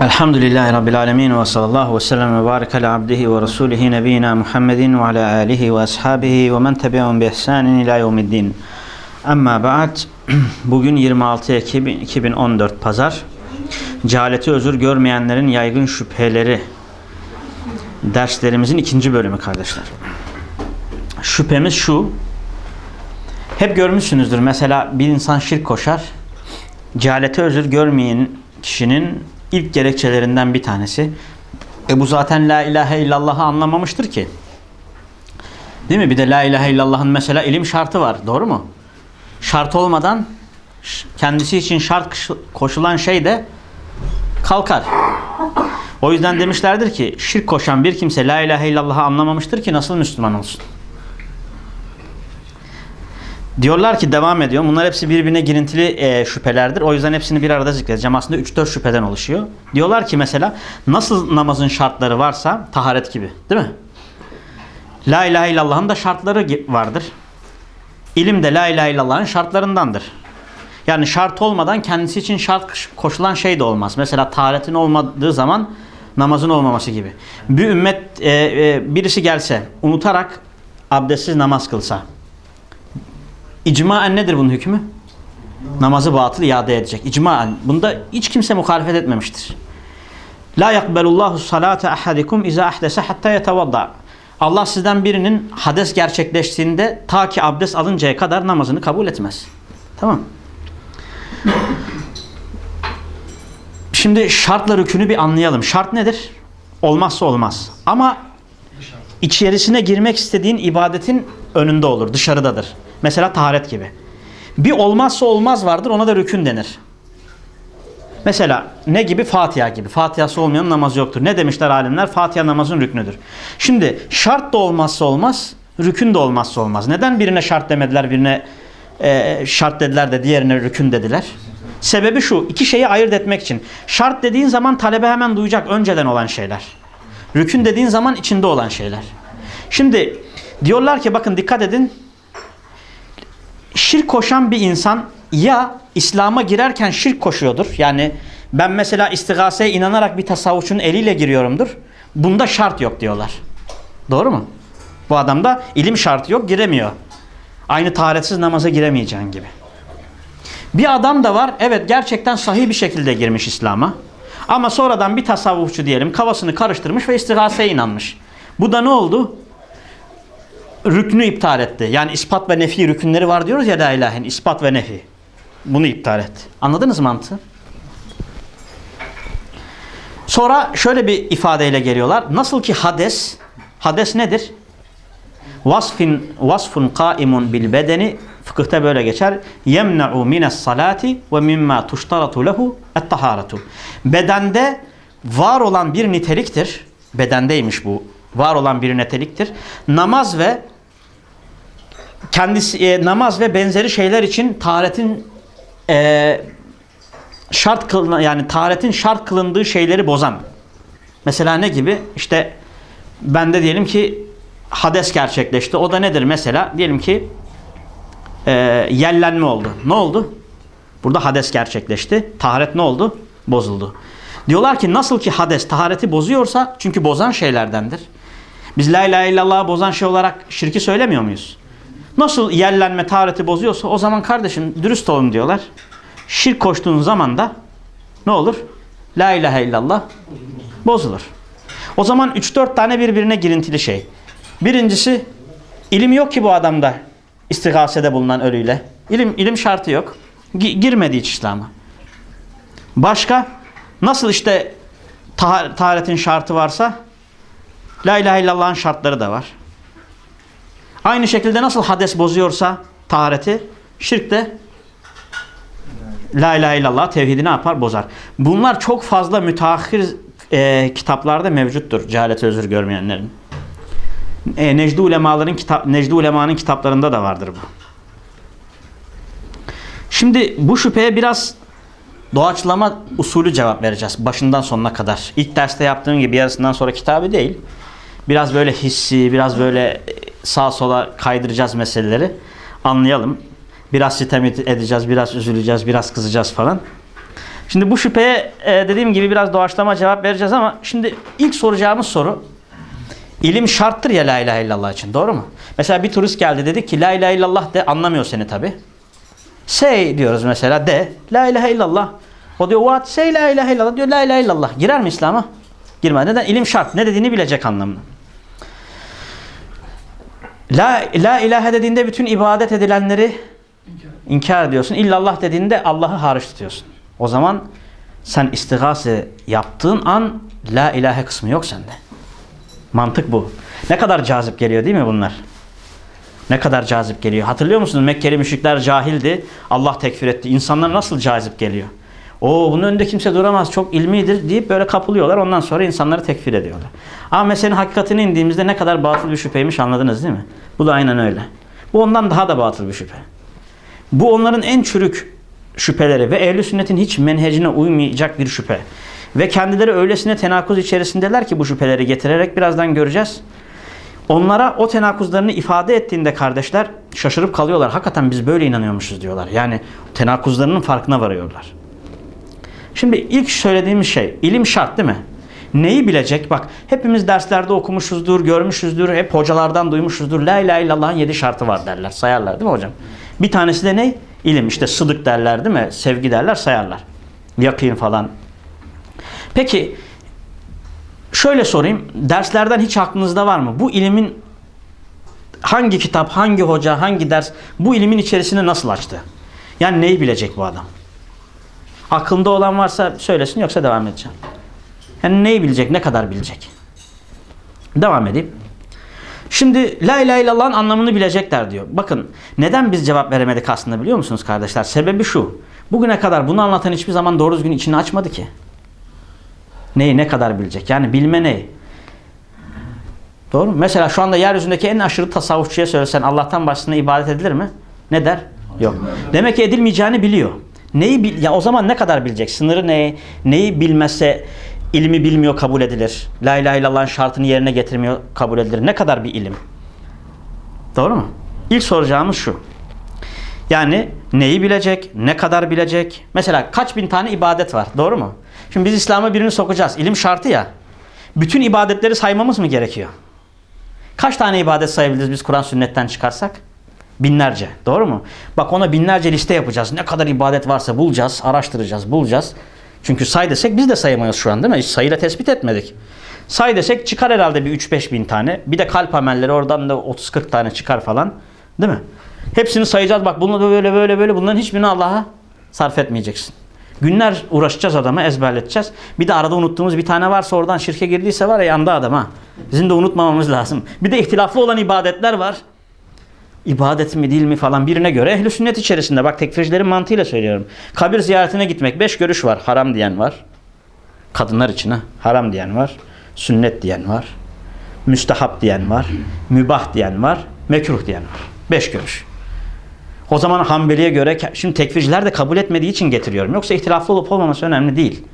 Elhamdülillahi Rabbil Alemin ve sallallahu ve sellem ve barik ala abdihi ve rasulihi nebiyina Muhammedin ve ala alihi ve ashabihi ve men tebi'un bi ihsanin ila yevmiddin. Amma ba'd bugün 26 Ekim 2014 Pazar cehaleti özür görmeyenlerin yaygın şüpheleri derslerimizin ikinci bölümü kardeşler. Şüphemiz şu hep görmüşsünüzdür mesela bir insan şirk koşar cehaleti özür görmeyen kişinin ilk gerekçelerinden bir tanesi. E bu zaten la ilahe illallah'ı anlamamıştır ki. Değil mi? Bir de la ilahe illallah'ın mesela ilim şartı var. Doğru mu? Şart olmadan kendisi için şart koşulan şey de kalkar. O yüzden demişlerdir ki şirk koşan bir kimse la ilahe illallah'ı anlamamıştır ki nasıl Müslüman olsun. Diyorlar ki devam ediyor. Bunlar hepsi birbirine girintili e, şüphelerdir. O yüzden hepsini bir arada zikredeceğim. Aslında 3-4 şüpheden oluşuyor. Diyorlar ki mesela nasıl namazın şartları varsa taharet gibi. Değil mi? La ilahe illallah'ın da şartları vardır. İlim de la ilahe illallah'ın şartlarındandır. Yani şart olmadan kendisi için şart koşulan şey de olmaz. Mesela taharetin olmadığı zaman namazın olmaması gibi. Bir ümmet e, e, birisi gelse unutarak abdestsiz namaz kılsa İcmaen nedir bunun hükmü? Namazı batıl iade edecek. İcmaen. Bunda hiç kimse muhalefet etmemiştir. La yakbelullahu salate ahadikum iza ahdese hatta yetevadda. Allah sizden birinin hades gerçekleştiğinde ta ki abdest alıncaya kadar namazını kabul etmez. Tamam. Şimdi şartla rükünü bir anlayalım. Şart nedir? Olmazsa olmaz. Ama içerisine girmek istediğin ibadetin önünde olur, dışarıdadır. Mesela taharet gibi. Bir olmazsa olmaz vardır ona da rükün denir. Mesela ne gibi? Fatiha gibi. Fatihası olmayan namaz yoktur. Ne demişler alimler? Fatiha namazın rüknüdür. Şimdi şart da olmazsa olmaz, rükün de olmazsa olmaz. Neden birine şart demediler, birine e, şart dediler de diğerine rükün dediler? Sebebi şu, iki şeyi ayırt etmek için. Şart dediğin zaman talebe hemen duyacak önceden olan şeyler. Rükün dediğin zaman içinde olan şeyler. Şimdi diyorlar ki bakın dikkat edin şirk koşan bir insan ya İslam'a girerken şirk koşuyordur. Yani ben mesela istigaseye inanarak bir tasavvufçunun eliyle giriyorumdur. Bunda şart yok diyorlar. Doğru mu? Bu adamda ilim şartı yok giremiyor. Aynı taharetsiz namaza giremeyeceğin gibi. Bir adam da var evet gerçekten sahih bir şekilde girmiş İslam'a. Ama sonradan bir tasavvufçu diyelim kafasını karıştırmış ve istigaseye inanmış. Bu da ne oldu? Rüknü iptal etti. Yani ispat ve nefi rükünleri var diyoruz ya la ilahen. ispat ve nefi. Bunu iptal etti. Anladınız mantığı? Sonra şöyle bir ifadeyle geliyorlar. Nasıl ki hades, hades nedir? Vasfin vasfun kaimun bil bedeni fıkıhta böyle geçer. Yemna'u mines salati ve mimma tuştaratu lehu et-taharatu. Bedende var olan bir niteliktir. Bedendeymiş bu. Var olan bir niteliktir. Namaz ve kendisi e, namaz ve benzeri şeyler için taharetin e, şart kılına yani taharetin şart kılındığı şeyleri bozan. Mesela ne gibi? İşte bende diyelim ki hades gerçekleşti. O da nedir mesela? Diyelim ki e, yellenme oldu. Ne oldu? Burada hades gerçekleşti. Taharet ne oldu? Bozuldu. Diyorlar ki nasıl ki hades tahareti bozuyorsa çünkü bozan şeylerdendir. Biz la ilahe illallah'ı bozan şey olarak şirki söylemiyor muyuz? Nasıl yerlenme tahareti bozuyorsa o zaman kardeşim dürüst olun diyorlar. Şirk koştuğun zaman da ne olur? La ilahe illallah bozulur. O zaman 3-4 tane birbirine girintili şey. Birincisi ilim yok ki bu adamda istigasede bulunan ölüyle. İlim, ilim şartı yok. G girmedi hiç İslam'a. Başka nasıl işte tah taharetin şartı varsa La ilahe illallah'ın şartları da var. Aynı şekilde nasıl hades bozuyorsa tahareti, şirk de La ilahe illallah tevhidi ne yapar? Bozar. Bunlar çok fazla müteahhir e, kitaplarda mevcuttur. Cehalet özür görmeyenlerin. E, Necdi ulemaların kitap Necdi ulemanın kitaplarında da vardır bu. Şimdi bu şüpheye biraz doğaçlama usulü cevap vereceğiz. Başından sonuna kadar. İlk derste yaptığım gibi yarısından sonra kitabı değil. Biraz böyle hissi, biraz böyle sağa sola kaydıracağız meseleleri. Anlayalım. Biraz sitem edeceğiz, biraz üzüleceğiz, biraz kızacağız falan. Şimdi bu şüpheye e, dediğim gibi biraz doğaçlama cevap vereceğiz ama şimdi ilk soracağımız soru ilim şarttır ya la ilahe illallah için doğru mu? Mesela bir turist geldi dedik ki la ilahe illallah de anlamıyor seni tabi. Say diyoruz mesela de la ilahe illallah. O diyor what say la ilahe illallah diyor la ilahe illallah. Girer mi İslam'a? Girmez. Neden? İlim şart. Ne dediğini bilecek anlamında. La, la ilahe dediğinde bütün ibadet edilenleri inkar ediyorsun. İllallah dediğinde Allah'ı hariç tutuyorsun. O zaman sen istigase yaptığın an la ilahe kısmı yok sende. Mantık bu. Ne kadar cazip geliyor değil mi bunlar? Ne kadar cazip geliyor. Hatırlıyor musunuz? Mekkeli müşrikler cahildi. Allah tekfir etti. İnsanlar nasıl cazip geliyor? O bunun önünde kimse duramaz. Çok ilmidir deyip böyle kapılıyorlar. Ondan sonra insanları tekfir ediyorlar. Ama meselenin hakikatine indiğimizde ne kadar batıl bir şüpheymiş anladınız değil mi? Bu da aynen öyle. Bu ondan daha da batıl bir şüphe. Bu onların en çürük şüpheleri ve ehli sünnetin hiç menhecine uymayacak bir şüphe. Ve kendileri öylesine tenakuz içerisindeler ki bu şüpheleri getirerek birazdan göreceğiz. Onlara o tenakuzlarını ifade ettiğinde kardeşler şaşırıp kalıyorlar. Hakikaten biz böyle inanıyormuşuz diyorlar. Yani tenakuzlarının farkına varıyorlar. Şimdi ilk söylediğimiz şey ilim şart değil mi? Neyi bilecek? Bak hepimiz derslerde okumuşuzdur, görmüşüzdür, hep hocalardan duymuşuzdur. La ilahe illallah'ın yedi şartı var derler, sayarlar değil mi hocam? Bir tanesi de ne? İlim işte sıdık derler değil mi? Sevgi derler, sayarlar. Yakın falan. Peki şöyle sorayım. Derslerden hiç aklınızda var mı? Bu ilimin hangi kitap, hangi hoca, hangi ders bu ilimin içerisine nasıl açtı? Yani neyi bilecek bu adam? Aklında olan varsa söylesin yoksa devam edeceğim. Yani neyi bilecek, ne kadar bilecek? Devam edeyim. Şimdi la ilahe illallah'ın anlamını bilecekler diyor. Bakın neden biz cevap veremedik aslında biliyor musunuz kardeşler? Sebebi şu. Bugüne kadar bunu anlatan hiçbir zaman doğru düzgün içini açmadı ki. Neyi ne kadar bilecek? Yani bilme ne? Doğru mu? Mesela şu anda yeryüzündeki en aşırı tasavvufçuya söylesen Allah'tan başkasına ibadet edilir mi? Ne der? Yok. Demek ki edilmeyeceğini biliyor. Neyi bil ya o zaman ne kadar bilecek? Sınırı ne? Neyi bilmezse ilmi bilmiyor kabul edilir. La ilahe illallah'ın şartını yerine getirmiyor kabul edilir. Ne kadar bir ilim? Doğru mu? İlk soracağımız şu. Yani neyi bilecek? Ne kadar bilecek? Mesela kaç bin tane ibadet var? Doğru mu? Şimdi biz İslam'a birini sokacağız. İlim şartı ya. Bütün ibadetleri saymamız mı gerekiyor? Kaç tane ibadet sayabiliriz biz Kur'an sünnetten çıkarsak? Binlerce. Doğru mu? Bak ona binlerce liste yapacağız. Ne kadar ibadet varsa bulacağız, araştıracağız, bulacağız. Çünkü say desek biz de sayamayız şu an değil mi? Hiç sayıyla tespit etmedik. Say desek çıkar herhalde bir 3-5 bin tane. Bir de kalp amelleri oradan da 30-40 tane çıkar falan. Değil mi? Hepsini sayacağız. Bak bunu böyle böyle böyle bunların hiçbirini Allah'a sarf etmeyeceksin. Günler uğraşacağız adama ezberleteceğiz. Bir de arada unuttuğumuz bir tane varsa oradan şirke girdiyse var ya yanda adam ha. Bizim de unutmamamız lazım. Bir de ihtilaflı olan ibadetler var. İbadet mi değil mi falan birine göre ehli sünnet içerisinde bak tekfircilerin mantığıyla söylüyorum. Kabir ziyaretine gitmek beş görüş var. Haram diyen var. Kadınlar için ha. Haram diyen var. Sünnet diyen var. Müstehap diyen var. Mübah diyen var. Mekruh diyen var. Beş görüş. O zaman Hanbeli'ye göre şimdi tekfirciler de kabul etmediği için getiriyorum. Yoksa ihtilaflı olup olmaması önemli değil.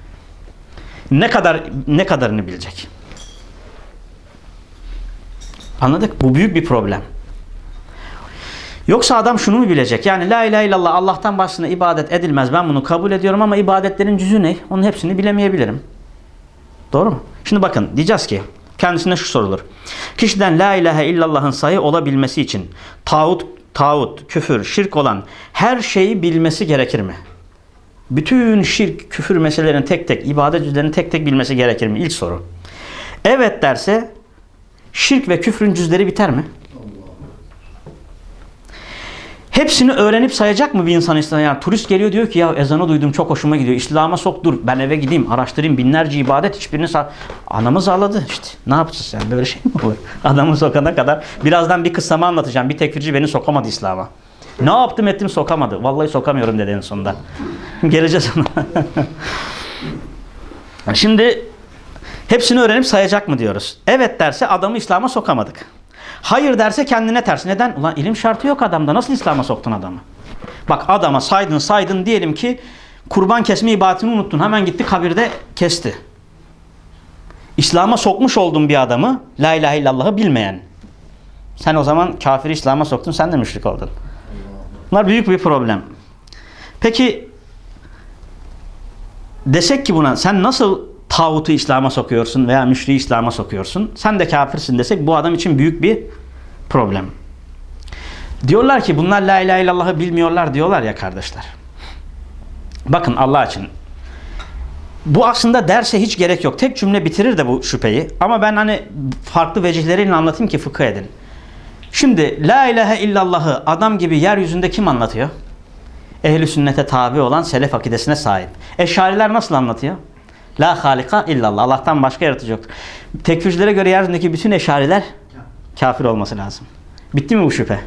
Ne kadar ne kadarını bilecek? Anladık? Bu büyük bir problem. Yoksa adam şunu mu bilecek? Yani la ilahe illallah Allah'tan başına ibadet edilmez. Ben bunu kabul ediyorum ama ibadetlerin cüzü ne? Onun hepsini bilemeyebilirim. Doğru mu? Şimdi bakın diyeceğiz ki kendisine şu sorulur. Kişiden la ilahe illallah'ın sayı olabilmesi için tağut, tağut, küfür, şirk olan her şeyi bilmesi gerekir mi? Bütün şirk, küfür meselelerini tek tek, ibadet cüzlerini tek tek bilmesi gerekir mi? İlk soru. Evet derse şirk ve küfrün cüzleri biter mi? Hepsini öğrenip sayacak mı bir insan İslam'a? Yani turist geliyor diyor ki ya ezanı duydum çok hoşuma gidiyor. İslam'a sok dur ben eve gideyim araştırayım binlerce ibadet hiçbirini sağ... Anamız ağladı işte. Ne yapacağız yani böyle şey mi olur? Adamı sokana kadar. Birazdan bir kıssamı anlatacağım. Bir tekfirci beni sokamadı İslam'a. Ne yaptım ettim sokamadı. Vallahi sokamıyorum dedi en sonunda. Geleceğiz ona. Şimdi hepsini öğrenip sayacak mı diyoruz. Evet derse adamı İslam'a sokamadık. Hayır derse kendine ters. Neden? Ulan ilim şartı yok adamda. Nasıl İslam'a soktun adamı? Bak adama saydın saydın diyelim ki kurban kesme ibadetini unuttun. Hemen gitti kabirde kesti. İslam'a sokmuş oldun bir adamı. La ilahe illallah'ı bilmeyen. Sen o zaman kafiri İslam'a soktun. Sen de müşrik oldun. Bunlar büyük bir problem. Peki desek ki buna sen nasıl tağutu İslam'a sokuyorsun veya müşriği İslam'a sokuyorsun? Sen de kafirsin desek bu adam için büyük bir problem. Diyorlar ki bunlar la ilahe illallah'ı bilmiyorlar diyorlar ya kardeşler. Bakın Allah için. Bu aslında derse hiç gerek yok. Tek cümle bitirir de bu şüpheyi. Ama ben hani farklı vecihleriyle anlatayım ki fıkıh edin. Şimdi la ilahe illallah'ı adam gibi yeryüzünde kim anlatıyor? Ehli sünnete tabi olan selef akidesine sahip. Eşariler nasıl anlatıyor? La halika illallah. Allah'tan başka yaratıcı yoktur. Tekfircilere göre yeryüzündeki bütün eşariler kafir olması lazım. Bitti mi bu şüphe?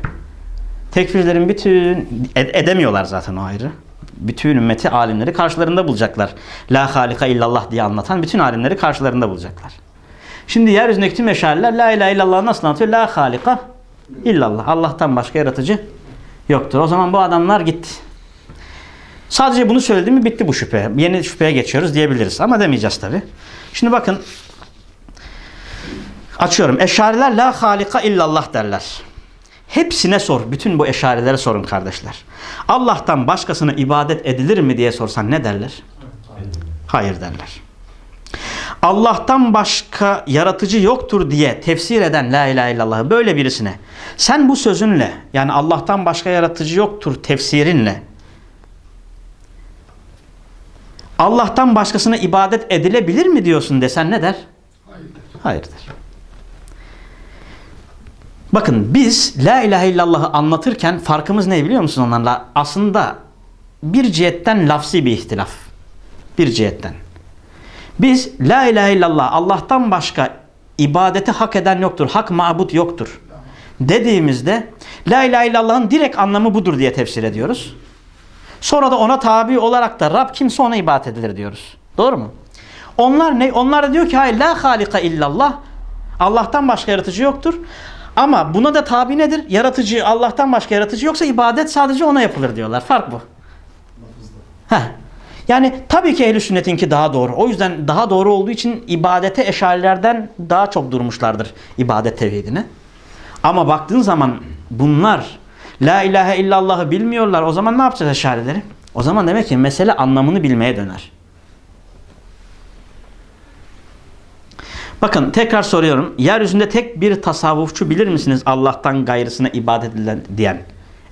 Tekfircilerin bütün ed- edemiyorlar zaten o ayrı. Bütün ümmeti alimleri karşılarında bulacaklar. La halika illallah diye anlatan bütün alimleri karşılarında bulacaklar. Şimdi yeryüzündeki tüm eşariler la ilahe illallah nasıl anlatıyor? La halika illallah. Allah'tan başka yaratıcı yoktur. O zaman bu adamlar gitti. Sadece bunu söyledim mi bitti bu şüphe. Yeni şüpheye geçiyoruz diyebiliriz. Ama demeyeceğiz tabi. Şimdi bakın. Açıyorum. Eşariler la halika illallah derler. Hepsine sor. Bütün bu eşarilere sorun kardeşler. Allah'tan başkasına ibadet edilir mi diye sorsan ne derler? Hayır derler. Allah'tan başka yaratıcı yoktur diye tefsir eden la ilahe illallah'ı böyle birisine sen bu sözünle yani Allah'tan başka yaratıcı yoktur tefsirinle Allah'tan başkasına ibadet edilebilir mi diyorsun desen ne der? Hayırdır. Bakın biz la ilahe illallah'ı anlatırken farkımız ne biliyor musun onlarla? Aslında bir cihetten lafsi bir ihtilaf. Bir cihetten. Biz la ilahe illallah Allah'tan başka ibadeti hak eden yoktur. Hak mabut yoktur. Dediğimizde la ilahe illallah'ın direkt anlamı budur diye tefsir ediyoruz. Sonra da ona tabi olarak da Rab kimse ona ibadet edilir diyoruz. Doğru mu? Onlar ne? Onlar da diyor ki hayır la halika illallah. Allah'tan başka yaratıcı yoktur. Ama buna da tabi nedir? Yaratıcı Allah'tan başka yaratıcı yoksa ibadet sadece ona yapılır diyorlar. Fark bu. Heh. Yani tabii ki ehl sünnetinki daha doğru. O yüzden daha doğru olduğu için ibadete eşarilerden daha çok durmuşlardır ibadet tevhidine. Ama baktığın zaman bunlar la ilahe illallah'ı bilmiyorlar. O zaman ne yapacağız eşarileri? O zaman demek ki mesele anlamını bilmeye döner. Bakın tekrar soruyorum. Yeryüzünde tek bir tasavvufçu bilir misiniz Allah'tan gayrısına ibadet edilen diyen?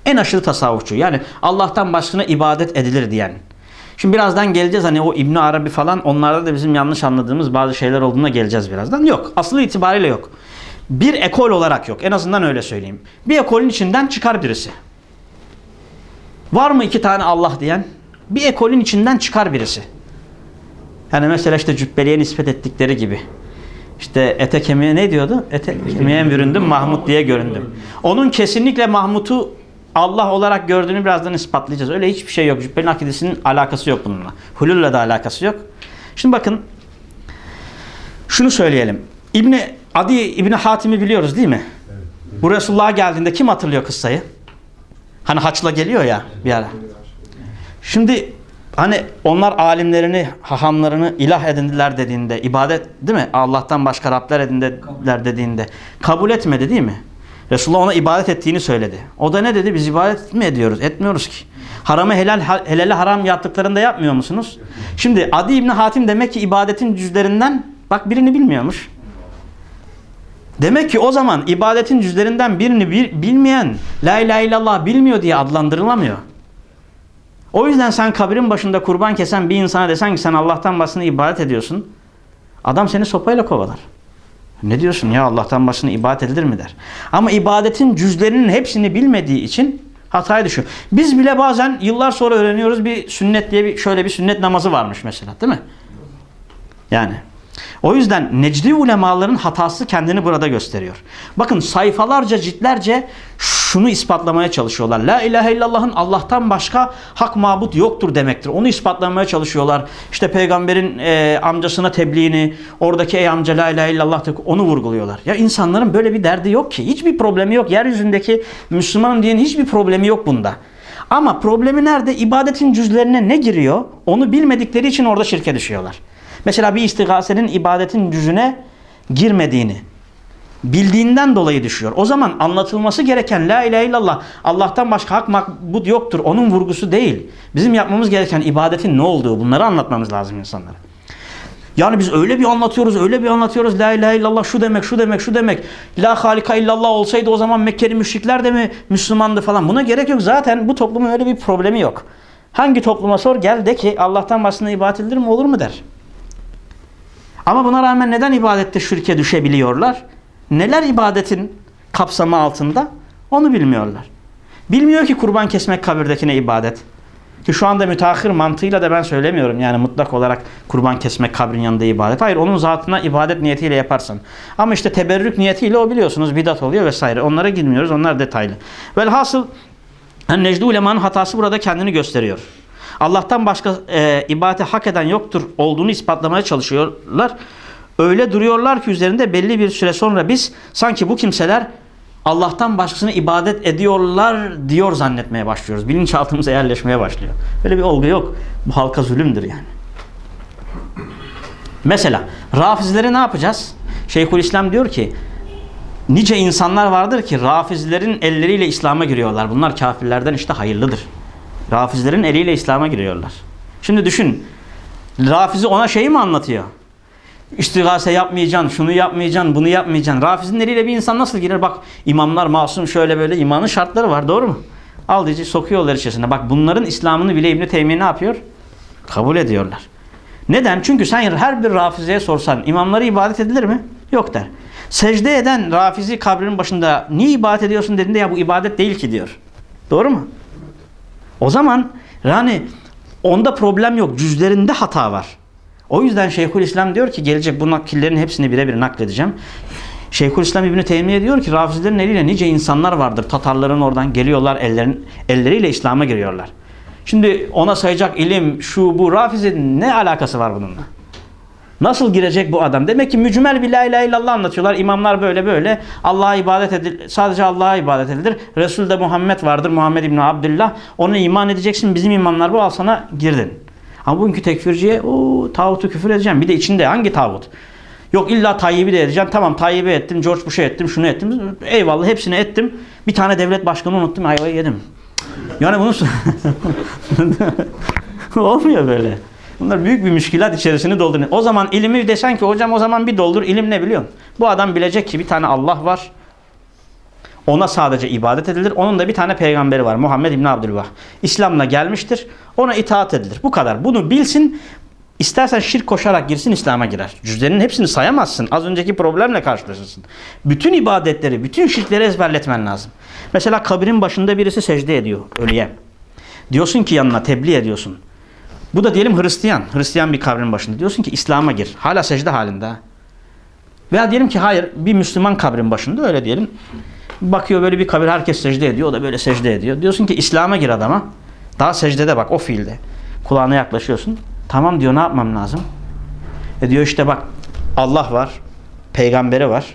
En aşırı tasavvufçu. Yani Allah'tan başkasına ibadet edilir diyen. Şimdi birazdan geleceğiz hani o İbn Arabi falan onlarda da bizim yanlış anladığımız bazı şeyler olduğuna geleceğiz birazdan. Yok. Aslı itibariyle yok. Bir ekol olarak yok. En azından öyle söyleyeyim. Bir ekolün içinden çıkar birisi. Var mı iki tane Allah diyen? Bir ekolün içinden çıkar birisi. Yani mesela işte cübbeliye nispet ettikleri gibi. İşte ete kemiğe ne diyordu? Ete kemiğe büründüm Mahmut diye göründüm. Onun kesinlikle Mahmut'u Allah olarak gördüğünü birazdan ispatlayacağız. Öyle hiçbir şey yok. Cübbelin akidesinin alakası yok bununla. Hulul'la da alakası yok. Şimdi bakın şunu söyleyelim. İbni Adi İbni Hatim'i biliyoruz değil mi? Bu Resulullah'a geldiğinde kim hatırlıyor kıssayı? Hani haçla geliyor ya bir ara. Şimdi hani onlar alimlerini, hahamlarını ilah edindiler dediğinde, ibadet değil mi? Allah'tan başka Rabler edindiler dediğinde kabul etmedi değil mi? Resulullah ona ibadet ettiğini söyledi. O da ne dedi? Biz ibadet mi ediyoruz? Etmiyoruz ki. Haramı helal, helali haram yaptıklarında yapmıyor musunuz? Şimdi Adi İbni Hatim demek ki ibadetin cüzlerinden bak birini bilmiyormuş. Demek ki o zaman ibadetin cüzlerinden birini bil, bilmeyen La ilahe illallah bilmiyor diye adlandırılamıyor. O yüzden sen kabrin başında kurban kesen bir insana desen ki sen Allah'tan başına ibadet ediyorsun. Adam seni sopayla kovalar. Ne diyorsun ya Allah'tan başına ibadet edilir mi der. Ama ibadetin cüzlerinin hepsini bilmediği için hataya düşüyor. Biz bile bazen yıllar sonra öğreniyoruz bir sünnet diye bir şöyle bir sünnet namazı varmış mesela değil mi? Yani o yüzden Necdi ulemaların hatası kendini burada gösteriyor. Bakın sayfalarca ciltlerce şunu ispatlamaya çalışıyorlar. La ilahe illallah'ın Allah'tan başka hak mabut yoktur demektir. Onu ispatlamaya çalışıyorlar. İşte peygamberin e, amcasına tebliğini, oradaki ey amca la ilahe illallah onu vurguluyorlar. Ya insanların böyle bir derdi yok ki. Hiçbir problemi yok. Yeryüzündeki Müslüman diyen hiçbir problemi yok bunda. Ama problemi nerede? İbadetin cüzlerine ne giriyor? Onu bilmedikleri için orada şirke düşüyorlar. Mesela bir istigasenin ibadetin cüzüne girmediğini Bildiğinden dolayı düşüyor. O zaman anlatılması gereken la ilahe illallah Allah'tan başka hak makbud yoktur. Onun vurgusu değil. Bizim yapmamız gereken ibadetin ne olduğu bunları anlatmamız lazım insanlara. Yani biz öyle bir anlatıyoruz, öyle bir anlatıyoruz. La ilahe illallah şu demek, şu demek, şu demek. La halika illallah olsaydı o zaman Mekkeli müşrikler de mi Müslümandı falan. Buna gerek yok. Zaten bu toplumun öyle bir problemi yok. Hangi topluma sor gel de ki Allah'tan başına ibadet edilir mi olur mu der. Ama buna rağmen neden ibadette şirke düşebiliyorlar? Neler ibadetin kapsamı altında? Onu bilmiyorlar. Bilmiyor ki kurban kesmek kabirdekine ibadet. Ki şu anda müteahhir mantığıyla da ben söylemiyorum. Yani mutlak olarak kurban kesmek kabrin yanında ibadet. Hayır onun zatına ibadet niyetiyle yaparsan. Ama işte teberrük niyetiyle o biliyorsunuz bidat oluyor vesaire. Onlara girmiyoruz. Onlar detaylı. Velhasıl Necdi Ulema'nın hatası burada kendini gösteriyor. Allah'tan başka e, ibadete hak eden yoktur olduğunu ispatlamaya çalışıyorlar. Öyle duruyorlar ki üzerinde belli bir süre sonra biz sanki bu kimseler Allah'tan başkasını ibadet ediyorlar diyor zannetmeye başlıyoruz. Bilinçaltımıza yerleşmeye başlıyor. Böyle bir olgu yok. Bu halka zulümdür yani. Mesela Rafizleri ne yapacağız? Şeyhülislam diyor ki nice insanlar vardır ki Rafizlerin elleriyle İslam'a giriyorlar. Bunlar kafirlerden işte hayırlıdır. Rafizlerin eliyle İslam'a giriyorlar. Şimdi düşün. Rafizi ona şeyi mi anlatıyor? İstigase yapmayacaksın, şunu yapmayacaksın, bunu yapmayacaksın. Rafizin eliyle bir insan nasıl girer? Bak imamlar masum şöyle böyle imanın şartları var doğru mu? Al diye sokuyorlar içerisine. Bak bunların İslam'ını bile İbn-i Teymiye ne yapıyor? Kabul ediyorlar. Neden? Çünkü sen her bir rafizeye sorsan imamları ibadet edilir mi? Yok der. Secde eden rafizi kabrinin başında niye ibadet ediyorsun dediğinde ya bu ibadet değil ki diyor. Doğru mu? O zaman yani onda problem yok. Cüzlerinde hata var. O yüzden Şeyhülislam diyor ki gelecek bu nakillerin hepsini birebir nakledeceğim. Şeyhülislam İbni Teymiye diyor ki Rafizlerin eliyle nice insanlar vardır. Tatarların oradan geliyorlar ellerin, elleriyle İslam'a giriyorlar. Şimdi ona sayacak ilim şu bu Rafiz'in ne alakası var bununla? Nasıl girecek bu adam? Demek ki mücmel bir la ilahe illallah anlatıyorlar. İmamlar böyle böyle. Allah'a ibadet edilir. Sadece Allah'a ibadet edilir. Resul'de Muhammed vardır. Muhammed İbni Abdullah. Ona iman edeceksin. Bizim imamlar bu al sana girdin. Ama bugünkü tekfirciye o tağutu küfür edeceğim. Bir de içinde hangi tağut? Yok illa Tayyip'i de edeceğim. Tamam Tayyip'i ettim, George Bush'u ettim, şunu ettim. Eyvallah hepsini ettim. Bir tane devlet başkanı unuttum, ayvayı yedim. Yani bunu olmuyor böyle. Bunlar büyük bir müşkilat içerisini dolduruyor. O zaman ilimi desen ki hocam o zaman bir doldur ilim ne biliyorsun? Bu adam bilecek ki bir tane Allah var. Ona sadece ibadet edilir. Onun da bir tane peygamberi var. Muhammed İbni Abdülvah. İslam'la gelmiştir. Ona itaat edilir. Bu kadar. Bunu bilsin. İstersen şirk koşarak girsin İslam'a girer. Cüzlerinin hepsini sayamazsın. Az önceki problemle karşılaşırsın. Bütün ibadetleri, bütün şirkleri ezberletmen lazım. Mesela kabrin başında birisi secde ediyor ölüye. Diyorsun ki yanına tebliğ ediyorsun. Bu da diyelim Hristiyan. Hristiyan bir kabrin başında. Diyorsun ki İslam'a gir. Hala secde halinde. Veya diyelim ki hayır bir Müslüman kabrin başında öyle diyelim. Bakıyor böyle bir kabir herkes secde ediyor. O da böyle secde ediyor. Diyorsun ki İslam'a gir adama. Daha secdede bak o fiilde. Kulağına yaklaşıyorsun. Tamam diyor ne yapmam lazım? E diyor işte bak Allah var. Peygamberi var.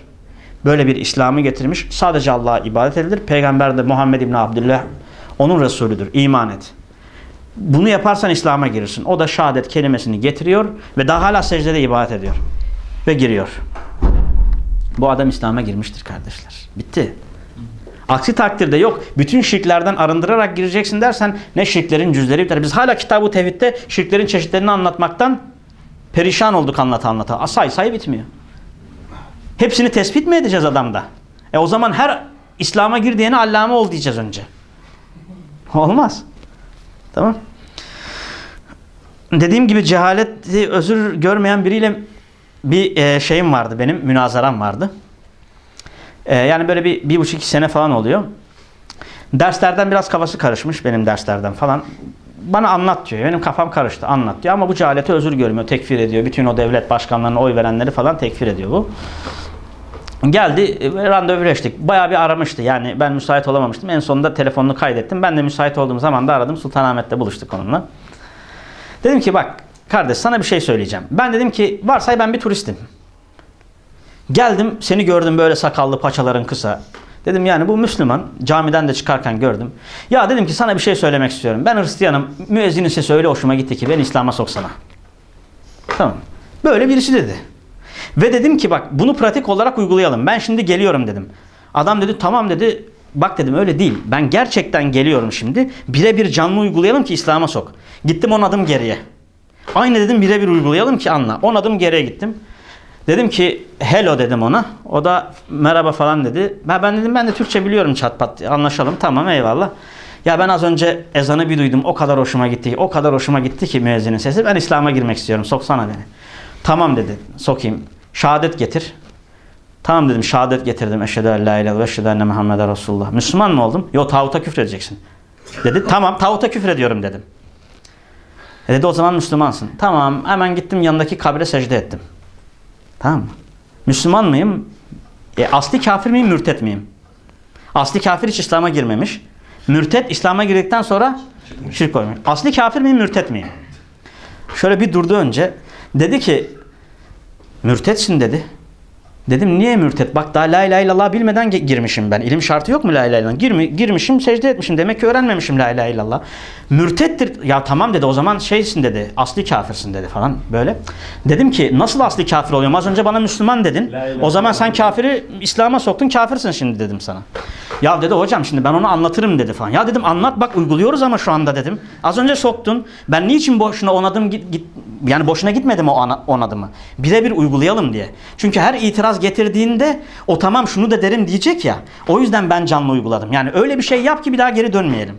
Böyle bir İslam'ı getirmiş. Sadece Allah'a ibadet edilir. Peygamber de Muhammed İbni Abdullah onun Resulüdür. İman et. Bunu yaparsan İslam'a girirsin. O da şehadet kelimesini getiriyor ve daha hala secdede ibadet ediyor. Ve giriyor. Bu adam İslam'a girmiştir kardeşler. Bitti. Aksi takdirde yok. Bütün şirklerden arındırarak gireceksin dersen ne şirklerin cüzleri biter. Biz hala kitabı tevhidde şirklerin çeşitlerini anlatmaktan perişan olduk anlata anlata. Say say bitmiyor. Hepsini tespit mi edeceğiz adamda? E o zaman her İslam'a gir diyene allame ol diyeceğiz önce. Olmaz. Tamam. Dediğim gibi cehaleti özür görmeyen biriyle bir e, şeyim vardı benim, münazaram vardı. E, yani böyle bir, bir buçuk iki sene falan oluyor. Derslerden biraz kafası karışmış benim derslerden falan. Bana anlat diyor. Benim kafam karıştı anlat diyor ama bu cehaleti özür görmüyor, tekfir ediyor. Bütün o devlet başkanlarına oy verenleri falan tekfir ediyor bu. Geldi e, randevuleştik. Bayağı bir aramıştı. Yani ben müsait olamamıştım. En sonunda telefonunu kaydettim. Ben de müsait olduğum zaman da aradım. Sultanahmet'te buluştuk onunla. Dedim ki bak kardeş sana bir şey söyleyeceğim. Ben dedim ki varsay ben bir turistim. Geldim seni gördüm böyle sakallı paçaların kısa. Dedim yani bu Müslüman. Camiden de çıkarken gördüm. Ya dedim ki sana bir şey söylemek istiyorum. Ben Hristiyanım. Müezzinin sesi öyle hoşuma gitti ki beni İslam'a soksana. Tamam. Böyle birisi dedi. Ve dedim ki bak bunu pratik olarak uygulayalım. Ben şimdi geliyorum dedim. Adam dedi tamam dedi. Bak dedim öyle değil. Ben gerçekten geliyorum şimdi. Birebir canlı uygulayalım ki İslam'a sok. Gittim on adım geriye. Aynı dedim birebir uygulayalım ki anla. On adım geriye gittim. Dedim ki hello dedim ona. O da merhaba falan dedi. Ben, ben dedim ben de Türkçe biliyorum çat pat anlaşalım tamam eyvallah. Ya ben az önce ezanı bir duydum o kadar hoşuma gitti. O kadar hoşuma gitti ki müezzinin sesi. Ben İslam'a girmek istiyorum soksana beni. Tamam dedi sokayım. Şehadet getir. Tamam dedim şehadet getirdim. Eşhedü en la ilahe ve eşhedü enne Muhammeden Resulullah. Müslüman mı oldum? Yok tağuta küfredeceksin. Dedi tamam tağuta küfrediyorum dedim. E dedi o zaman Müslümansın. Tamam hemen gittim yanındaki kabre secde ettim. Tamam? Müslüman mıyım? E, asli kafir miyim, mürtet miyim? Asli kafir hiç İslam'a girmemiş. Mürtet İslam'a girdikten sonra şirk koymuş. Asli kafir miyim, mürtet miyim? Şöyle bir durdu önce. Dedi ki mürtetsin dedi. Dedim niye mürtet? Bak daha la ilahe illallah bilmeden girmişim ben. İlim şartı yok mu la ilahe illallah? Girmi, girmişim secde etmişim. Demek ki öğrenmemişim la ilahe illallah. Mürtettir. Ya tamam dedi o zaman şeysin dedi. Asli kafirsin dedi falan böyle. Dedim ki nasıl asli kafir oluyorum? Az önce bana Müslüman dedin. O zaman sen kafiri İslam'a soktun kafirsin şimdi dedim sana. Ya dedi hocam şimdi ben onu anlatırım dedi falan. Ya dedim anlat bak uyguluyoruz ama şu anda dedim. Az önce soktun. Ben niçin boşuna on adım git, git yani boşuna gitmedim o on adımı. Birebir uygulayalım diye. Çünkü her itiraz getirdiğinde o tamam şunu da derim diyecek ya. O yüzden ben canlı uyguladım. Yani öyle bir şey yap ki bir daha geri dönmeyelim.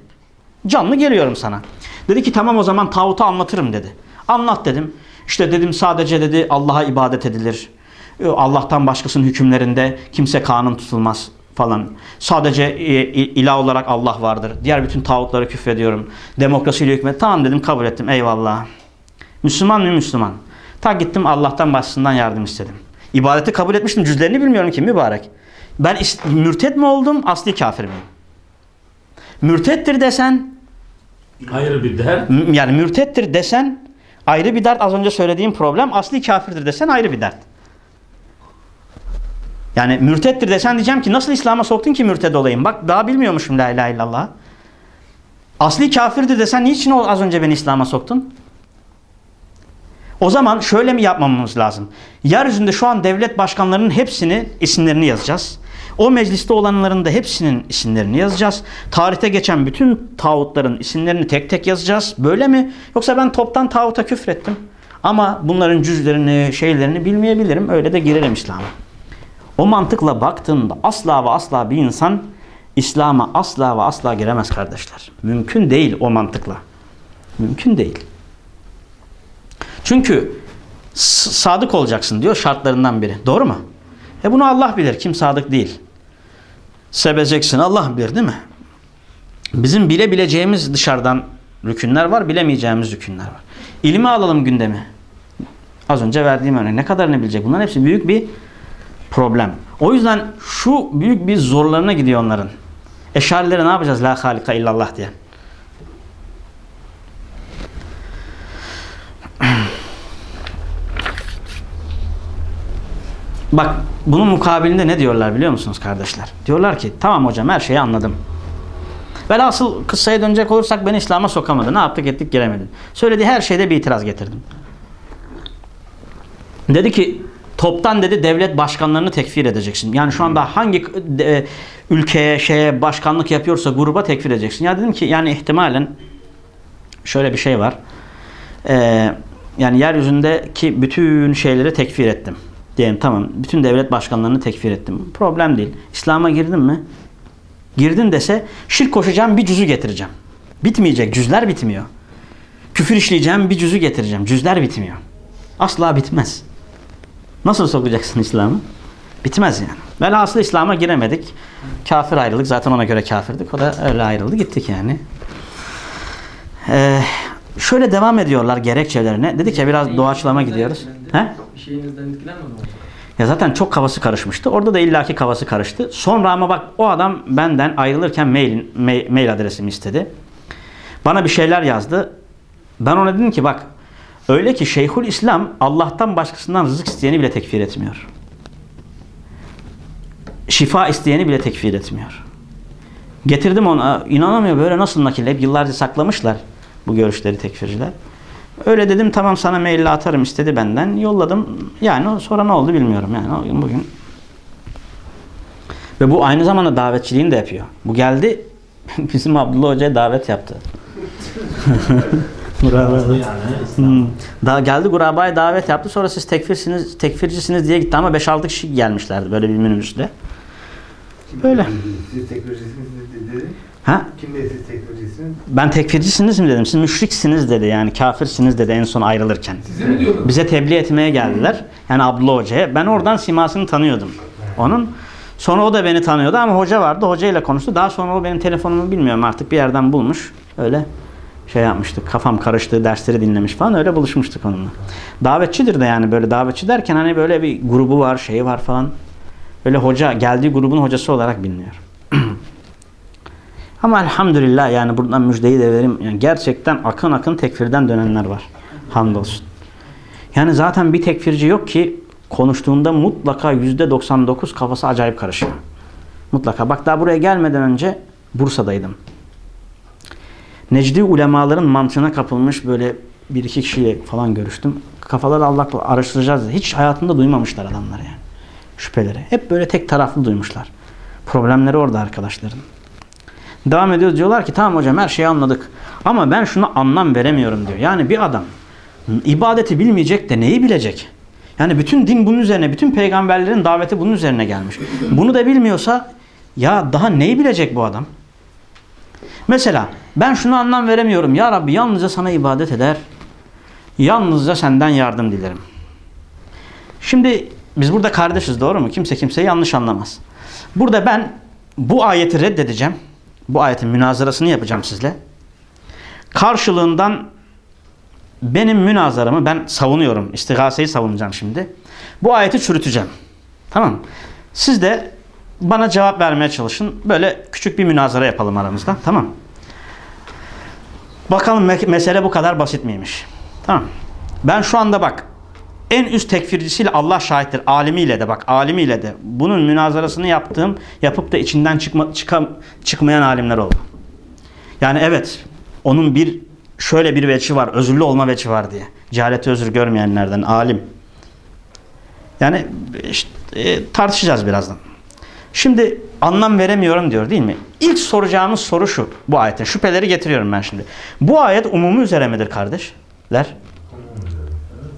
Canlı geliyorum sana. Dedi ki tamam o zaman tağutu anlatırım dedi. Anlat dedim. İşte dedim sadece dedi Allah'a ibadet edilir. Allah'tan başkasının hükümlerinde kimse kanun tutulmaz falan. Sadece e, ilah olarak Allah vardır. Diğer bütün tağutları küfrediyorum. Demokrasiyle hükmet. Tamam dedim kabul ettim. Eyvallah. Müslüman mı Müslüman? Ta gittim Allah'tan başkasından yardım istedim. İbadeti kabul etmiştim. Cüzlerini bilmiyorum ki mübarek. Ben mürtet mi oldum? Asli kafir miyim? Mürtettir desen ayrı bir dert. Yani mürtettir desen ayrı bir dert. Az önce söylediğim problem. Asli kafirdir desen ayrı bir dert. Yani mürtettir desen diyeceğim ki nasıl İslam'a soktun ki mürted olayım? Bak daha bilmiyormuşum la ilahe illallah. Asli kafirdir desen niçin az önce beni İslam'a soktun? O zaman şöyle mi yapmamamız lazım? Yeryüzünde şu an devlet başkanlarının hepsini isimlerini yazacağız. O mecliste olanların da hepsinin isimlerini yazacağız. Tarihte geçen bütün tağutların isimlerini tek tek yazacağız. Böyle mi? Yoksa ben toptan tağuta küfrettim. Ama bunların cüzlerini, şeylerini bilmeyebilirim. Öyle de girelim İslam'a. O mantıkla baktığında asla ve asla bir insan İslam'a asla ve asla giremez kardeşler. Mümkün değil o mantıkla. Mümkün değil. Çünkü sadık olacaksın diyor şartlarından biri. Doğru mu? E bunu Allah bilir. Kim sadık değil. Seveceksin. Allah bilir değil mi? Bizim bilebileceğimiz dışarıdan rükünler var. Bilemeyeceğimiz rükünler var. İlmi alalım gündemi. Az önce verdiğim örnek. Ne kadarını bilecek? Bunların hepsi büyük bir problem. O yüzden şu büyük bir zorlarına gidiyor onların. Eşarileri ne yapacağız? La halika illallah diye. Bak bunun mukabilinde ne diyorlar biliyor musunuz kardeşler? Diyorlar ki tamam hocam her şeyi anladım. Velhasıl kıssaya dönecek olursak beni İslam'a sokamadı. Ne yaptık ettik giremedin. Söylediği her şeyde bir itiraz getirdim. Dedi ki toptan dedi devlet başkanlarını tekfir edeceksin. Yani şu anda hangi e, ülkeye şeye başkanlık yapıyorsa gruba tekfir edeceksin. Ya dedim ki yani ihtimalen şöyle bir şey var. Ee, yani yeryüzündeki bütün şeyleri tekfir ettim. Diyelim tamam bütün devlet başkanlarını tekfir ettim. Problem değil. İslam'a girdin mi? Girdin dese şirk koşacağım bir cüzü getireceğim. Bitmeyecek. Cüzler bitmiyor. Küfür işleyeceğim bir cüzü getireceğim. Cüzler bitmiyor. Asla bitmez. Nasıl sokacaksın İslam'ı? Bitmez yani. Velhasıl İslam'a giremedik. Kafir ayrılık. Zaten ona göre kafirdik. O da öyle ayrıldı. Gittik yani. Ee, şöyle devam ediyorlar gerekçelerine. Dedik ya biraz doğaçlama gidiyoruz. He? Bir şeyinizden etkilenmedi mi? Ya zaten çok kafası karışmıştı. Orada da illaki kafası karıştı. Sonra ama bak o adam benden ayrılırken mail, mail, mail adresimi istedi. Bana bir şeyler yazdı. Ben ona dedim ki bak öyle ki Şeyhül İslam Allah'tan başkasından rızık isteyeni bile tekfir etmiyor. Şifa isteyeni bile tekfir etmiyor. Getirdim ona. inanamıyor böyle nasıl nakil? Hep yıllarca saklamışlar bu görüşleri tekfirciler. Öyle dedim tamam sana maille atarım istedi benden. Yolladım. Yani sonra ne oldu bilmiyorum. Yani o gün bugün. Ve bu aynı zamanda davetçiliğini de yapıyor. Bu geldi bizim Abdullah Hoca'ya davet yaptı. Bravo. Yani Hmm. Daha geldi Guraba'ya davet yaptı. Sonra siz tekfirsiniz, tekfircisiniz diye gitti ama 5-6 kişi gelmişlerdi böyle bir minibüsle. Böyle. Siz teknolojisiniz dedi. Ha? Kim dedi siz teknolojisiniz? Ben tekfircisiniz mi dedim. Siz müşriksiniz dedi. Yani kafirsiniz dedi en son ayrılırken. Size mi diyordun? Bize tebliğ etmeye geldiler. Yani Abdullah Hoca'ya. Ben oradan simasını tanıyordum. Onun. Sonra o da beni tanıyordu ama hoca vardı. Hoca ile konuştu. Daha sonra o benim telefonumu bilmiyorum artık bir yerden bulmuş. Öyle şey yapmıştık. Kafam karıştığı dersleri dinlemiş falan. Öyle buluşmuştuk onunla. Davetçidir de yani böyle davetçi derken hani böyle bir grubu var, şeyi var falan. Böyle hoca, geldiği grubun hocası olarak biliniyor. Ama elhamdülillah yani buradan müjdeyi de vereyim. Yani gerçekten akın akın tekfirden dönenler var. Hamdolsun. Yani zaten bir tekfirci yok ki konuştuğunda mutlaka %99 kafası acayip karışıyor. Mutlaka. Bak daha buraya gelmeden önce Bursa'daydım. Necdi ulemaların mantığına kapılmış böyle bir iki kişiyle falan görüştüm. Kafaları Allah araştıracağız. dedi. Hiç hayatında duymamışlar adamlar yani. Şüpheleri. Hep böyle tek taraflı duymuşlar. Problemleri orada arkadaşların. Devam ediyor diyorlar ki tamam hocam her şeyi anladık. Ama ben şunu anlam veremiyorum diyor. Yani bir adam ibadeti bilmeyecek de neyi bilecek? Yani bütün din bunun üzerine, bütün peygamberlerin daveti bunun üzerine gelmiş. Bunu da bilmiyorsa ya daha neyi bilecek bu adam? Mesela ben şunu anlam veremiyorum. Ya Rabbi yalnızca sana ibadet eder. Yalnızca senden yardım dilerim. Şimdi biz burada kardeşiz doğru mu? Kimse kimseyi yanlış anlamaz. Burada ben bu ayeti reddedeceğim. Bu ayetin münazarasını yapacağım sizle. Karşılığından benim münazaramı ben savunuyorum. İstigaseyi savunacağım şimdi. Bu ayeti çürüteceğim. Tamam? Siz de bana cevap vermeye çalışın. Böyle küçük bir münazara yapalım aramızda. Tamam Bakalım me mesele bu kadar basit miymiş? Tamam. Ben şu anda bak en üst tekfircisiyle Allah şahittir. Alimiyle de bak alimiyle de bunun münazarasını yaptığım yapıp da içinden çıkma, çıkam, çıkmayan alimler oldu. Yani evet onun bir şöyle bir veçi var. Özürlü olma veçi var diye. Cehaleti özür görmeyenlerden alim. Yani işte, e, tartışacağız birazdan. Şimdi anlam veremiyorum diyor değil mi? İlk soracağımız soru şu. Bu ayete. Şüpheleri getiriyorum ben şimdi. Bu ayet umumi üzere midir kardeşler?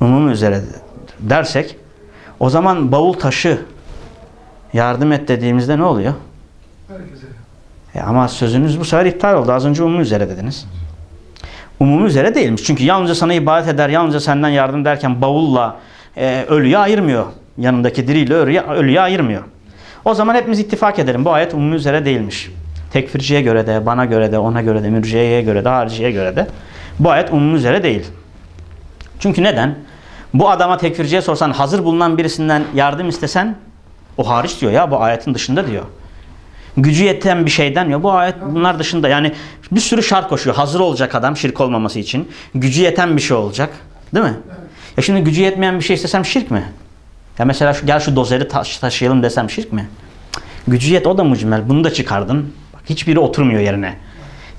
Umumi üzere dersek o zaman bavul taşı yardım et dediğimizde ne oluyor? Herkese. E ama sözünüz bu sefer iptal oldu. Az önce umumi üzere dediniz. Umumi üzere değilmiş. Çünkü yalnızca sana ibadet eder, yalnızca senden yardım derken bavulla e, ölüyü ayırmıyor. Yanındaki diriyle ölüyü, ölüyü ayırmıyor. O zaman hepimiz ittifak edelim. Bu ayet umumi üzere değilmiş. Tekfirciye göre de, bana göre de, ona göre de, mürciyeye göre de, hariciye göre de bu ayet umumi üzere değil. Çünkü neden? Bu adama tekfirciye sorsan hazır bulunan birisinden yardım istesen o hariç diyor ya bu ayetin dışında diyor. Gücü yeten bir şeyden ya bu ayet bunlar dışında yani bir sürü şart koşuyor. Hazır olacak adam şirk olmaması için. Gücü yeten bir şey olacak. Değil mi? Ya şimdi gücü yetmeyen bir şey istesem şirk mi? Ya mesela şu, gel şu dozeri taş, taşıyalım desem şirk mi? Gücü yet o da mucmel. Bunu da çıkardın. Bak hiçbiri oturmuyor yerine.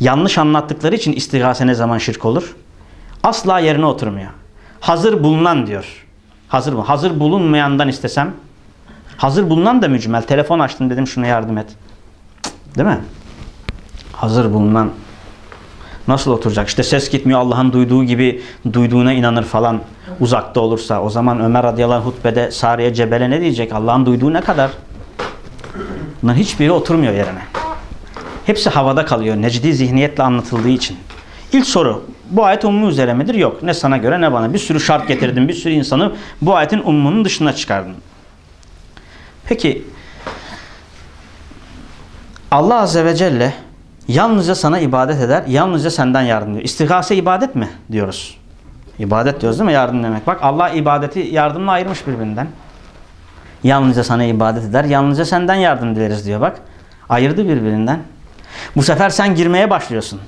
Yanlış anlattıkları için istigase ne zaman şirk olur? Asla yerine oturmuyor. Hazır bulunan diyor. Hazır mı? Hazır bulunmayandan istesem hazır bulunan da mücmel. Telefon açtım dedim şuna yardım et. Değil mi? Hazır bulunan nasıl oturacak? İşte ses gitmiyor Allah'ın duyduğu gibi duyduğuna inanır falan uzakta olursa. O zaman Ömer radıyallahu anh hutbede Sariye Cebel'e ne diyecek? Allah'ın duyduğu ne kadar? Bunların hiçbiri oturmuyor yerine. Hepsi havada kalıyor. Necdi zihniyetle anlatıldığı için. İlk soru. Bu ayet ummu üzere midir? Yok. Ne sana göre ne bana. Bir sürü şart getirdim. Bir sürü insanı bu ayetin ummunun dışına çıkardım. Peki Allah Azze ve Celle yalnızca sana ibadet eder, yalnızca senden yardım diyor. İstigase ibadet mi diyoruz? İbadet diyoruz değil mi? Yardım demek. Bak Allah ibadeti yardımla ayırmış birbirinden. Yalnızca sana ibadet eder, yalnızca senden yardım dileriz diyor bak. Ayırdı birbirinden. Bu sefer sen girmeye başlıyorsun.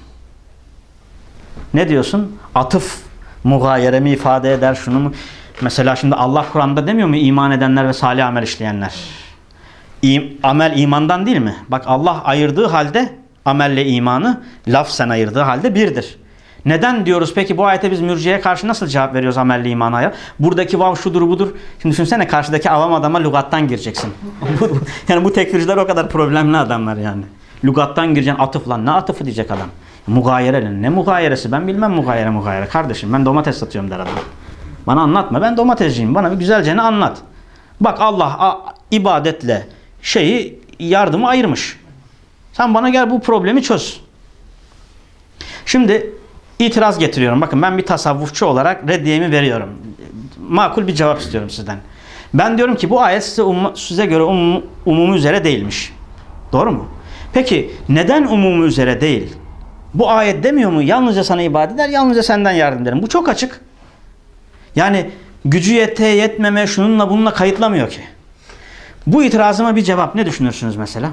Ne diyorsun? Atıf mugayeremi ifade eder şunu mu? Mesela şimdi Allah Kur'an'da demiyor mu iman edenler ve salih amel işleyenler? İm, amel imandan değil mi? Bak Allah ayırdığı halde amelle imanı laf sen ayırdığı halde birdir. Neden diyoruz peki bu ayete biz mürciye karşı nasıl cevap veriyoruz amelli imana? Buradaki vav şudur budur. Şimdi düşünsene karşıdaki avam adama lügattan gireceksin. yani bu tekfirciler o kadar problemli adamlar yani. Lügattan gireceksin atıf lan ne atıfı diyecek adam. Mugayere ne mugayeresi ben bilmem mugayere mugayere kardeşim ben domates satıyorum der adam. Bana anlatma ben domatesciyim bana bir güzelce ne anlat. Bak Allah ibadetle şeyi yardımı ayırmış. Sen bana gel bu problemi çöz. Şimdi itiraz getiriyorum. Bakın ben bir tasavvufçu olarak reddiyemi veriyorum. Makul bir cevap istiyorum sizden. Ben diyorum ki bu ayet size, umma- size göre umum, umumi üzere değilmiş. Doğru mu? Peki neden umumi üzere değil? Bu ayet demiyor mu? Yalnızca sana ibadet eder, yalnızca senden yardım ederim. Bu çok açık. Yani gücü yete, yetmeme, şununla bununla kayıtlamıyor ki. Bu itirazıma bir cevap ne düşünürsünüz mesela?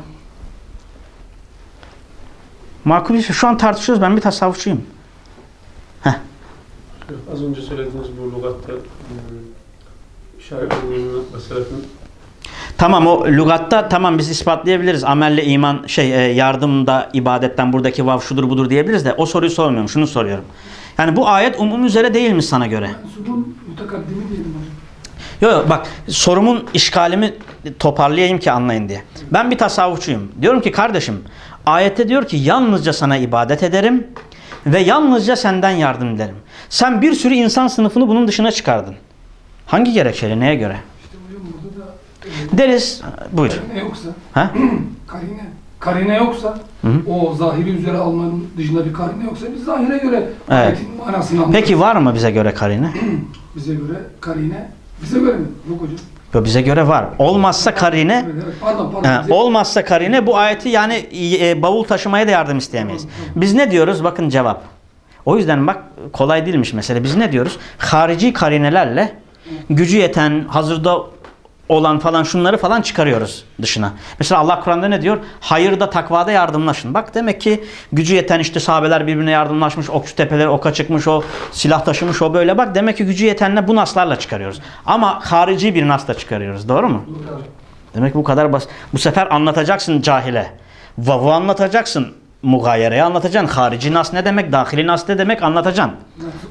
Makul şey. Şu an tartışıyoruz. Ben bir tasavvufçuyum. Az önce söylediğiniz bu lügatta şairinin meselesinin Tamam o lügatta tamam biz ispatlayabiliriz. Amelle iman şey e, yardımda ibadetten buradaki vav şudur budur diyebiliriz de o soruyu sormuyorum. Şunu soruyorum. Yani bu ayet umum üzere değil mi sana göre? Diyelim hocam. Yok yok bak sorumun işgalimi toparlayayım ki anlayın diye. Ben bir tasavvufçuyum. Diyorum ki kardeşim ayette diyor ki yalnızca sana ibadet ederim ve yalnızca senden yardım dilerim. Sen bir sürü insan sınıfını bunun dışına çıkardın. Hangi gerekçeyle neye göre? İşte hocam burada da Deriz buyur. karine yoksa, Ha? karine, karine yoksa, Hı hı. o zahiri üzere almanın dışında bir karine yoksa biz zahire göre Evet. manasını anlarız. Peki var mı bize göre karine? Bize göre karine, bize göre mi? Yok hocam. Yo, bize göre var. Olmazsa karine. Pardon pardon. Bize- olmazsa karine bu ayeti yani e, bavul taşımaya da yardım isteyemeyiz. Biz ne diyoruz? Bakın cevap. O yüzden bak kolay değilmiş mesele. Biz ne diyoruz? Harici karinelerle gücü yeten, hazırda olan falan şunları falan çıkarıyoruz dışına. Mesela Allah Kur'an'da ne diyor? Hayırda, takvada yardımlaşın. Bak demek ki gücü yeten işte sahabeler birbirine yardımlaşmış, okçu tepeleri oka çıkmış, o silah taşımış, o böyle. Bak demek ki gücü yetenle bu naslarla çıkarıyoruz. Ama harici bir nasla çıkarıyoruz. Doğru mu? Demek ki bu kadar basit. Bu sefer anlatacaksın cahile. Vavu anlatacaksın. Mugayereyi anlatacaksın. Harici nas ne demek? Dahili nas ne demek? Anlatacaksın.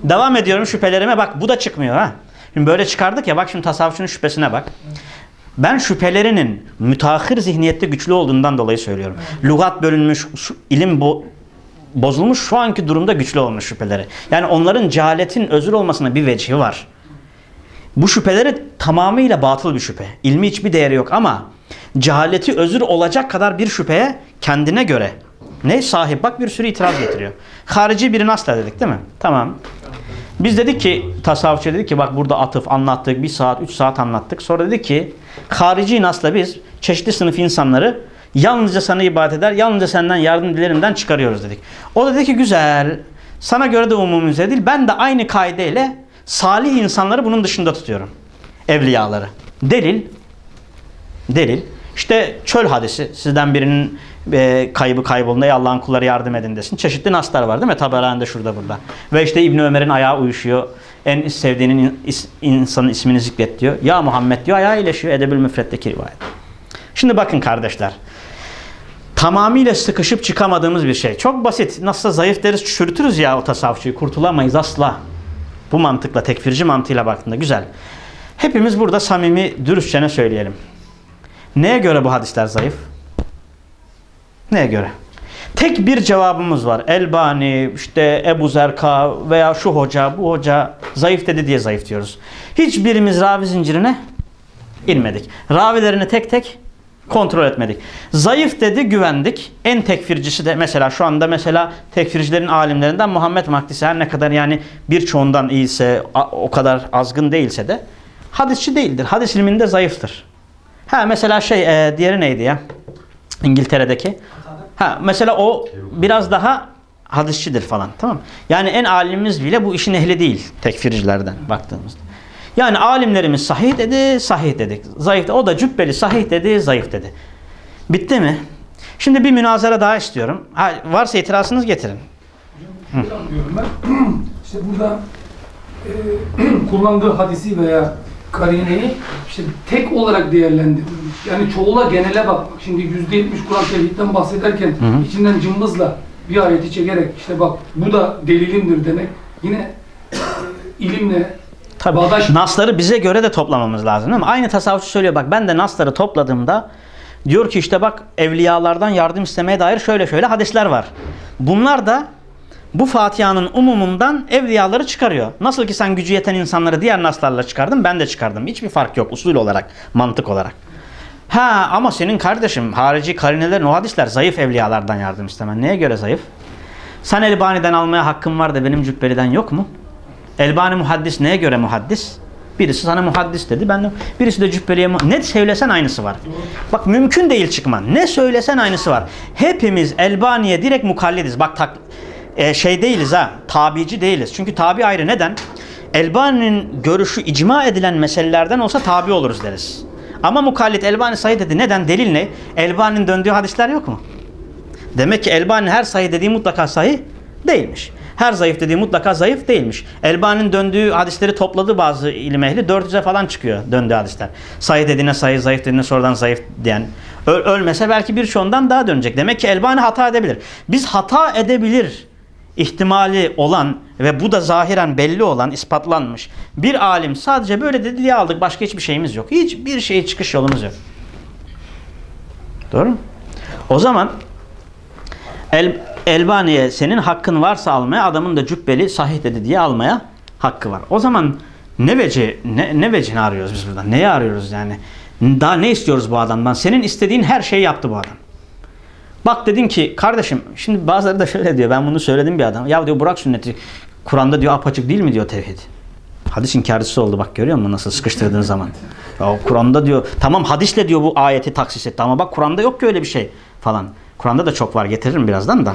Devam ediyorum şüphelerime. Bak bu da çıkmıyor ha. Şimdi böyle çıkardık ya bak şimdi tasavvufçunun şüphesine bak. Ben şüphelerinin müteahhir zihniyette güçlü olduğundan dolayı söylüyorum. Lugat bölünmüş, ilim bo bozulmuş şu anki durumda güçlü olmuş şüpheleri. Yani onların cehaletin özür olmasına bir vecihi var. Bu şüpheleri tamamıyla batıl bir şüphe. İlmi hiçbir değeri yok ama cehaleti özür olacak kadar bir şüpheye kendine göre ne sahip bak bir sürü itiraz getiriyor. Harici bir nasla dedik değil mi? Tamam. Biz dedik ki tasavvufçu dedik ki bak burada atıf anlattık bir saat üç saat anlattık. Sonra dedik ki harici nasla biz çeşitli sınıf insanları yalnızca sana ibadet eder yalnızca senden yardım dilerimden çıkarıyoruz dedik. O dedi ki güzel sana göre de umumi üzere değil ben de aynı kaideyle salih insanları bunun dışında tutuyorum. Evliyaları. Delil delil. İşte çöl hadisi. Sizden birinin e, kaybı kaybolduğunda "Ey Allah'ın kulları yardım edin desin. Çeşitli naslar var değil mi? Taberani'de şurada burada. Ve işte İbn Ömer'in ayağı uyuşuyor. En sevdiğinin in- is- insanın ismini zikret diyor. Ya Muhammed diyor ayağı iyileşiyor. Edebül Müfret'teki rivayet. Şimdi bakın kardeşler. Tamamıyla sıkışıp çıkamadığımız bir şey. Çok basit. Nasılsa zayıf deriz çürütürüz ya o tasavvufçuyu. Kurtulamayız asla. Bu mantıkla, tekfirci mantığıyla baktığında güzel. Hepimiz burada samimi, dürüstçe ne söyleyelim. Neye göre bu hadisler zayıf? Neye göre? Tek bir cevabımız var. Elbani, işte Ebu Zerka veya şu hoca, bu hoca zayıf dedi diye zayıf diyoruz. Hiçbirimiz ravi zincirine inmedik. Ravilerini tek tek kontrol etmedik. Zayıf dedi güvendik. En tekfircisi de mesela şu anda mesela tekfircilerin alimlerinden Muhammed Mahdisi her ne kadar yani birçoğundan iyiyse o kadar azgın değilse de hadisçi değildir. Hadis ilminde zayıftır. Ha mesela şey e, diğeri neydi ya? İngiltere'deki. Ha mesela o biraz daha hadisçidir falan tamam? Yani en alimimiz bile bu işin ehli değil tekfircilerden baktığımızda. Yani alimlerimiz sahih dedi, sahih dedik. Zayıf o da cübbeli sahih dedi, zayıf dedi. Bitti mi? Şimdi bir münazara daha istiyorum. Ha, varsa itirazınız getirin. Diyorum ben. işte burada e, kullandığı hadisi veya karineyi işte tek olarak değerlendirmiş. Yani çoğula genele bakmak. Şimdi yüzde yetmiş Kur'an tevhidden bahsederken hı. içinden cımbızla bir ayeti çekerek işte bak bu da delilimdir demek yine ilimle Tabii. Bağdaş- Nasları bize göre de toplamamız lazım değil mi? Aynı tasavvufçu söylüyor bak ben de nasları topladığımda diyor ki işte bak evliyalardan yardım istemeye dair şöyle şöyle hadisler var. Bunlar da bu Fatiha'nın umumundan evliyaları çıkarıyor. Nasıl ki sen gücü yeten insanları diğer naslarla çıkardın ben de çıkardım. Hiçbir fark yok usul olarak, mantık olarak. Ha ama senin kardeşim harici karinelerin o hadisler zayıf evliyalardan yardım istemen. Neye göre zayıf? Sen Elbani'den almaya hakkın var da benim Cübbeli'den yok mu? Elbani muhaddis neye göre muhaddis? Birisi sana muhaddis dedi. Ben de, birisi de Cübbeli'ye ne söylesen aynısı var. Bak mümkün değil çıkman. Ne söylesen aynısı var. Hepimiz Elbani'ye direkt mukallidiz. Bak tak, e, şey değiliz ha. Tabici değiliz. Çünkü tabi ayrı. Neden? Elbani'nin görüşü icma edilen meselelerden olsa tabi oluruz deriz. Ama mukallit Elbani sayı dedi. Neden? Delil ne? Elbani'nin döndüğü hadisler yok mu? Demek ki Elbani her sayı dediği mutlaka sayı değilmiş. Her zayıf dediği mutlaka zayıf değilmiş. Elbani'nin döndüğü hadisleri topladı bazı ilim ehli. 400'e falan çıkıyor döndüğü hadisler. Sayı dediğine sayı, zayıf dediğine sonradan zayıf diyen. Ö- ölmese belki birçoğundan daha dönecek. Demek ki Elbani hata edebilir. Biz hata edebilir ihtimali olan ve bu da zahiren belli olan, ispatlanmış bir alim sadece böyle dedi diye aldık. Başka hiçbir şeyimiz yok. Hiçbir şeye çıkış yolumuz yok. Doğru mu? O zaman El, Elbani'ye senin hakkın varsa almaya adamın da cübbeli sahih dedi diye almaya hakkı var. O zaman ne veci ne, ne vecini arıyoruz biz burada? Neyi arıyoruz yani? Daha ne istiyoruz bu adamdan? Senin istediğin her şeyi yaptı bu adam. Bak dedin ki kardeşim şimdi bazıları da şöyle diyor ben bunu söyledim bir adam. Ya diyor bırak sünneti. Kur'an'da diyor apaçık değil mi diyor tevhid. Hadis inkarcısı oldu bak görüyor musun nasıl sıkıştırdığın zaman. Ya Kur'an'da diyor tamam hadisle diyor bu ayeti taksis etti ama bak Kur'an'da yok ki öyle bir şey falan. Kur'an'da da çok var getiririm birazdan da.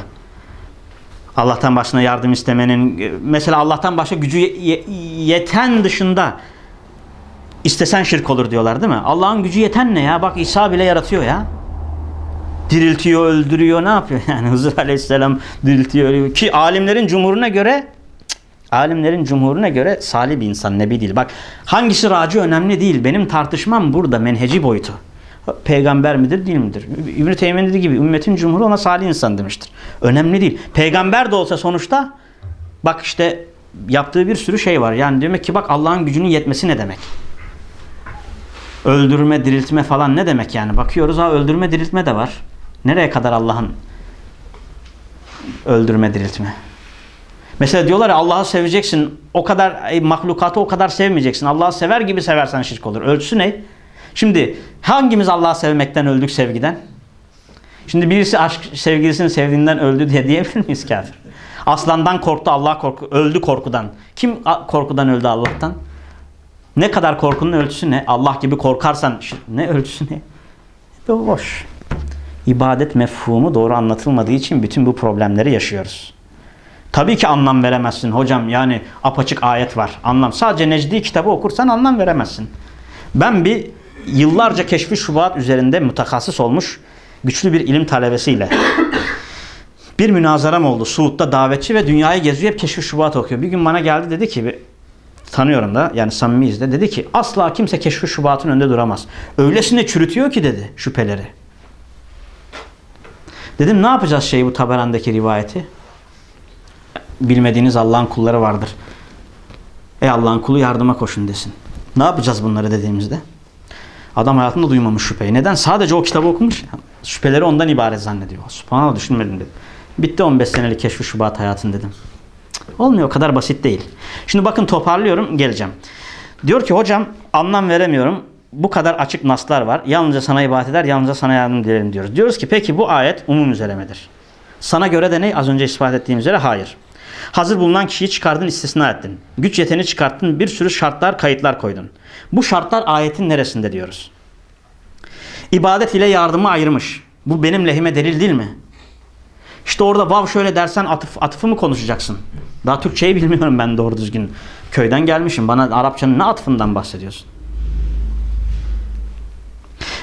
Allah'tan başına yardım istemenin mesela Allah'tan başka gücü ye- ye- yeten dışında istesen şirk olur diyorlar değil mi? Allah'ın gücü yeten ne ya? Bak İsa bile yaratıyor ya. Diriltiyor, öldürüyor, ne yapıyor? Yani Hızır Aleyhisselam diriltiyor. Ki alimlerin cumhuruna göre alimlerin cumhuruna göre salih bir insan, nebi değil. Bak hangisi racı önemli değil. Benim tartışmam burada menheci boyutu. Peygamber midir, değil midir? İbn-i Teymiye dediği gibi ümmetin cumhuru ona salih insan demiştir. Önemli değil. Peygamber de olsa sonuçta bak işte yaptığı bir sürü şey var. Yani demek ki bak Allah'ın gücünün yetmesi ne demek? Öldürme, diriltme falan ne demek yani? Bakıyoruz ha öldürme, diriltme de var. Nereye kadar Allah'ın öldürme, diriltme? Mesela diyorlar ya Allah'ı seveceksin. O kadar e, mahlukatı o kadar sevmeyeceksin. Allah'ı sever gibi seversen şirk olur. Ölçüsü ne? Şimdi hangimiz Allah'ı sevmekten öldük sevgiden? Şimdi birisi aşk sevgilisini sevdiğinden öldü diye diyebilir miyiz kafir? Aslandan korktu Allah korku öldü korkudan. Kim korkudan öldü Allah'tan? Ne kadar korkunun ölçüsü ne? Allah gibi korkarsan ne ölçüsü ne? Boş. İbadet mefhumu doğru anlatılmadığı için bütün bu problemleri yaşıyoruz. Tabii ki anlam veremezsin hocam. Yani apaçık ayet var. Anlam. Sadece Necdi kitabı okursan anlam veremezsin. Ben bir yıllarca keşfi şubat üzerinde mutakassis olmuş güçlü bir ilim talebesiyle bir münazaram oldu. Suud'da davetçi ve dünyayı geziyor. Hep keşfi şubat okuyor. Bir gün bana geldi dedi ki tanıyorum da yani samimiyiz de dedi ki asla kimse keşfi şubatın önünde duramaz. Öylesine çürütüyor ki dedi şüpheleri. Dedim ne yapacağız şey bu Taberan'daki rivayeti? Bilmediğiniz Allah'ın kulları vardır. Ey Allah'ın kulu yardıma koşun desin. Ne yapacağız bunları dediğimizde? Adam hayatında duymamış şüpheyi. Neden? Sadece o kitabı okumuş. Şüpheleri ondan ibaret zannediyor. Subhanallah düşünmedim dedim. Bitti 15 senelik keşfi şubat hayatın dedim. Olmuyor o kadar basit değil. Şimdi bakın toparlıyorum geleceğim. Diyor ki hocam anlam veremiyorum. Bu kadar açık naslar var. Yalnızca sana ibadet eder, yalnızca sana yardım dilerim diyoruz. Diyoruz ki peki bu ayet umum üzeremedir. Sana göre de ne? Az önce ispat ettiğim üzere hayır. Hazır bulunan kişiyi çıkardın istisna ettin. Güç yeteni çıkarttın bir sürü şartlar kayıtlar koydun. Bu şartlar ayetin neresinde diyoruz? İbadet ile yardımı ayırmış. Bu benim lehime delil değil mi? İşte orada vav şöyle dersen atıf, atıfı mı konuşacaksın? Daha Türkçeyi bilmiyorum ben doğru düzgün. Köyden gelmişim. Bana Arapçanın ne atıfından bahsediyorsun?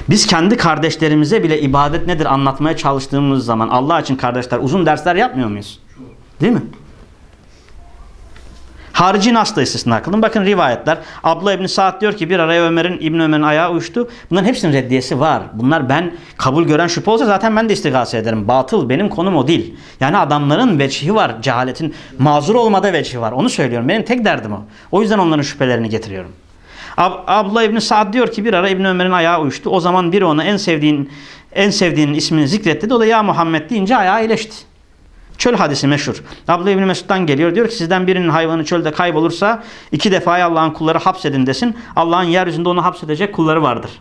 Biz kendi kardeşlerimize bile ibadet nedir anlatmaya çalıştığımız zaman Allah için kardeşler uzun dersler yapmıyor muyuz? Değil mi? Harici nas da istisna kılın. Bakın rivayetler. Abla İbni Sa'd diyor ki bir araya Ömer'in İbn Ömer'in ayağı uyuştu. Bunların hepsinin reddiyesi var. Bunlar ben kabul gören şüphe olsa zaten ben de istigase ederim. Batıl benim konum o değil. Yani adamların veçhi var. Cehaletin mazur olmada veçhi var. Onu söylüyorum. Benim tek derdim o. O yüzden onların şüphelerini getiriyorum. Ab Abla İbni Sa'd diyor ki bir ara İbn Ömer'in ayağı uyuştu. O zaman biri ona en sevdiğin en sevdiğinin ismini zikretti. O da ya Muhammed deyince ayağı iyileşti. Çöl hadisi meşhur. Abla İbni Mesud'dan geliyor. Diyor ki sizden birinin hayvanı çölde kaybolursa iki defaya Allah'ın kulları hapsedin desin. Allah'ın yeryüzünde onu hapsedecek kulları vardır.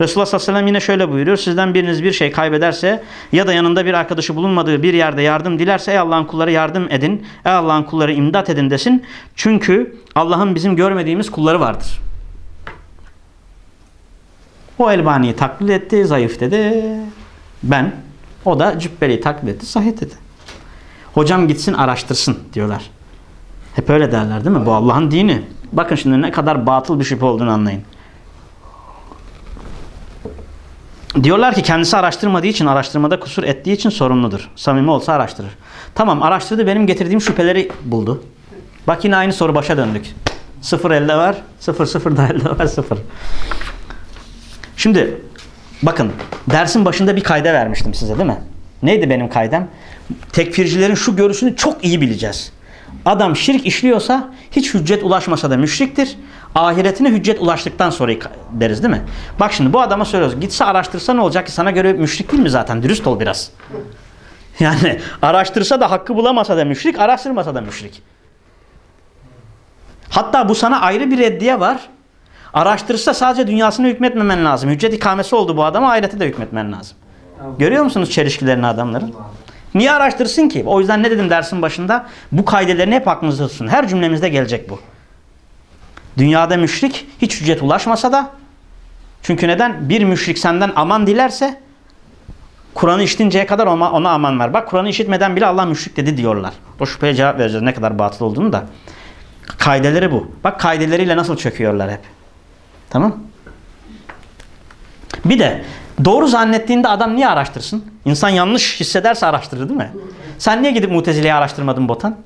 Resulullah sallallahu aleyhi ve sellem yine şöyle buyuruyor. Sizden biriniz bir şey kaybederse ya da yanında bir arkadaşı bulunmadığı bir yerde yardım dilerse ey Allah'ın kulları yardım edin. Ey Allah'ın kulları imdat edin desin. Çünkü Allah'ın bizim görmediğimiz kulları vardır. O Elbani'yi taklit etti, zayıf dedi. Ben. O da Cübbeli'yi taklit etti, sahih dedi. Hocam gitsin araştırsın diyorlar. Hep öyle derler değil mi? Bu Allah'ın dini. Bakın şimdi ne kadar batıl bir şüphe olduğunu anlayın. Diyorlar ki kendisi araştırmadığı için, araştırmada kusur ettiği için sorumludur. Samimi olsa araştırır. Tamam araştırdı benim getirdiğim şüpheleri buldu. Bak yine aynı soru başa döndük. Sıfır elde var, sıfır sıfır da elde var, sıfır. Şimdi bakın dersin başında bir kayda vermiştim size değil mi? Neydi benim kaydem? Tekfircilerin şu görüşünü çok iyi bileceğiz. Adam şirk işliyorsa hiç hüccet ulaşmasa da müşriktir. Ahiretine hüccet ulaştıktan sonra deriz değil mi? Bak şimdi bu adama söylüyoruz. Gitse araştırsa ne olacak ki sana göre müşrik değil mi zaten? Dürüst ol biraz. Yani araştırsa da hakkı bulamasa da müşrik, araştırmasa da müşrik. Hatta bu sana ayrı bir reddiye var. Araştırsa sadece dünyasını hükmetmemen lazım. Hüccet ikamesi oldu bu adama ahirete de hükmetmen lazım. Görüyor musunuz çelişkilerini adamların? Niye araştırsın ki? O yüzden ne dedim dersin başında? Bu kaidelerini hep aklınızda tutun. Her cümlemizde gelecek bu. Dünyada müşrik hiç hüccet ulaşmasa da çünkü neden? Bir müşrik senden aman dilerse Kur'an'ı işitinceye kadar ona, ona aman ver. Bak Kur'an'ı işitmeden bile Allah müşrik dedi diyorlar. O şüpheye cevap vereceğiz ne kadar batıl olduğunu da. Kaideleri bu. Bak kaideleriyle nasıl çöküyorlar hep. Tamam? Bir de doğru zannettiğinde adam niye araştırsın? İnsan yanlış hissederse araştırır değil mi? Sen niye gidip Mutezile'yi araştırmadın Botan?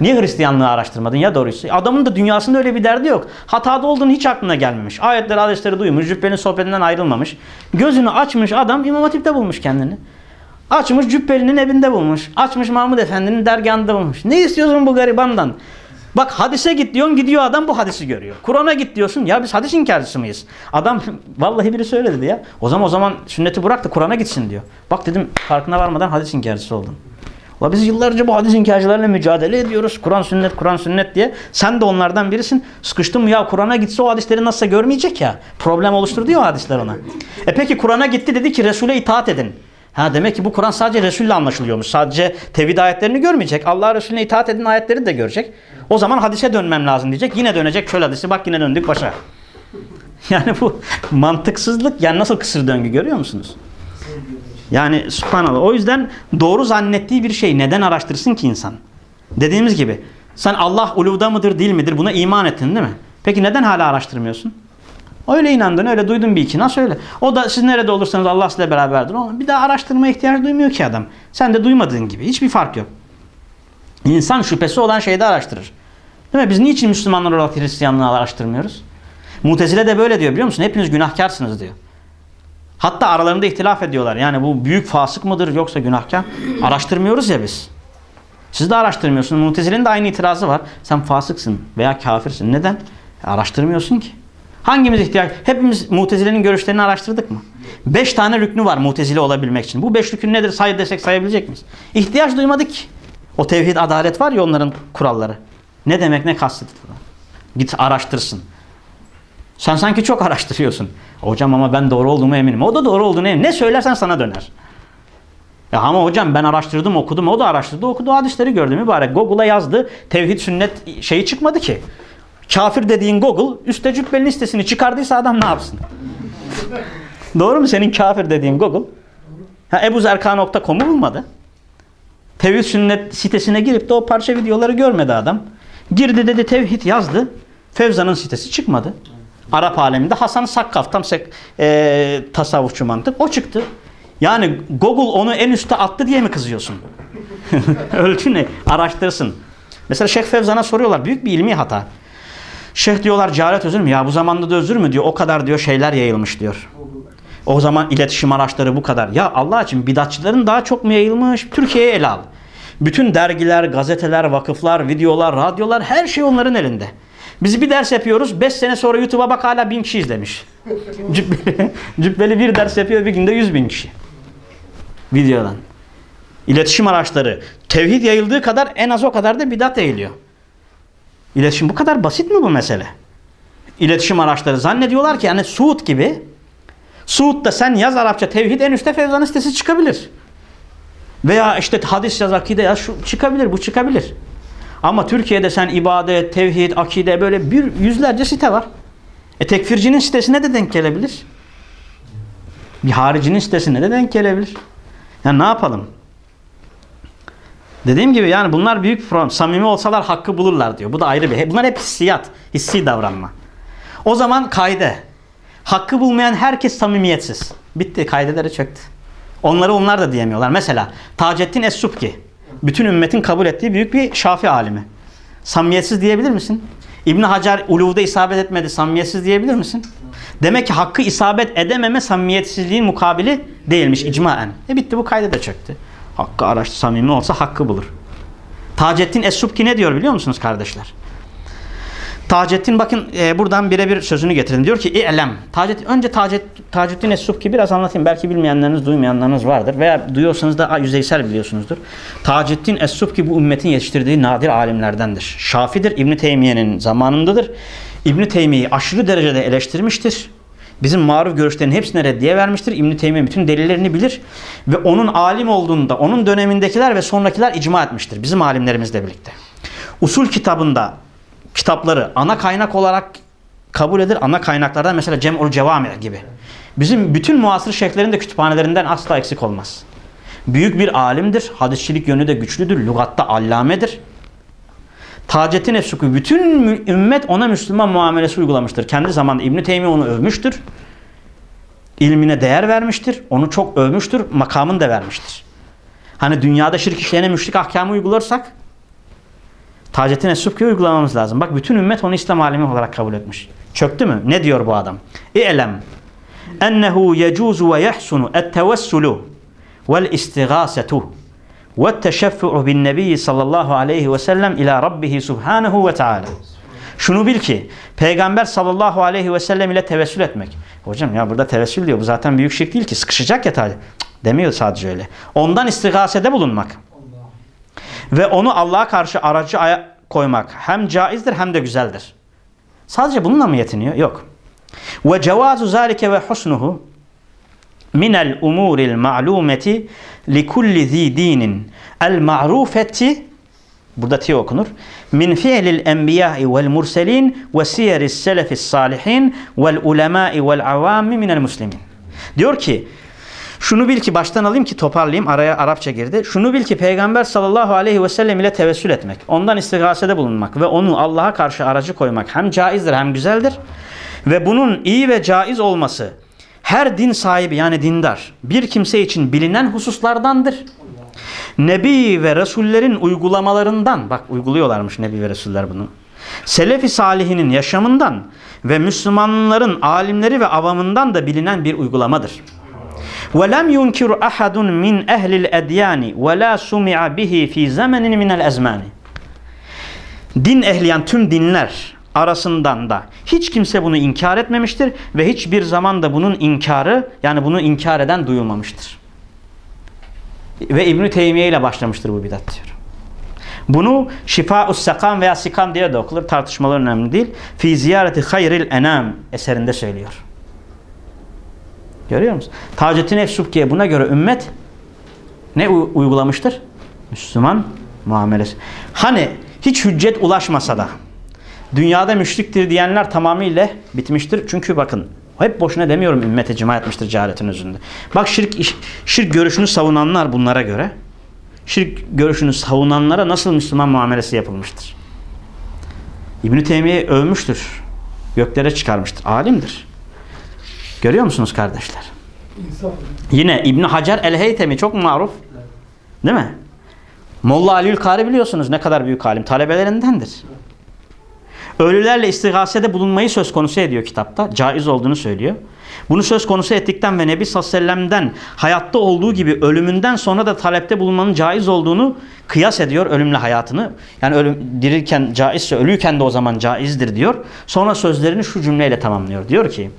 Niye Hristiyanlığı araştırmadın ya doğrusu? Adamın da dünyasında öyle bir derdi yok. Hatada olduğunu hiç aklına gelmemiş. Ayetleri, hadisleri duymuş, cübbenin sohbetinden ayrılmamış. Gözünü açmış adam İmam Hatip'te bulmuş kendini. Açmış cübbelinin evinde bulmuş. Açmış Mahmud Efendi'nin dergahında bulmuş. Ne istiyorsun bu garibandan? Bak hadise git diyorsun gidiyor adam bu hadisi görüyor. Kur'an'a git diyorsun ya biz hadis inkarcısı mıyız? Adam vallahi biri söyledi ya. O zaman o zaman sünneti bırak da Kur'an'a gitsin diyor. Bak dedim farkına varmadan hadis inkarcısı oldun. Ulan biz yıllarca bu hadis inkarcılarla mücadele ediyoruz. Kur'an sünnet Kur'an sünnet diye. Sen de onlardan birisin. Sıkıştın mı ya Kur'an'a gitse o hadisleri nasılsa görmeyecek ya. Problem oluşturdu ya o hadisler ona. E peki Kur'an'a gitti dedi ki Resul'e itaat edin. Ha demek ki bu Kur'an sadece Resul'le anlaşılıyormuş. Sadece tevhid ayetlerini görmeyecek. Allah Resulüne itaat edin ayetleri de görecek. O zaman hadise dönmem lazım diyecek. Yine dönecek şöyle hadisi. Bak yine döndük başa. Yani bu mantıksızlık. Yani nasıl kısır döngü görüyor musunuz? Yani subhanallah. O yüzden doğru zannettiği bir şey neden araştırsın ki insan? Dediğimiz gibi sen Allah uluvda mıdır değil midir buna iman ettin değil mi? Peki neden hala araştırmıyorsun? Öyle inandın, öyle duydun bir iki nasıl öyle. O da siz nerede olursanız Allah sizinle beraberdir. Bir daha araştırmaya ihtiyaç duymuyor ki adam. Sen de duymadığın gibi. Hiçbir fark yok. İnsan şüphesi olan şeyde araştırır. Değil mi? Biz niçin Müslümanlar olarak Hristiyanlığı araştırmıyoruz? Mutezile de böyle diyor biliyor musun? Hepiniz günahkarsınız diyor. Hatta aralarında ihtilaf ediyorlar. Yani bu büyük fasık mıdır yoksa günahkar? Araştırmıyoruz ya biz. Siz de araştırmıyorsunuz. Mutezile'nin de aynı itirazı var. Sen fasıksın veya kafirsin. Neden? E, araştırmıyorsun ki. Hangimiz ihtiyaç? Hepimiz Mutezile'nin görüşlerini araştırdık mı? Beş tane rüknü var Mutezile olabilmek için. Bu beş rükün nedir say desek sayabilecek miyiz? İhtiyaç duymadık. O tevhid, adalet var ya onların kuralları. Ne demek ne kastediyorlar? Git araştırsın. Sen sanki çok araştırıyorsun. Hocam ama ben doğru olduğumu eminim. O da doğru olduğunu eminim. Ne söylersen sana döner. Ya ama hocam ben araştırdım okudum. O da araştırdı okudu hadisleri gördü mübarek. Google'a yazdı. Tevhid sünnet şeyi çıkmadı ki. Kafir dediğin Google üstte cübbelin listesini çıkardıysa adam ne yapsın? Doğru mu senin kafir dediğin Google? Ha, ebuzerka.com'u bulmadı. Tevhid sünnet sitesine girip de o parça videoları görmedi adam. Girdi dedi tevhid yazdı. Fevza'nın sitesi çıkmadı. Arap aleminde Hasan Sakkaf tam e, tasavvufçu mantık o çıktı. Yani Google onu en üste attı diye mi kızıyorsun? Ölçü ne? Araştırsın. Mesela Şeyh Fevzan'a soruyorlar. Büyük bir ilmi hata. Şeyh diyorlar cehalet özür mü? Ya bu zamanda da özür mü diyor. O kadar diyor şeyler yayılmış diyor. O zaman iletişim araçları bu kadar. Ya Allah için bidatçıların daha çok mu yayılmış? Türkiye'ye ele al. Bütün dergiler, gazeteler, vakıflar, videolar, radyolar her şey onların elinde. Biz bir ders yapıyoruz. 5 sene sonra YouTube'a bak hala bin kişi izlemiş. Cübbeli, cübbeli bir ders yapıyor bir günde 100 bin kişi. Videodan. İletişim araçları. Tevhid yayıldığı kadar en az o kadar da bidat yayılıyor. İletişim bu kadar basit mi bu mesele? İletişim araçları zannediyorlar ki yani Suud gibi Suud'da sen yaz Arapça tevhid en üstte Fevzan sitesi çıkabilir. Veya işte hadis yaz akide yaz şu çıkabilir bu çıkabilir. Ama Türkiye'de sen ibadet, tevhid, akide böyle bir yüzlerce site var. E tekfircinin sitesine de denk gelebilir. Bir haricinin sitesine de denk gelebilir. Yani ne yapalım? Dediğim gibi yani bunlar büyük problem. Samimi olsalar hakkı bulurlar diyor. Bu da ayrı bir. Bunlar hep hissiyat. Hissi davranma. O zaman kaide. Hakkı bulmayan herkes samimiyetsiz. Bitti. Kaideleri çöktü. Onları onlar da diyemiyorlar. Mesela Taceddin Es-Subki. Bütün ümmetin kabul ettiği büyük bir şafi alimi. Samimiyetsiz diyebilir misin? İbn Hacer uluvda isabet etmedi. Samimiyetsiz diyebilir misin? Demek ki hakkı isabet edememe samimiyetsizliğin mukabili değilmiş icmaen. E bitti bu kayda da çöktü. Hakkı araçtı samimi olsa hakkı bulur. Taceddin Es-Subki ne diyor biliyor musunuz kardeşler? Taceddin bakın e, buradan birebir sözünü getirdim. Diyor ki İ'lem. Tacet, önce Tacet, Taceddin Es-Subki biraz anlatayım. Belki bilmeyenleriniz, duymayanlarınız vardır. Veya duyuyorsanız da yüzeysel biliyorsunuzdur. Taceddin Es-Subki bu ümmetin yetiştirdiği nadir alimlerdendir. Şafidir. İbn Teymiye'nin zamanındadır. İbn Teymiye'yi aşırı derecede eleştirmiştir. Bizim maruf görüşlerin hepsine reddiye vermiştir. İbn Teymiye bütün delillerini bilir ve onun alim olduğunda onun dönemindekiler ve sonrakiler icma etmiştir. Bizim alimlerimizle birlikte. Usul kitabında kitapları ana kaynak olarak kabul edilir. Ana kaynaklardan mesela Cem'ul Cevami gibi. Bizim bütün muasır şeyhlerin de kütüphanelerinden asla eksik olmaz. Büyük bir alimdir. Hadisçilik yönü de güçlüdür. Lugatta allamedir. Taceddin Efsuki bütün ümmet ona Müslüman muamelesi uygulamıştır. Kendi zamanında İbn Teymiye onu övmüştür. İlmine değer vermiştir. Onu çok övmüştür. Makamını da vermiştir. Hani dünyada şirk işleyene müşrik ahkamı uygularsak Taceddin Es-Subki'yi uygulamamız lazım. Bak bütün ümmet onu İslam alimi olarak kabul etmiş. Çöktü mü? Ne diyor bu adam? İ'lem ennehu yecuzu ve yahsunu et-tevessulu vel istigasetu ve teşeffu'u bin nebiyyi sallallahu aleyhi ve sellem ila rabbihi subhanahu ve teala. Şunu bil ki peygamber sallallahu aleyhi ve sellem ile tevessül etmek. Hocam ya burada tevessül diyor. Bu zaten büyük şirk değil ki. Sıkışacak ya tabi. Demiyor sadece öyle. Ondan istigasede bulunmak. Ve onu Allah'a karşı aracı koymak hem caizdir hem de güzeldir. Sadece bununla mı yetiniyor? Yok. Ve cevazu zalike ve husnuhu minel umuril ma'lumeti li kulli zi dinin el ma'rufeti burada ti okunur. Min fi'lil enbiya'i vel murselin ve siyeris selefis salihin vel ulemai vel avami minel muslimin. Diyor ki şunu bil ki baştan alayım ki toparlayayım. Araya Arapça girdi. Şunu bil ki Peygamber sallallahu aleyhi ve sellem ile tevessül etmek. Ondan istigasede bulunmak ve onu Allah'a karşı aracı koymak hem caizdir hem güzeldir. Ve bunun iyi ve caiz olması her din sahibi yani dindar bir kimse için bilinen hususlardandır. Nebi ve Resullerin uygulamalarından bak uyguluyorlarmış Nebi ve Resuller bunu. Selefi salihinin yaşamından ve Müslümanların alimleri ve avamından da bilinen bir uygulamadır. وَلَمْ يُنْكِرُ أَحَدٌ مِنْ أَهْلِ الْاَدْيَانِ وَلَا سُمِعَ بِهِ ف۪ي زَمَنٍ مِنَ الْاَزْمَانِ Din ehliyen tüm dinler arasından da hiç kimse bunu inkar etmemiştir ve hiçbir zaman da bunun inkarı yani bunu inkar eden duyulmamıştır. Ve İbn-i Teymiye ile başlamıştır bu bidat diyor. Bunu Şifa-us Sakam veya Sikam diye de okulur. Tartışmalar önemli değil. Fi ziyareti hayril enam eserinde söylüyor. Görüyor musun? Taceddin Efsubki'ye buna göre ümmet ne uygulamıştır? Müslüman muamelesi. Hani hiç hüccet ulaşmasa da dünyada müşriktir diyenler tamamıyla bitmiştir. Çünkü bakın hep boşuna demiyorum ümmete cima etmiştir cehaletin özünde. Bak şirk, şirk görüşünü savunanlar bunlara göre şirk görüşünü savunanlara nasıl Müslüman muamelesi yapılmıştır? İbn-i Teymiye övmüştür. Göklere çıkarmıştır. Alimdir. Görüyor musunuz kardeşler? Yine İbn Hacer el-Heytemi çok maruf. Değil mi? Molla Aliül Kari biliyorsunuz ne kadar büyük alim. Talebelerindendir. Ölülerle istigasede bulunmayı söz konusu ediyor kitapta. Caiz olduğunu söylüyor. Bunu söz konusu ettikten ve Nebi sallallahu hayatta olduğu gibi ölümünden sonra da talepte bulunmanın caiz olduğunu kıyas ediyor ölümle hayatını. Yani ölüm dirirken caizse ölüyken de o zaman caizdir diyor. Sonra sözlerini şu cümleyle tamamlıyor. Diyor ki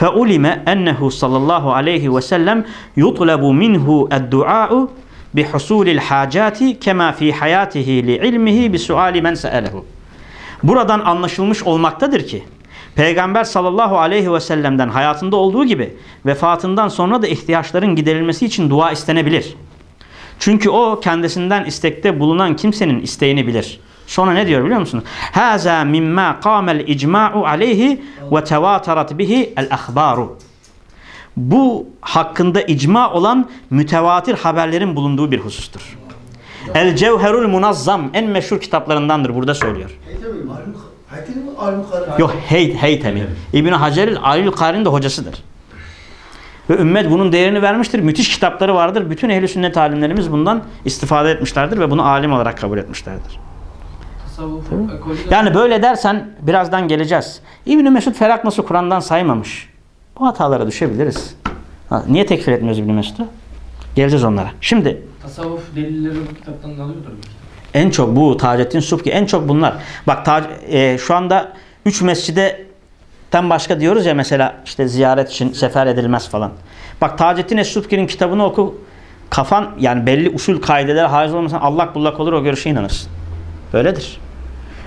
فَاُلِمَ اَنَّهُ sallallahu aleyhi ve sellem يُطْلَبُ مِنْهُ الدُّعَاءُ بِحُسُولِ الْحَاجَاتِ كَمَا فِي حَيَاتِهِ لِعِلْمِهِ بِسُعَالِ مَنْ سَأَلَهُ Buradan anlaşılmış olmaktadır ki Peygamber sallallahu aleyhi ve sellem'den hayatında olduğu gibi vefatından sonra da ihtiyaçların giderilmesi için dua istenebilir. Çünkü o kendisinden istekte bulunan kimsenin isteğini bilir. Sonra ne diyor biliyor musunuz? Haza mimma qamel icma'u aleyhi ve tevatarat bihi el ahbaru. Bu hakkında icma olan mütevatir haberlerin bulunduğu bir husustur. El Cevherul Munazzam en meşhur kitaplarındandır burada söylüyor. Yok Hey Heytemi. İbn Hacer'il Alil Karin de hocasıdır. Ve ümmet bunun değerini vermiştir. Müthiş kitapları vardır. Bütün ehli sünnet alimlerimiz bundan istifade etmişlerdir ve bunu alim olarak kabul etmişlerdir. Yani böyle dersen birazdan geleceğiz. İbn Mesud Felak nasıl Kur'an'dan saymamış. Bu hatalara düşebiliriz. Ha, niye tekfir etmiyoruz İbn Mesud'u? Geleceğiz onlara. Şimdi tasavvuf delilleri bu kitaptan alıyordur. En çok bu Taceddin Subki en çok bunlar. Bak ta, e, şu anda 3 mescidetten başka diyoruz ya mesela işte ziyaret için sefer edilmez falan. Bak Taceddin Es-Subki'nin kitabını oku. Kafan yani belli usul kaideler haiz olmasan allak bullak olur o görüşe inanırsın. Böyledir.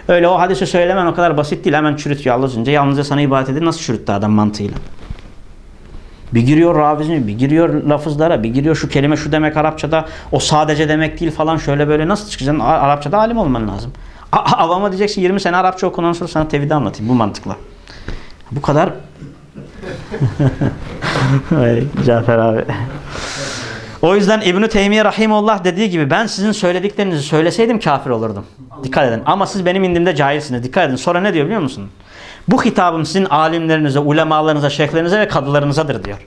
Öyle o hadisi söylemen o kadar basit değil. Hemen çürütüyor Allah önce. Yalnızca sana ibadet edin. Nasıl çürüttü adam mantığıyla? Bir giriyor ravizmi, bir giriyor lafızlara, bir giriyor şu kelime şu demek Arapçada, o sadece demek değil falan şöyle böyle nasıl çıkacaksın? Arapçada alim olman lazım. Avama diyeceksin 20 sene Arapça oku ondan sonra sana tevhidi anlatayım bu mantıkla. Bu kadar. Cafer abi. O yüzden İbn-i Teymiye Rahimullah dediği gibi ben sizin söylediklerinizi söyleseydim kafir olurdum. Dikkat edin. Ama siz benim indimde cahilsiniz. Dikkat edin. Sonra ne diyor biliyor musun? Bu hitabım sizin alimlerinize, ulemalarınıza, şeyhlerinize ve kadılarınızadır diyor.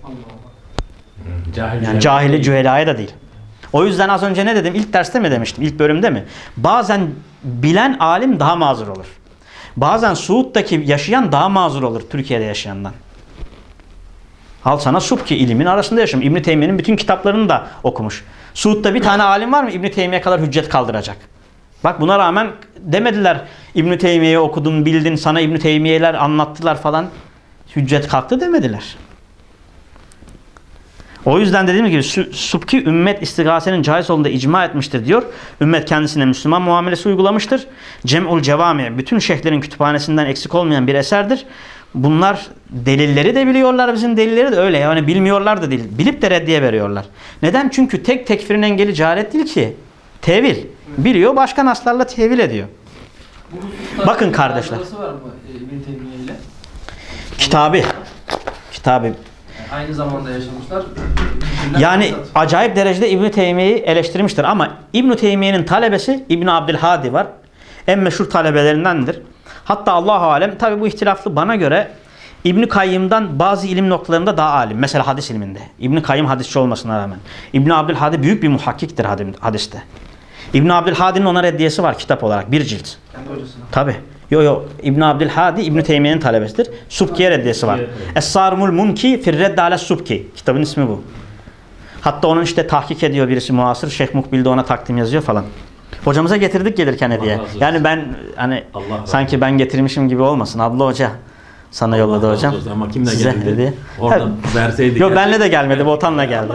Cahil Yani cahili cühelaya da değil. O yüzden az önce ne dedim? İlk derste mi demiştim? İlk bölümde mi? Bazen bilen alim daha mazur olur. Bazen Suud'daki yaşayan daha mazur olur Türkiye'de yaşayandan. Al sana Subki ilimin arasında yaşam. İbn Teymiye'nin bütün kitaplarını da okumuş. Suud'da bir tane alim var mı İbn Teymiye kadar hüccet kaldıracak? Bak buna rağmen demediler İbn Teymiye'yi okudun, bildin, sana İbn Teymiye'ler anlattılar falan. Hüccet kalktı demediler. O yüzden dediğim gibi Su- Subki ümmet istigasenin caiz olduğunda icma etmiştir diyor. Ümmet kendisine Müslüman muamelesi uygulamıştır. Cem'ul Cevami bütün şeyhlerin kütüphanesinden eksik olmayan bir eserdir. Bunlar delilleri de biliyorlar bizim delilleri de öyle yani bilmiyorlar da değil. Bilip de reddiye veriyorlar. Neden? Çünkü tek tekfirin engeli cehalet değil ki. Tevil. Biliyor başka naslarla tevil ediyor. Bakın kardeşler. var mı e? Kitabı. Kitabı. Yani aynı zamanda yaşamışlar. Yani acayip derecede İbn Teymiye'yi eleştirmiştir ama İbn Teymiye'nin talebesi İbn Abdülhadi var. En meşhur talebelerindendir. Hatta Allahu alem tabi bu ihtilaflı bana göre İbn Kayyım'dan bazı ilim noktalarında daha alim. Mesela hadis ilminde. İbn Kayyım hadisçi olmasına rağmen. İbn Abdülhadi büyük bir muhakkiktir hadiste. İbn Abdülhadi'nin ona reddiyesi var kitap olarak bir cilt. Kendi hocasına. Tabi. Yo yo İbn Abdülhadi İbn Teymiye'nin talebesidir. Subki'ye reddiyesi var. Es-Sarmul Munki fir Redd Subki. Kitabın ismi bu. Hatta onun işte tahkik ediyor birisi muasır. Şeyh Mukbil de ona takdim yazıyor falan. Hocamıza getirdik gelirken hediye. Yani ben hani Allah sanki ben getirmişim gibi olmasın. Abla hoca sana yolladı Allah hocam. olsun. Ama kimle Size geldi? hediye. Oradan Ha, verseydi. Yok benle de gelmedi. Botanla geldi.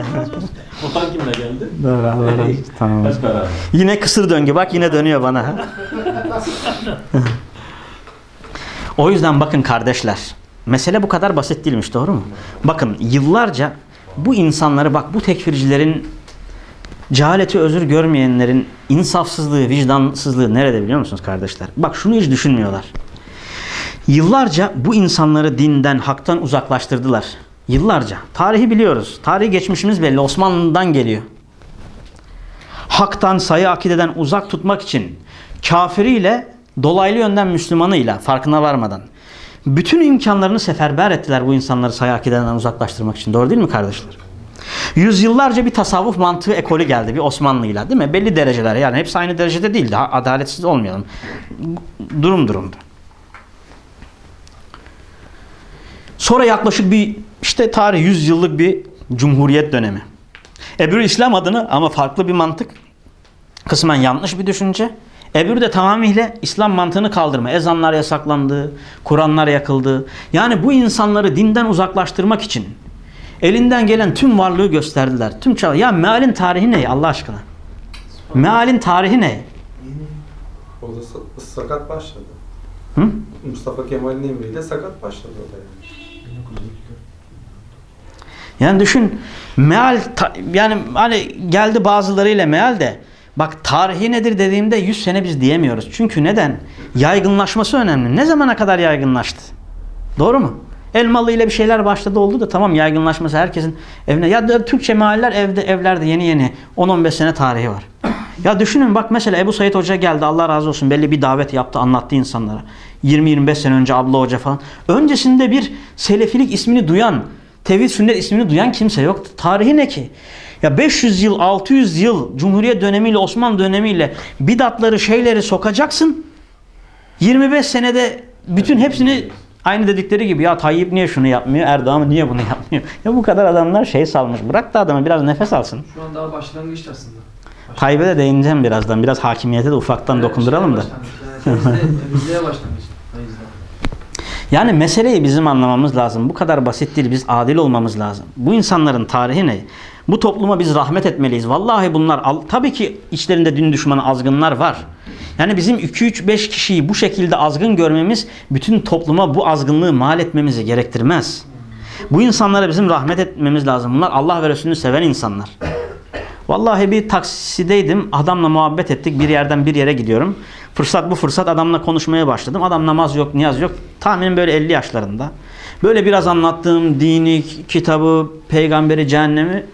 Otan kimle geldi? Doğru Allah razı olsun. Tamam. Yine kısır döngü. Bak yine dönüyor bana. o yüzden bakın kardeşler. Mesele bu kadar basit değilmiş doğru mu? Bakın yıllarca bu insanları bak bu tekfircilerin cehaleti özür görmeyenlerin insafsızlığı, vicdansızlığı nerede biliyor musunuz kardeşler? Bak şunu hiç düşünmüyorlar. Yıllarca bu insanları dinden, haktan uzaklaştırdılar. Yıllarca. Tarihi biliyoruz. Tarihi geçmişimiz belli. Osmanlı'dan geliyor haktan, sayı akideden uzak tutmak için kafiriyle dolaylı yönden Müslümanıyla farkına varmadan bütün imkanlarını seferber ettiler bu insanları sayı akideden uzaklaştırmak için. Doğru değil mi kardeşler? Yüzyıllarca bir tasavvuf mantığı ekolü geldi bir Osmanlı'yla değil mi? Belli dereceler yani hepsi aynı derecede değil daha adaletsiz olmayalım. Durum durumda. Sonra yaklaşık bir işte tarih 100 yıllık bir cumhuriyet dönemi. Ebru İslam adını ama farklı bir mantık. Kısmen yanlış bir düşünce. Ebru de tamamıyla İslam mantığını kaldırma. Ezanlar yasaklandı, Kur'anlar yakıldı. Yani bu insanları dinden uzaklaştırmak için elinden gelen tüm varlığı gösterdiler. Tüm çaba. Ya mealin tarihi ne Allah aşkına? Mealin tarihi ne? O da sa- sakat başladı. Hı? Mustafa Kemal'in emriyle sakat başladı o da yani. Yani düşün meal yani hani geldi bazılarıyla meal de bak tarihi nedir dediğimde 100 sene biz diyemiyoruz. Çünkü neden? Yaygınlaşması önemli. Ne zamana kadar yaygınlaştı? Doğru mu? Elmalı ile bir şeyler başladı oldu da tamam yaygınlaşması herkesin evine. Ya da Türkçe mealler evde evlerde yeni yeni 10-15 sene tarihi var. Ya düşünün bak mesela Ebu Said Hoca geldi Allah razı olsun belli bir davet yaptı anlattı insanlara. 20-25 sene önce Abla Hoca falan. Öncesinde bir selefilik ismini duyan, tevhid sünnet ismini duyan kimse yoktu. Tarihi ne ki? Ya 500 yıl, 600 yıl Cumhuriyet dönemiyle, Osmanlı dönemiyle bidatları, şeyleri sokacaksın. 25 senede bütün hepsini aynı dedikleri gibi ya Tayyip niye şunu yapmıyor, Erdoğan niye bunu yapmıyor? Ya bu kadar adamlar şey salmış. Bırak da adamı biraz nefes alsın. Şu an daha başlangıç aslında. Tayyip'e de değineceğim birazdan. Biraz hakimiyete de ufaktan dokunduralım da. Temizliğe başlangıç. Feyizle. Yani meseleyi bizim anlamamız lazım. Bu kadar basit değil. Biz adil olmamız lazım. Bu insanların tarihi ne? Bu topluma biz rahmet etmeliyiz. Vallahi bunlar tabii ki içlerinde din düşmanı azgınlar var. Yani bizim 2-3-5 kişiyi bu şekilde azgın görmemiz bütün topluma bu azgınlığı mal etmemizi gerektirmez. Bu insanlara bizim rahmet etmemiz lazım. Bunlar Allah ve Resulünü seven insanlar. Vallahi bir taksideydim. Adamla muhabbet ettik. Bir yerden bir yere gidiyorum. Fırsat bu fırsat adamla konuşmaya başladım. Adam namaz yok, niyaz yok. Tahminim böyle 50 yaşlarında. Böyle biraz anlattığım dini, kitabı, peygamberi, cehennemi.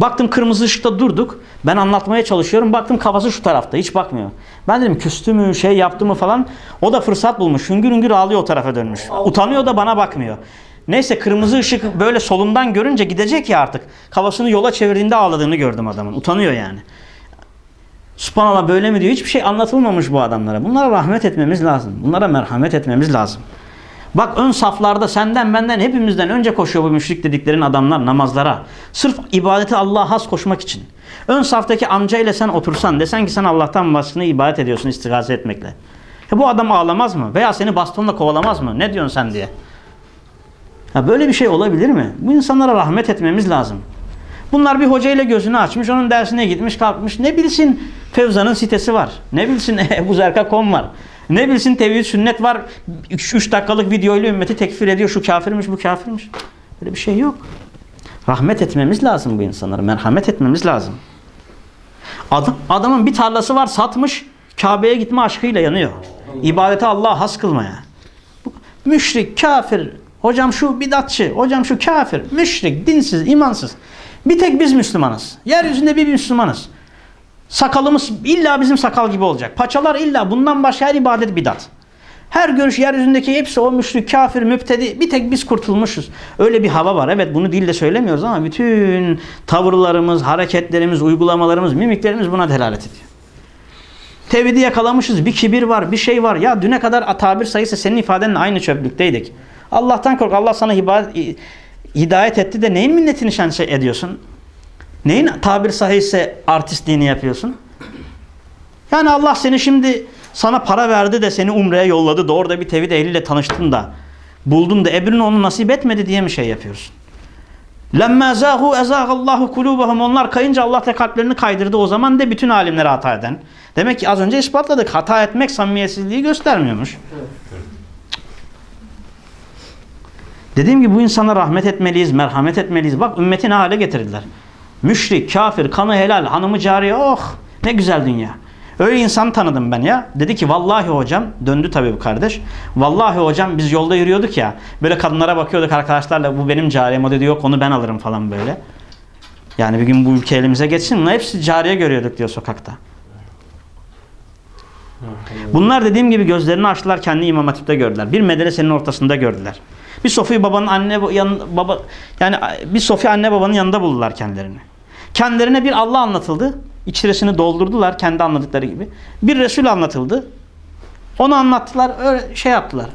Baktım kırmızı ışıkta durduk. Ben anlatmaya çalışıyorum. Baktım kafası şu tarafta. Hiç bakmıyor. Ben dedim küstü mü, şey yaptı mı falan. O da fırsat bulmuş. Hüngür hüngür ağlıyor o tarafa dönmüş. Utanıyor da bana bakmıyor. Neyse kırmızı ışık böyle solumdan görünce gidecek ya artık. Kafasını yola çevirdiğinde ağladığını gördüm adamın. Utanıyor yani. Subhanallah böyle mi diyor? Hiçbir şey anlatılmamış bu adamlara. Bunlara rahmet etmemiz lazım. Bunlara merhamet etmemiz lazım. Bak ön saflarda senden benden hepimizden önce koşuyor bu müşrik dediklerin adamlar namazlara. Sırf ibadeti Allah'a has koşmak için. Ön saftaki amcayla sen otursan desen ki sen Allah'tan başkasına ibadet ediyorsun istigase etmekle. E bu adam ağlamaz mı? Veya seni bastonla kovalamaz mı? Ne diyorsun sen diye. Ya böyle bir şey olabilir mi? Bu insanlara rahmet etmemiz lazım. Bunlar bir hocayla gözünü açmış, onun dersine gitmiş, kalkmış. Ne bilsin Fevza'nın sitesi var. Ne bilsin Ebu Zerka.com var. Ne bilsin tevhid sünnet var. 3 dakikalık videoyla ümmeti tekfir ediyor. Şu kafirmiş, bu kafirmiş. Böyle bir şey yok. Rahmet etmemiz lazım bu insanlara. Merhamet etmemiz lazım. Adam, adamın bir tarlası var satmış. Kabe'ye gitme aşkıyla yanıyor. İbadeti Allah'a has kılmaya. Müşrik, kafir, hocam şu bidatçı, hocam şu kafir, müşrik, dinsiz, imansız. Bir tek biz Müslümanız. Yeryüzünde bir Müslümanız. Sakalımız illa bizim sakal gibi olacak. Paçalar illa bundan başka her ibadet bidat. Her görüş yeryüzündeki hepsi o müşrik, kafir, müptedi. Bir tek biz kurtulmuşuz. Öyle bir hava var. Evet bunu dille söylemiyoruz ama bütün tavırlarımız, hareketlerimiz, uygulamalarımız, mimiklerimiz buna delalet ediyor. Tevhidi yakalamışız. Bir kibir var, bir şey var. Ya düne kadar tabir sayısı senin ifadenle aynı çöplükteydik. Allah'tan kork. Allah sana hidayet etti de neyin minnetini şen şey ediyorsun? Neyin tabir sahihse artistliğini yapıyorsun? Yani Allah seni şimdi sana para verdi de seni umreye yolladı da orada bir tevhid ehliyle tanıştın da buldun da Ebru'nun onu nasip etmedi diye mi şey yapıyorsun? Lemme zâhu ezâgallahu kulûbahum onlar kayınca Allah da kalplerini kaydırdı o zaman de bütün alimleri hata eden. Demek ki az önce ispatladık hata etmek samimiyetsizliği göstermiyormuş. Dediğim gibi bu insana rahmet etmeliyiz, merhamet etmeliyiz. Bak ümmeti ne hale getirdiler. Müşrik, kafir, kanı helal, hanımı cariye oh ne güzel dünya. Öyle insan tanıdım ben ya. Dedi ki vallahi hocam döndü tabii bu kardeş. Vallahi hocam biz yolda yürüyorduk ya. Böyle kadınlara bakıyorduk arkadaşlarla bu benim cariyem o dedi yok onu ben alırım falan böyle. Yani bir gün bu ülke elimize geçsin. Bunlar hepsi cariye görüyorduk diyor sokakta. Bunlar dediğim gibi gözlerini açtılar kendi imam hatipte gördüler. Bir medresenin ortasında gördüler. Bir Sofi babanın anne yan, baba yani bir Sofi anne babanın yanında buldular kendilerini. Kendilerine bir Allah anlatıldı. İçerisini doldurdular kendi anladıkları gibi. Bir Resul anlatıldı. Onu anlattılar, öyle şey yaptılar.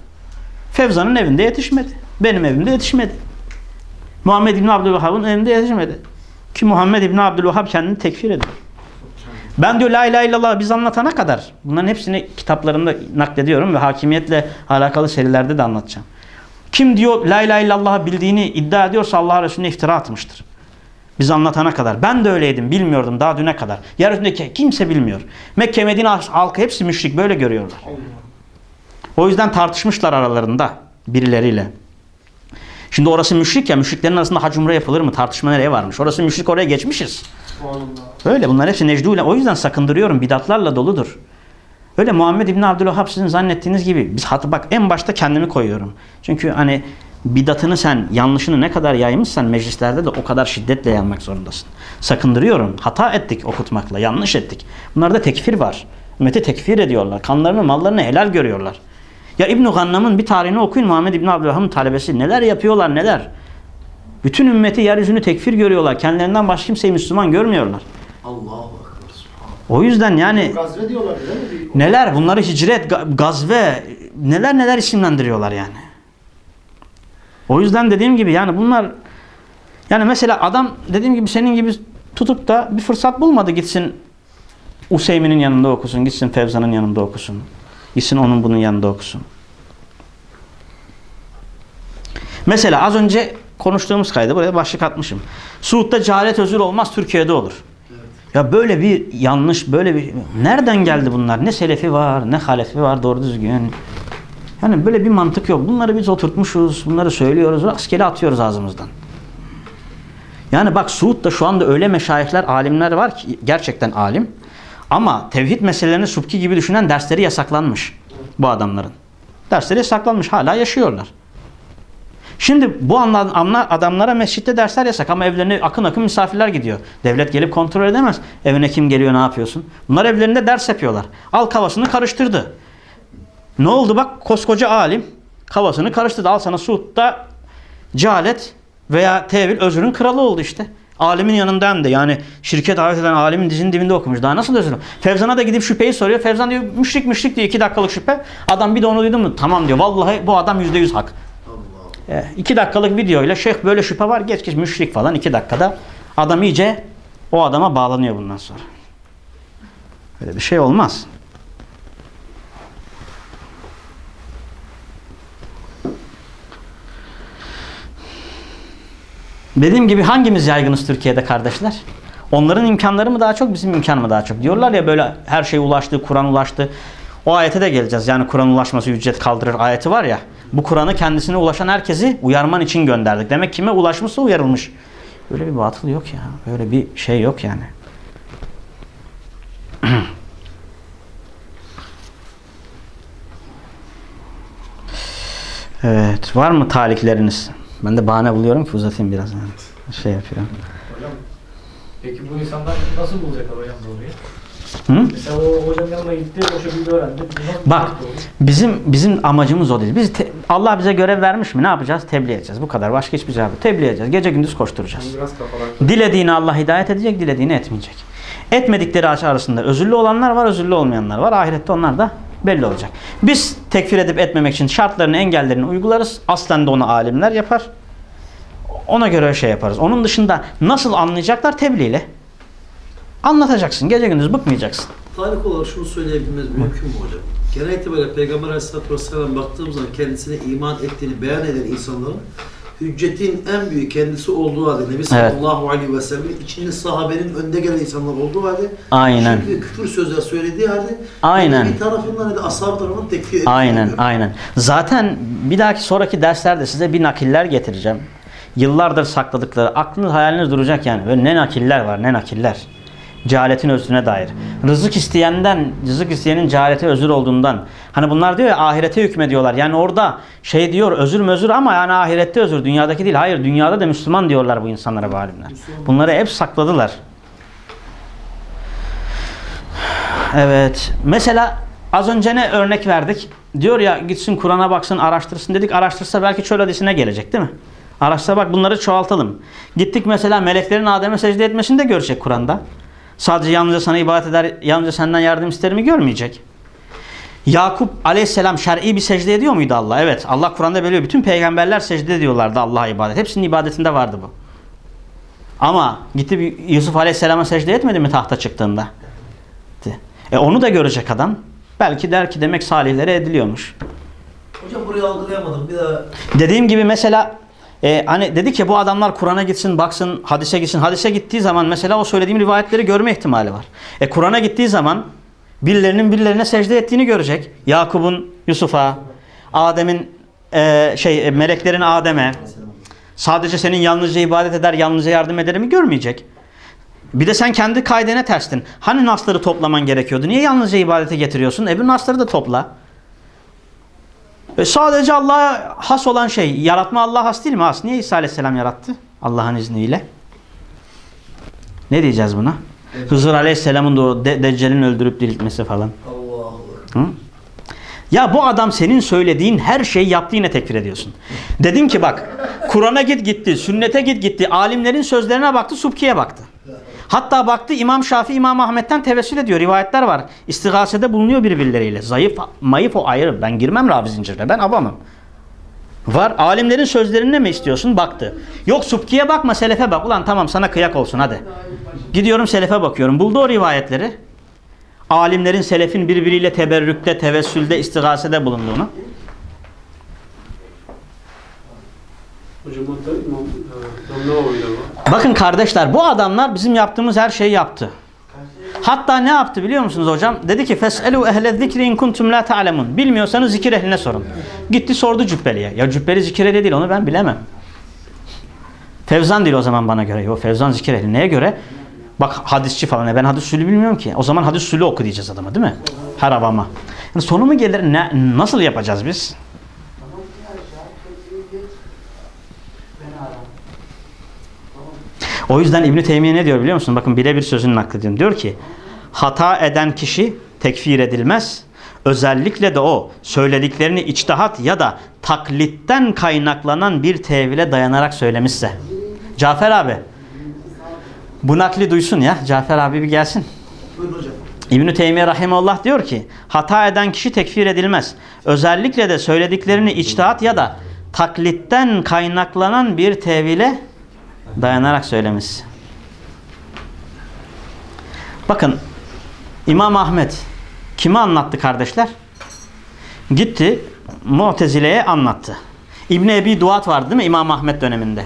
Fevza'nın evinde yetişmedi. Benim evimde yetişmedi. Muhammed İbni Abdülvahhab'ın evinde yetişmedi. Ki Muhammed İbni Abdülvahhab kendini tekfir ediyor. Ben diyor la ilahe illallah biz anlatana kadar bunların hepsini kitaplarımda naklediyorum ve hakimiyetle alakalı serilerde de anlatacağım. Kim diyor la ilahe illallah'ı bildiğini iddia ediyorsa Allah Resulüne iftira atmıştır. Biz anlatana kadar. Ben de öyleydim. Bilmiyordum daha düne kadar. Yeryüzündeki kimse bilmiyor. Mekke Medine halkı hepsi müşrik. Böyle görüyorlar. O yüzden tartışmışlar aralarında birileriyle. Şimdi orası müşrik ya. Müşriklerin arasında hac umre yapılır mı? Tartışma nereye varmış? Orası müşrik oraya geçmişiz. Öyle bunlar hepsi necduyla. O yüzden sakındırıyorum. Bidatlarla doludur. Öyle Muhammed İbni Abdülvahhab sizin zannettiğiniz gibi. Biz hatı bak en başta kendimi koyuyorum. Çünkü hani bidatını sen yanlışını ne kadar yaymışsan meclislerde de o kadar şiddetle yanmak zorundasın. Sakındırıyorum. Hata ettik okutmakla. Yanlış ettik. Bunlarda tekfir var. Ümmeti tekfir ediyorlar. Kanlarını mallarını helal görüyorlar. Ya İbn-i Gannam'ın bir tarihini okuyun Muhammed İbni Abdülvahhab'ın talebesi. Neler yapıyorlar neler. Bütün ümmeti yeryüzünü tekfir görüyorlar. Kendilerinden başka kimseyi Müslüman görmüyorlar. Subhanallah. O yüzden yani Gazve diyorlar değil mi? Bir- neler bunları hicret, ga- gazve neler neler isimlendiriyorlar yani. O yüzden dediğim gibi yani bunlar yani mesela adam dediğim gibi senin gibi tutup da bir fırsat bulmadı gitsin Useymi'nin yanında okusun, gitsin Fevza'nın yanında okusun. Gitsin onun bunun yanında okusun. Mesela az önce konuştuğumuz kaydı buraya başlık atmışım. Suud'da cehalet özür olmaz, Türkiye'de olur. Ya böyle bir yanlış, böyle bir... Nereden geldi bunlar? Ne selefi var, ne halefi var doğru düzgün. Yani böyle bir mantık yok. Bunları biz oturtmuşuz, bunları söylüyoruz, rastgele atıyoruz ağzımızdan. Yani bak Suud'da şu anda öyle meşayihler, alimler var ki gerçekten alim. Ama tevhid meselelerini Subki gibi düşünen dersleri yasaklanmış bu adamların. Dersleri yasaklanmış, hala yaşıyorlar. Şimdi bu anla- adamlara mescitte dersler yasak ama evlerine akın akın misafirler gidiyor. Devlet gelip kontrol edemez. Evine kim geliyor ne yapıyorsun? Bunlar evlerinde ders yapıyorlar. Al kavasını karıştırdı. Ne oldu bak koskoca alim kavasını karıştırdı. Al sana Suud'da cehalet veya tevil özrün kralı oldu işte. Alimin yanında hem de yani şirket davet eden alimin dizinin dibinde okumuş. Daha nasıl özür? Fevzan'a da gidip şüpheyi soruyor. Fevzan diyor müşrik müşrik diyor. iki dakikalık şüphe. Adam bir de onu duydun mu? Tamam diyor. Vallahi bu adam yüzde yüz hak. E, iki dakikalık videoyla şeyh böyle şüphe var geç geç müşrik falan iki dakikada adam iyice o adama bağlanıyor bundan sonra. Öyle bir şey olmaz. Dediğim gibi hangimiz yaygınız Türkiye'de kardeşler? Onların imkanları mı daha çok bizim imkan mı daha çok? Diyorlar ya böyle her şey ulaştı, Kur'an ulaştı. O ayete de geleceğiz. Yani Kur'an ulaşması ücret kaldırır ayeti var ya. Bu Kur'an'ı kendisine ulaşan herkesi uyarman için gönderdik. Demek kime ulaşmışsa uyarılmış. Böyle bir batıl yok ya. Böyle bir şey yok yani. Evet. Var mı talikleriniz? Ben de bahane buluyorum ki uzatayım biraz. Yani. Şey yapıyorum. Hocam, peki bu insanlar nasıl bulacaklar hocam doğruyu? Hı? Mesela o hocam yanına gitti, o şekilde öğrendi. Bu nasıl Bak bizim bizim amacımız o değil. Biz te- Allah bize görev vermiş mi? Ne yapacağız? Tebliğ edeceğiz. Bu kadar. Başka hiçbir şey yok. Tebliğ edeceğiz. Gece gündüz koşturacağız. Kafalar Dilediğini Allah hidayet edecek, dilediğini etmeyecek. Etmedikleri arasında özürlü olanlar var, özürlü olmayanlar var. Ahirette onlar da belli olacak. Biz tekfir edip etmemek için şartlarını, engellerini uygularız. Aslen de onu alimler yapar. Ona göre şey yaparız. Onun dışında nasıl anlayacaklar? Tebliğle. Anlatacaksın. Gece gündüz bıkmayacaksın. Tarih olarak şunu söyleyebilmemiz mümkün mü hocam? Genel itibariyle Peygamber Aleyhisselatü Vesselam baktığımız zaman kendisine iman ettiğini beyan eden insanların hüccetin en büyük kendisi olduğu halde Nebi sallallahu aleyhi ve sellem'in içinde sahabenin önde gelen insanlar olduğu halde Aynen. şimdi küfür sözler söylediği halde Aynen. bir tarafından de ashab tarafından tekfir edildiğini Aynen, aynen. Zaten bir dahaki sonraki derslerde size bir nakiller getireceğim. Yıllardır sakladıkları, aklınız hayaliniz duracak yani. Böyle ne nakiller var, ne nakiller. Cehaletin özrüne dair. Rızık isteyenden, rızık isteyenin cehalete özür olduğundan. Hani bunlar diyor ya ahirete hükmediyorlar. Yani orada şey diyor özür mözür ama yani ahirette özür, dünyadaki değil. Hayır, dünyada da Müslüman diyorlar bu insanlara bu alimler. Bunları hep sakladılar. Evet. Mesela az önce ne örnek verdik? diyor ya gitsin Kur'an'a baksın araştırsın dedik. Araştırsa belki çöl hadisine gelecek değil mi? Araştırsa bak bunları çoğaltalım. Gittik mesela meleklerin Adem'e secde etmesini de görecek Kur'an'da. Sadece yalnızca sana ibadet eder, yalnızca senden yardım isterimi görmeyecek. Yakup aleyhisselam şer'i bir secde ediyor muydu Allah? Evet. Allah Kur'an'da belirliyor. Bütün peygamberler secde ediyorlardı Allah'a ibadet. Hepsinin ibadetinde vardı bu. Ama gitti Yusuf aleyhisselama secde etmedi mi tahta çıktığında? E onu da görecek adam. Belki der ki demek salihlere ediliyormuş. Hocam burayı algılayamadım. Bir daha Dediğim gibi mesela e, hani dedi ki bu adamlar Kur'an'a gitsin, baksın, hadise gitsin. Hadise gittiği zaman mesela o söylediğim rivayetleri görme ihtimali var. E Kur'an'a gittiği zaman birilerinin birilerine secde ettiğini görecek. Yakup'un Yusuf'a, Adem'in e, şey e, meleklerin Adem'e. Sadece senin yalnızca ibadet eder, yalnızca yardım ederimi görmeyecek. Bir de sen kendi kaidene terstin. Hani nasları toplaman gerekiyordu? Niye yalnızca ibadete getiriyorsun? Ebru nasları da topla. E sadece Allah'a has olan şey. Yaratma Allah'a has değil mi? Has. Niye İsa Aleyhisselam yarattı? Allah'ın izniyle. Ne diyeceğiz buna? Hızır Aleyhisselam'ın da o de Deccal'in öldürüp diriltmesi falan. Allah Hı? Ya bu adam senin söylediğin her şeyi yaptı yine tekfir ediyorsun. Dedim ki bak Kur'an'a git gitti, sünnete git gitti, alimlerin sözlerine baktı, Subki'ye baktı. Hatta baktı İmam Şafii İmam Ahmet'ten tevessül ediyor. Rivayetler var. İstigasede bulunuyor birbirleriyle. Zayıf, mayıf o ayrı. Ben girmem Rabi zincirine. Ben avamım. Var. Alimlerin sözlerine mi istiyorsun? Baktı. Yok Subki'ye bakma Selefe bak. Ulan tamam sana kıyak olsun hadi. Gidiyorum Selefe bakıyorum. Buldu o rivayetleri. Alimlerin Selefin birbiriyle teberrükte, tevessülde, istigasede bulunduğunu. Var. Bakın kardeşler bu adamlar bizim yaptığımız her şeyi yaptı. Hatta ne yaptı biliyor musunuz hocam? Dedi ki feselu ehle zikri in kuntum la ta'lemun. Bilmiyorsanız zikir ehline sorun. Gitti sordu Cübbeli'ye. Ya Cübbeli zikir ehli değil onu ben bilemem. Fevzan değil o zaman bana göre. O Fevzan zikir ehli. Neye göre? Bak hadisçi falan. E Ben hadis usulü bilmiyorum ki. O zaman hadis usulü oku diyeceğiz adama değil mi? Her avama. Yani sonu mu gelir? Ne, nasıl yapacağız biz? O yüzden İbn Teymiye ne diyor biliyor musun? Bakın birebir sözünü naklediyorum. Diyor ki hata eden kişi tekfir edilmez. Özellikle de o söylediklerini içtihat ya da taklitten kaynaklanan bir tevhile dayanarak söylemişse. Cafer abi bu nakli duysun ya. Cafer abi bir gelsin. Buyurun hocam. İbn-i Teymiye Rahimullah diyor ki hata eden kişi tekfir edilmez. Özellikle de söylediklerini içtihat ya da taklitten kaynaklanan bir tevhile dayanarak söylemiş. Bakın İmam Ahmet kime anlattı kardeşler? Gitti Mu'tezile'ye anlattı. İbn Ebi Duat vardı değil mi İmam Ahmet döneminde?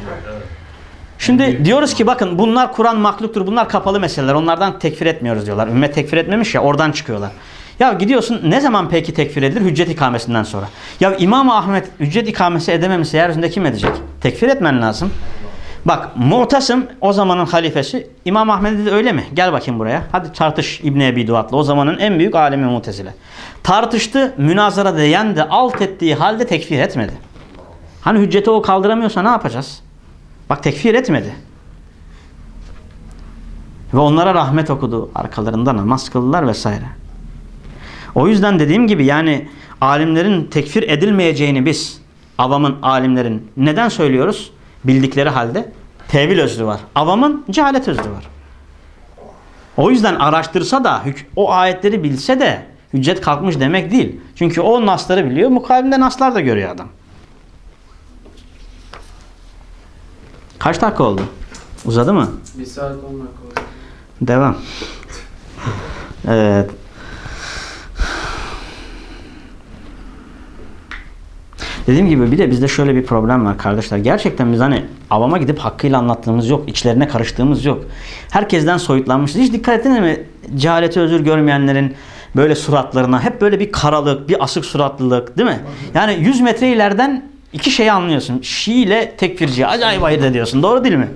Şimdi diyoruz ki bakın bunlar Kur'an mahluktur. Bunlar kapalı meseleler. Onlardan tekfir etmiyoruz diyorlar. Ümmet tekfir etmemiş ya oradan çıkıyorlar. Ya gidiyorsun ne zaman peki tekfir edilir? Hüccet ikamesinden sonra. Ya İmam Ahmet hüccet ikamesi edememişse yeryüzünde kim edecek? Tekfir etmen lazım. Bak Mu'tasım o zamanın halifesi İmam Ahmet dedi öyle mi? Gel bakayım buraya. Hadi tartış İbn Ebi Duat'la. O zamanın en büyük alemi Mu'tezile. Tartıştı, münazarada yendi, alt ettiği halde tekfir etmedi. Hani hücceti o kaldıramıyorsa ne yapacağız? Bak tekfir etmedi. Ve onlara rahmet okudu. Arkalarında namaz kıldılar vesaire. O yüzden dediğim gibi yani alimlerin tekfir edilmeyeceğini biz avamın alimlerin neden söylüyoruz? Bildikleri halde tevil özrü var. Avamın cehalet özrü var. O yüzden araştırsa da o ayetleri bilse de hüccet kalkmış demek değil. Çünkü o nasları biliyor. Mukabilinde naslar da görüyor adam. Kaç dakika oldu? Uzadı mı? Bir saat on dakika oldu. Devam. Evet. Dediğim gibi bir de bizde şöyle bir problem var kardeşler. Gerçekten biz hani avama gidip hakkıyla anlattığımız yok. içlerine karıştığımız yok. Herkesten soyutlanmışız. Hiç dikkat ettiniz mi? Cehaleti özür görmeyenlerin böyle suratlarına hep böyle bir karalık, bir asık suratlılık değil mi? Yani 100 metre ileriden iki şeyi anlıyorsun. Şii ile tekfirci. Acayip ayırt ediyorsun. Doğru değil mi?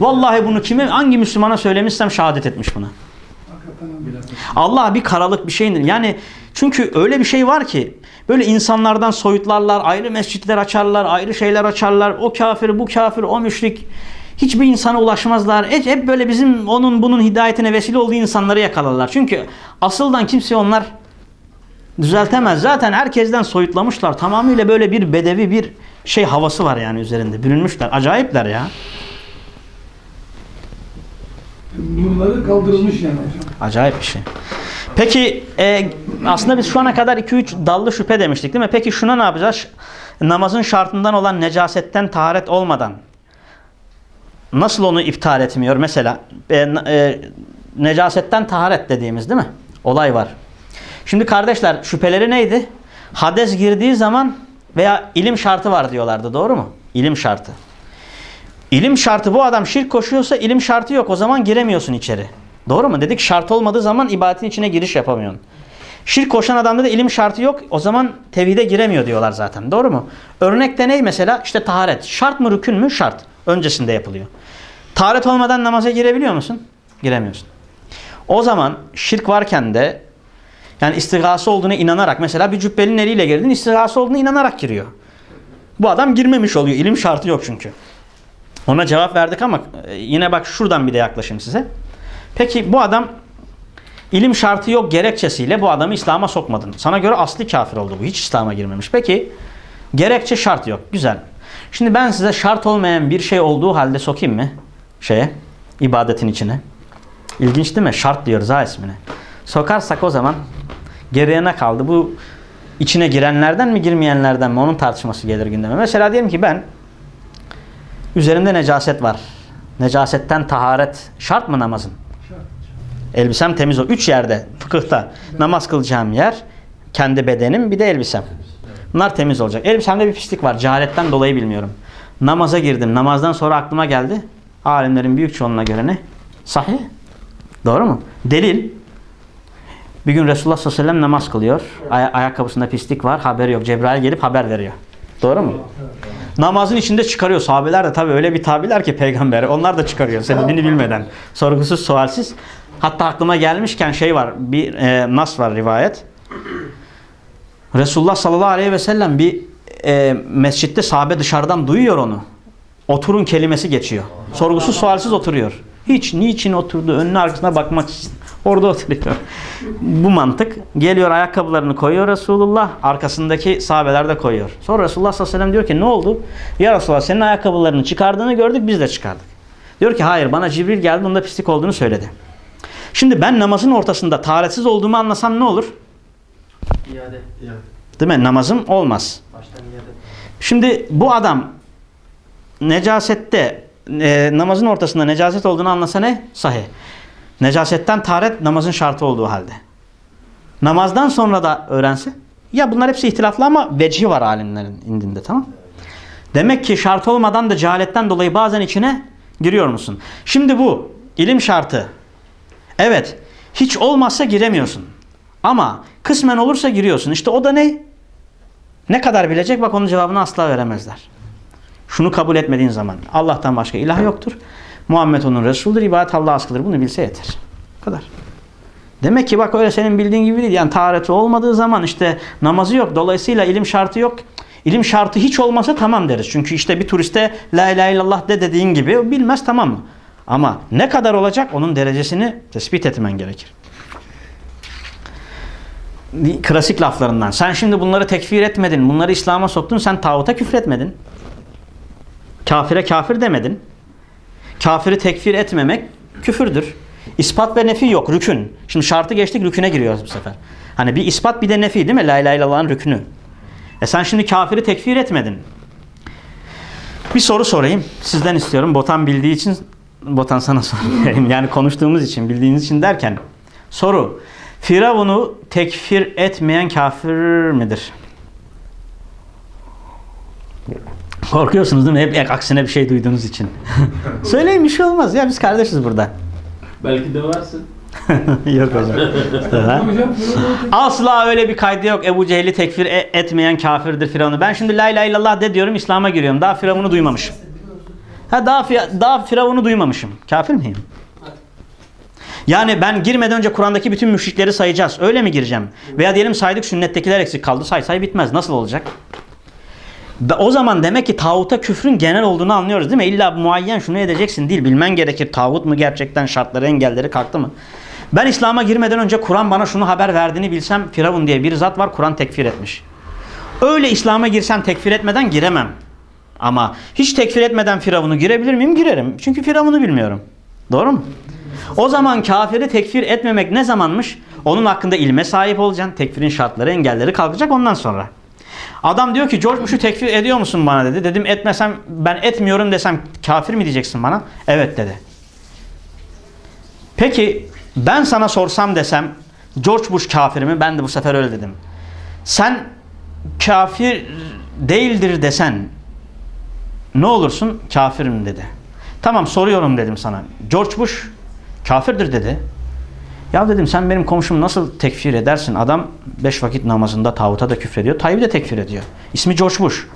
Vallahi bunu kime, hangi Müslümana söylemişsem şehadet etmiş buna. Allah bir karalık bir şeyindir. Yani çünkü öyle bir şey var ki böyle insanlardan soyutlarlar, ayrı mescitler açarlar, ayrı şeyler açarlar. O kafir, bu kafir, o müşrik. Hiçbir insana ulaşmazlar. Hep, hep böyle bizim onun bunun hidayetine vesile olduğu insanları yakalarlar. Çünkü asıldan kimse onlar Düzeltemez. Zaten herkesten soyutlamışlar. Tamamıyla böyle bir bedevi bir şey havası var yani üzerinde. Bürünmüşler. Acayipler ya. Nurları kaldırılmış yani hocam. Acayip bir şey. Peki e, aslında biz şu ana kadar 2-3 dallı şüphe demiştik değil mi? Peki şuna ne yapacağız? Namazın şartından olan necasetten taharet olmadan nasıl onu iptal etmiyor? Mesela e, e, necasetten taharet dediğimiz değil mi? Olay var. Şimdi kardeşler şüpheleri neydi? Hades girdiği zaman veya ilim şartı var diyorlardı doğru mu? İlim şartı. İlim şartı bu adam şirk koşuyorsa ilim şartı yok. O zaman giremiyorsun içeri. Doğru mu? Dedik şart olmadığı zaman ibadetin içine giriş yapamıyorsun. Şirk koşan adamda da ilim şartı yok. O zaman tevhide giremiyor diyorlar zaten. Doğru mu? Örnekte ne mesela? İşte taharet. Şart mı rükün mü? Şart. Öncesinde yapılıyor. Taharet olmadan namaza girebiliyor musun? Giremiyorsun. O zaman şirk varken de yani istigası olduğuna inanarak mesela bir cübbelin eliyle girdin istigası olduğuna inanarak giriyor. Bu adam girmemiş oluyor. İlim şartı yok çünkü. Ona cevap verdik ama e, yine bak şuradan bir de yaklaşayım size. Peki bu adam ilim şartı yok gerekçesiyle bu adamı İslam'a sokmadın. Sana göre asli kafir oldu bu. Hiç İslam'a girmemiş. Peki gerekçe şart yok. Güzel. Şimdi ben size şart olmayan bir şey olduğu halde sokayım mı? Şeye, ibadetin içine. İlginç değil mi? Şart diyoruz ha ismine. Sokarsak o zaman geriye ne kaldı? Bu içine girenlerden mi girmeyenlerden mi? Onun tartışması gelir gündeme. Mesela diyelim ki ben Üzerimde necaset var. Necasetten taharet şart mı namazın? Elbisem temiz o. Üç yerde fıkıhta namaz kılacağım yer kendi bedenim bir de elbisem. Bunlar temiz olacak. Elbisemde bir pislik var. Cehaletten dolayı bilmiyorum. Namaza girdim. Namazdan sonra aklıma geldi. Alimlerin büyük çoğunluğuna göre ne? Sahih. Doğru mu? Delil. Bir gün Resulullah sallallahu aleyhi ve sellem namaz kılıyor. Ay ayakkabısında pislik var. Haberi yok. Cebrail gelip haber veriyor. Doğru mu? Namazın içinde çıkarıyor. Sahabeler de tabii öyle bir tabiler ki peygamber. Onlar da çıkarıyor sebebini bilmeden. Sorgusuz sualsiz. Hatta aklıma gelmişken şey var. Bir e, nas var rivayet. Resulullah sallallahu aleyhi ve sellem bir e, mescitte sahabe dışarıdan duyuyor onu. Oturun kelimesi geçiyor. Sorgusuz sualsiz oturuyor. Hiç niçin oturdu? Önüne arkasına bakmak için. Orada oturuyor. Bu mantık. Geliyor ayakkabılarını koyuyor Resulullah. Arkasındaki sahabeler de koyuyor. Sonra Resulullah sallallahu aleyhi ve sellem diyor ki ne oldu? Ya Resulullah senin ayakkabılarını çıkardığını gördük biz de çıkardık. Diyor ki hayır bana Cibril geldi bunda pislik olduğunu söyledi. Şimdi ben namazın ortasında taharetsiz olduğumu anlasam ne olur? İade. Değil mi? Namazım olmaz. Şimdi bu adam necasette e, namazın ortasında necaset olduğunu anlasa ne? Sahih. Necasetten taharet namazın şartı olduğu halde. Namazdan sonra da öğrense ya bunlar hepsi ihtilaflı ama vecihi var alimlerin indinde tamam Demek ki şart olmadan da cehaletten dolayı bazen içine giriyor musun? Şimdi bu ilim şartı. Evet. Hiç olmazsa giremiyorsun. Ama kısmen olursa giriyorsun. İşte o da ne? Ne kadar bilecek? Bak onun cevabını asla veremezler. Şunu kabul etmediğin zaman Allah'tan başka ilah yoktur. Muhammed onun Resulüdür. ibadet Allah'a askıdır. Bunu bilse yeter. Bu kadar. Demek ki bak öyle senin bildiğin gibi değil. Yani tahareti olmadığı zaman işte namazı yok. Dolayısıyla ilim şartı yok. İlim şartı hiç olmasa tamam deriz. Çünkü işte bir turiste la ilahe illallah de dediğin gibi bilmez tamam mı? Ama ne kadar olacak onun derecesini tespit etmen gerekir. Klasik laflarından. Sen şimdi bunları tekfir etmedin. Bunları İslam'a soktun. Sen tağuta küfretmedin. Kafire kafir demedin. Kafiri tekfir etmemek küfürdür. İspat ve nefi yok. Rükün. Şimdi şartı geçtik rüküne giriyoruz bu sefer. Hani bir ispat bir de nefi değil mi? La ilahe illallah'ın rükünü. E sen şimdi kafiri tekfir etmedin. Bir soru sorayım. Sizden istiyorum. Botan bildiği için Botan sana sorayım. Yani konuştuğumuz için, bildiğiniz için derken. Soru. Firavun'u tekfir etmeyen kafir midir? Korkuyorsunuz değil mi? Hep aksine bir şey duyduğunuz için. Söyleyin bir şey olmaz. Ya biz kardeşiz burada. Belki döversin. yok hocam. Asla öyle bir kaydı yok. Ebu Cehil'i tekfir e- etmeyen kafirdir Firavun'u. Ben şimdi la ilahe illallah de diyorum İslam'a giriyorum. Daha Firavun'u duymamışım. Ha daha daha Firavun'u duymamışım. Kafir miyim? Yani ben girmeden önce Kur'an'daki bütün müşrikleri sayacağız. Öyle mi gireceğim? Veya diyelim saydık sünnettekiler eksik kaldı. Say say bitmez. Nasıl olacak? O zaman demek ki tağuta küfrün genel olduğunu anlıyoruz değil mi? İlla muayyen şunu edeceksin değil. Bilmen gerekir. Tağut mu gerçekten şartları engelleri kalktı mı? Ben İslam'a girmeden önce Kur'an bana şunu haber verdiğini bilsem Firavun diye bir zat var Kur'an tekfir etmiş. Öyle İslam'a girsem tekfir etmeden giremem. Ama hiç tekfir etmeden Firavun'u girebilir miyim? Girerim. Çünkü Firavun'u bilmiyorum. Doğru mu? O zaman kafiri tekfir etmemek ne zamanmış? Onun hakkında ilme sahip olacaksın. Tekfirin şartları, engelleri kalkacak ondan sonra. Adam diyor ki George Bush'u tekfir ediyor musun bana dedi. Dedim etmesem ben etmiyorum desem kafir mi diyeceksin bana? Evet dedi. Peki ben sana sorsam desem George Bush kafir mi? Ben de bu sefer öyle dedim. Sen kafir değildir desen ne olursun? Kafirim dedi. Tamam soruyorum dedim sana. George Bush kafirdir dedi. Ya dedim sen benim komşumu nasıl tekfir edersin? Adam beş vakit namazında tağuta da küfrediyor. Tayyip'i de tekfir ediyor. İsmi George Bush.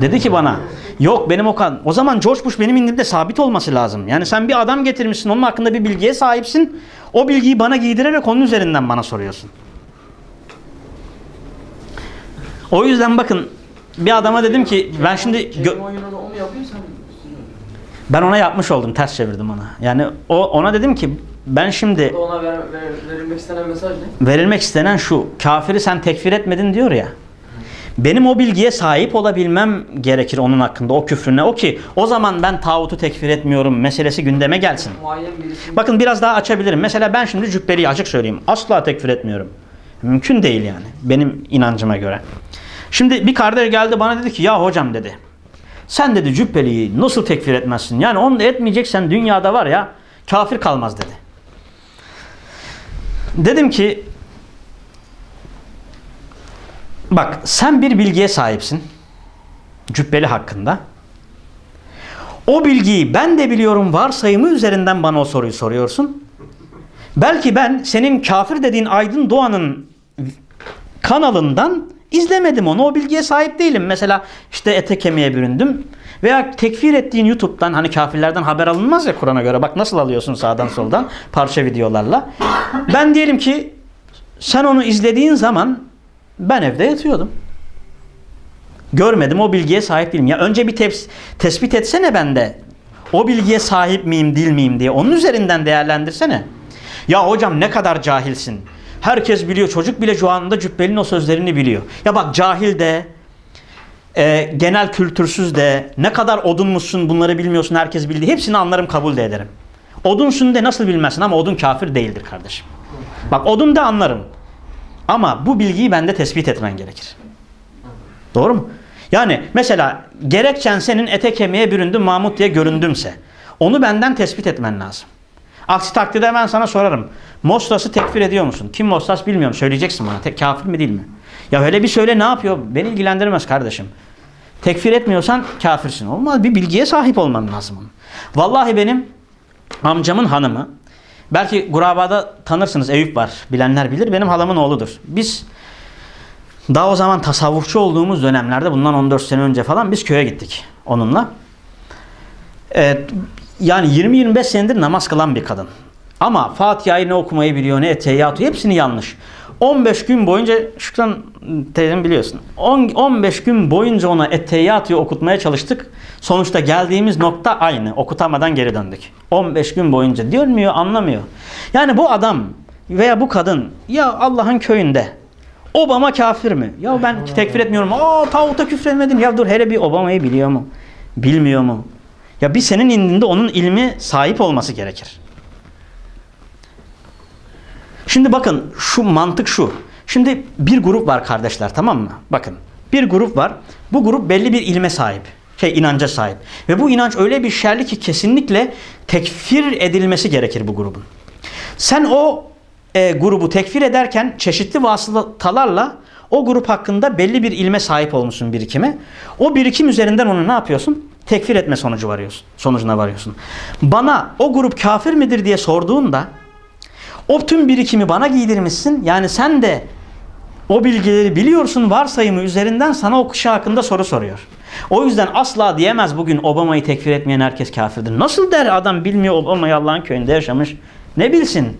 Dedi ki bana yok benim o kan. O zaman George Bush benim indimde sabit olması lazım. Yani sen bir adam getirmişsin onun hakkında bir bilgiye sahipsin. O bilgiyi bana giydirerek onun üzerinden bana soruyorsun. O yüzden bakın bir adama dedim ki ben şimdi ben ona yapmış oldum ters çevirdim ona. Yani o ona dedim ki ben şimdi ona ver, ver- verilmek istenen mesaj ne? verilmek istenen şu. Kafiri sen tekfir etmedin diyor ya. Benim o bilgiye sahip olabilmem gerekir onun hakkında o küfrüne. O ki o zaman ben tağutu tekfir etmiyorum meselesi gündeme gelsin. Bakın biraz daha açabilirim. Mesela ben şimdi cübbeliyi açık söyleyeyim. Asla tekfir etmiyorum. Mümkün değil yani. Benim inancıma göre. Şimdi bir kardeş geldi bana dedi ki ya hocam dedi. Sen dedi cübbeliyi nasıl tekfir etmezsin? Yani onu etmeyeceksen dünyada var ya kafir kalmaz dedi. Dedim ki bak sen bir bilgiye sahipsin. Cübbeli hakkında. O bilgiyi ben de biliyorum varsayımı üzerinden bana o soruyu soruyorsun. Belki ben senin kafir dediğin Aydın Doğan'ın kanalından izlemedim onu. O bilgiye sahip değilim. Mesela işte ete kemiğe büründüm. Veya tekfir ettiğin YouTube'dan hani kafirlerden haber alınmaz ya Kur'an'a göre. Bak nasıl alıyorsun sağdan soldan parça videolarla. Ben diyelim ki sen onu izlediğin zaman ben evde yatıyordum. Görmedim o bilgiye sahip değilim. Ya önce bir teps- tespit etsene bende. O bilgiye sahip miyim değil miyim diye. Onun üzerinden değerlendirsene. Ya hocam ne kadar cahilsin. Herkes biliyor. Çocuk bile şu anda cübbelin o sözlerini biliyor. Ya bak cahil de e, genel kültürsüz de ne kadar odunmuşsun bunları bilmiyorsun herkes bildi. Hepsini anlarım kabul de ederim. Odunsun de nasıl bilmezsin ama odun kafir değildir kardeşim. Bak odun da anlarım. Ama bu bilgiyi bende tespit etmen gerekir. Doğru mu? Yani mesela gerekçen senin ete kemiğe büründüm Mahmut diye göründümse onu benden tespit etmen lazım. Aksi takdirde ben sana sorarım. Mostas'ı tekfir ediyor musun? Kim Mostas bilmiyorum. Söyleyeceksin bana. Kafir mi değil mi? Ya öyle bir söyle ne yapıyor? Beni ilgilendirmez kardeşim. Tekfir etmiyorsan kafirsin. Olmaz. Bir bilgiye sahip olman lazım. Vallahi benim amcamın hanımı belki Guraba'da tanırsınız Eyüp var. Bilenler bilir. Benim halamın oğludur. Biz daha o zaman tasavvufçu olduğumuz dönemlerde bundan 14 sene önce falan biz köye gittik onunla. Ee, yani 20-25 senedir namaz kılan bir kadın. Ama Fatiha'yı ne okumayı biliyor ne eteyyatı hepsini yanlış. 15 gün boyunca Şükran teyzem biliyorsun. 10, 15 gün boyunca ona eteyyatı okutmaya çalıştık. Sonuçta geldiğimiz nokta aynı. Okutamadan geri döndük. 15 gün boyunca diyor anlamıyor. Yani bu adam veya bu kadın ya Allah'ın köyünde Obama kafir mi? Ya ben tekfir etmiyorum. Aa tağuta küfretmedin. Ya dur hele bir Obama'yı biliyor mu? Bilmiyor mu? Ya bir senin indinde onun ilmi sahip olması gerekir. Şimdi bakın şu mantık şu. Şimdi bir grup var kardeşler tamam mı? Bakın bir grup var. Bu grup belli bir ilme sahip. Şey inanca sahip. Ve bu inanç öyle bir şerli ki kesinlikle tekfir edilmesi gerekir bu grubun. Sen o e, grubu tekfir ederken çeşitli vasıtalarla o grup hakkında belli bir ilme sahip olmuşsun birikime. O birikim üzerinden onu ne yapıyorsun? Tekfir etme sonucu varıyorsun. Sonucuna varıyorsun. Bana o grup kafir midir diye sorduğunda o tüm birikimi bana giydirmişsin. Yani sen de o bilgileri biliyorsun varsayımı üzerinden sana o kişi hakkında soru soruyor. O yüzden asla diyemez bugün Obama'yı tekfir etmeyen herkes kafirdir. Nasıl der adam bilmiyor Obama'yı Allah'ın köyünde yaşamış. Ne bilsin?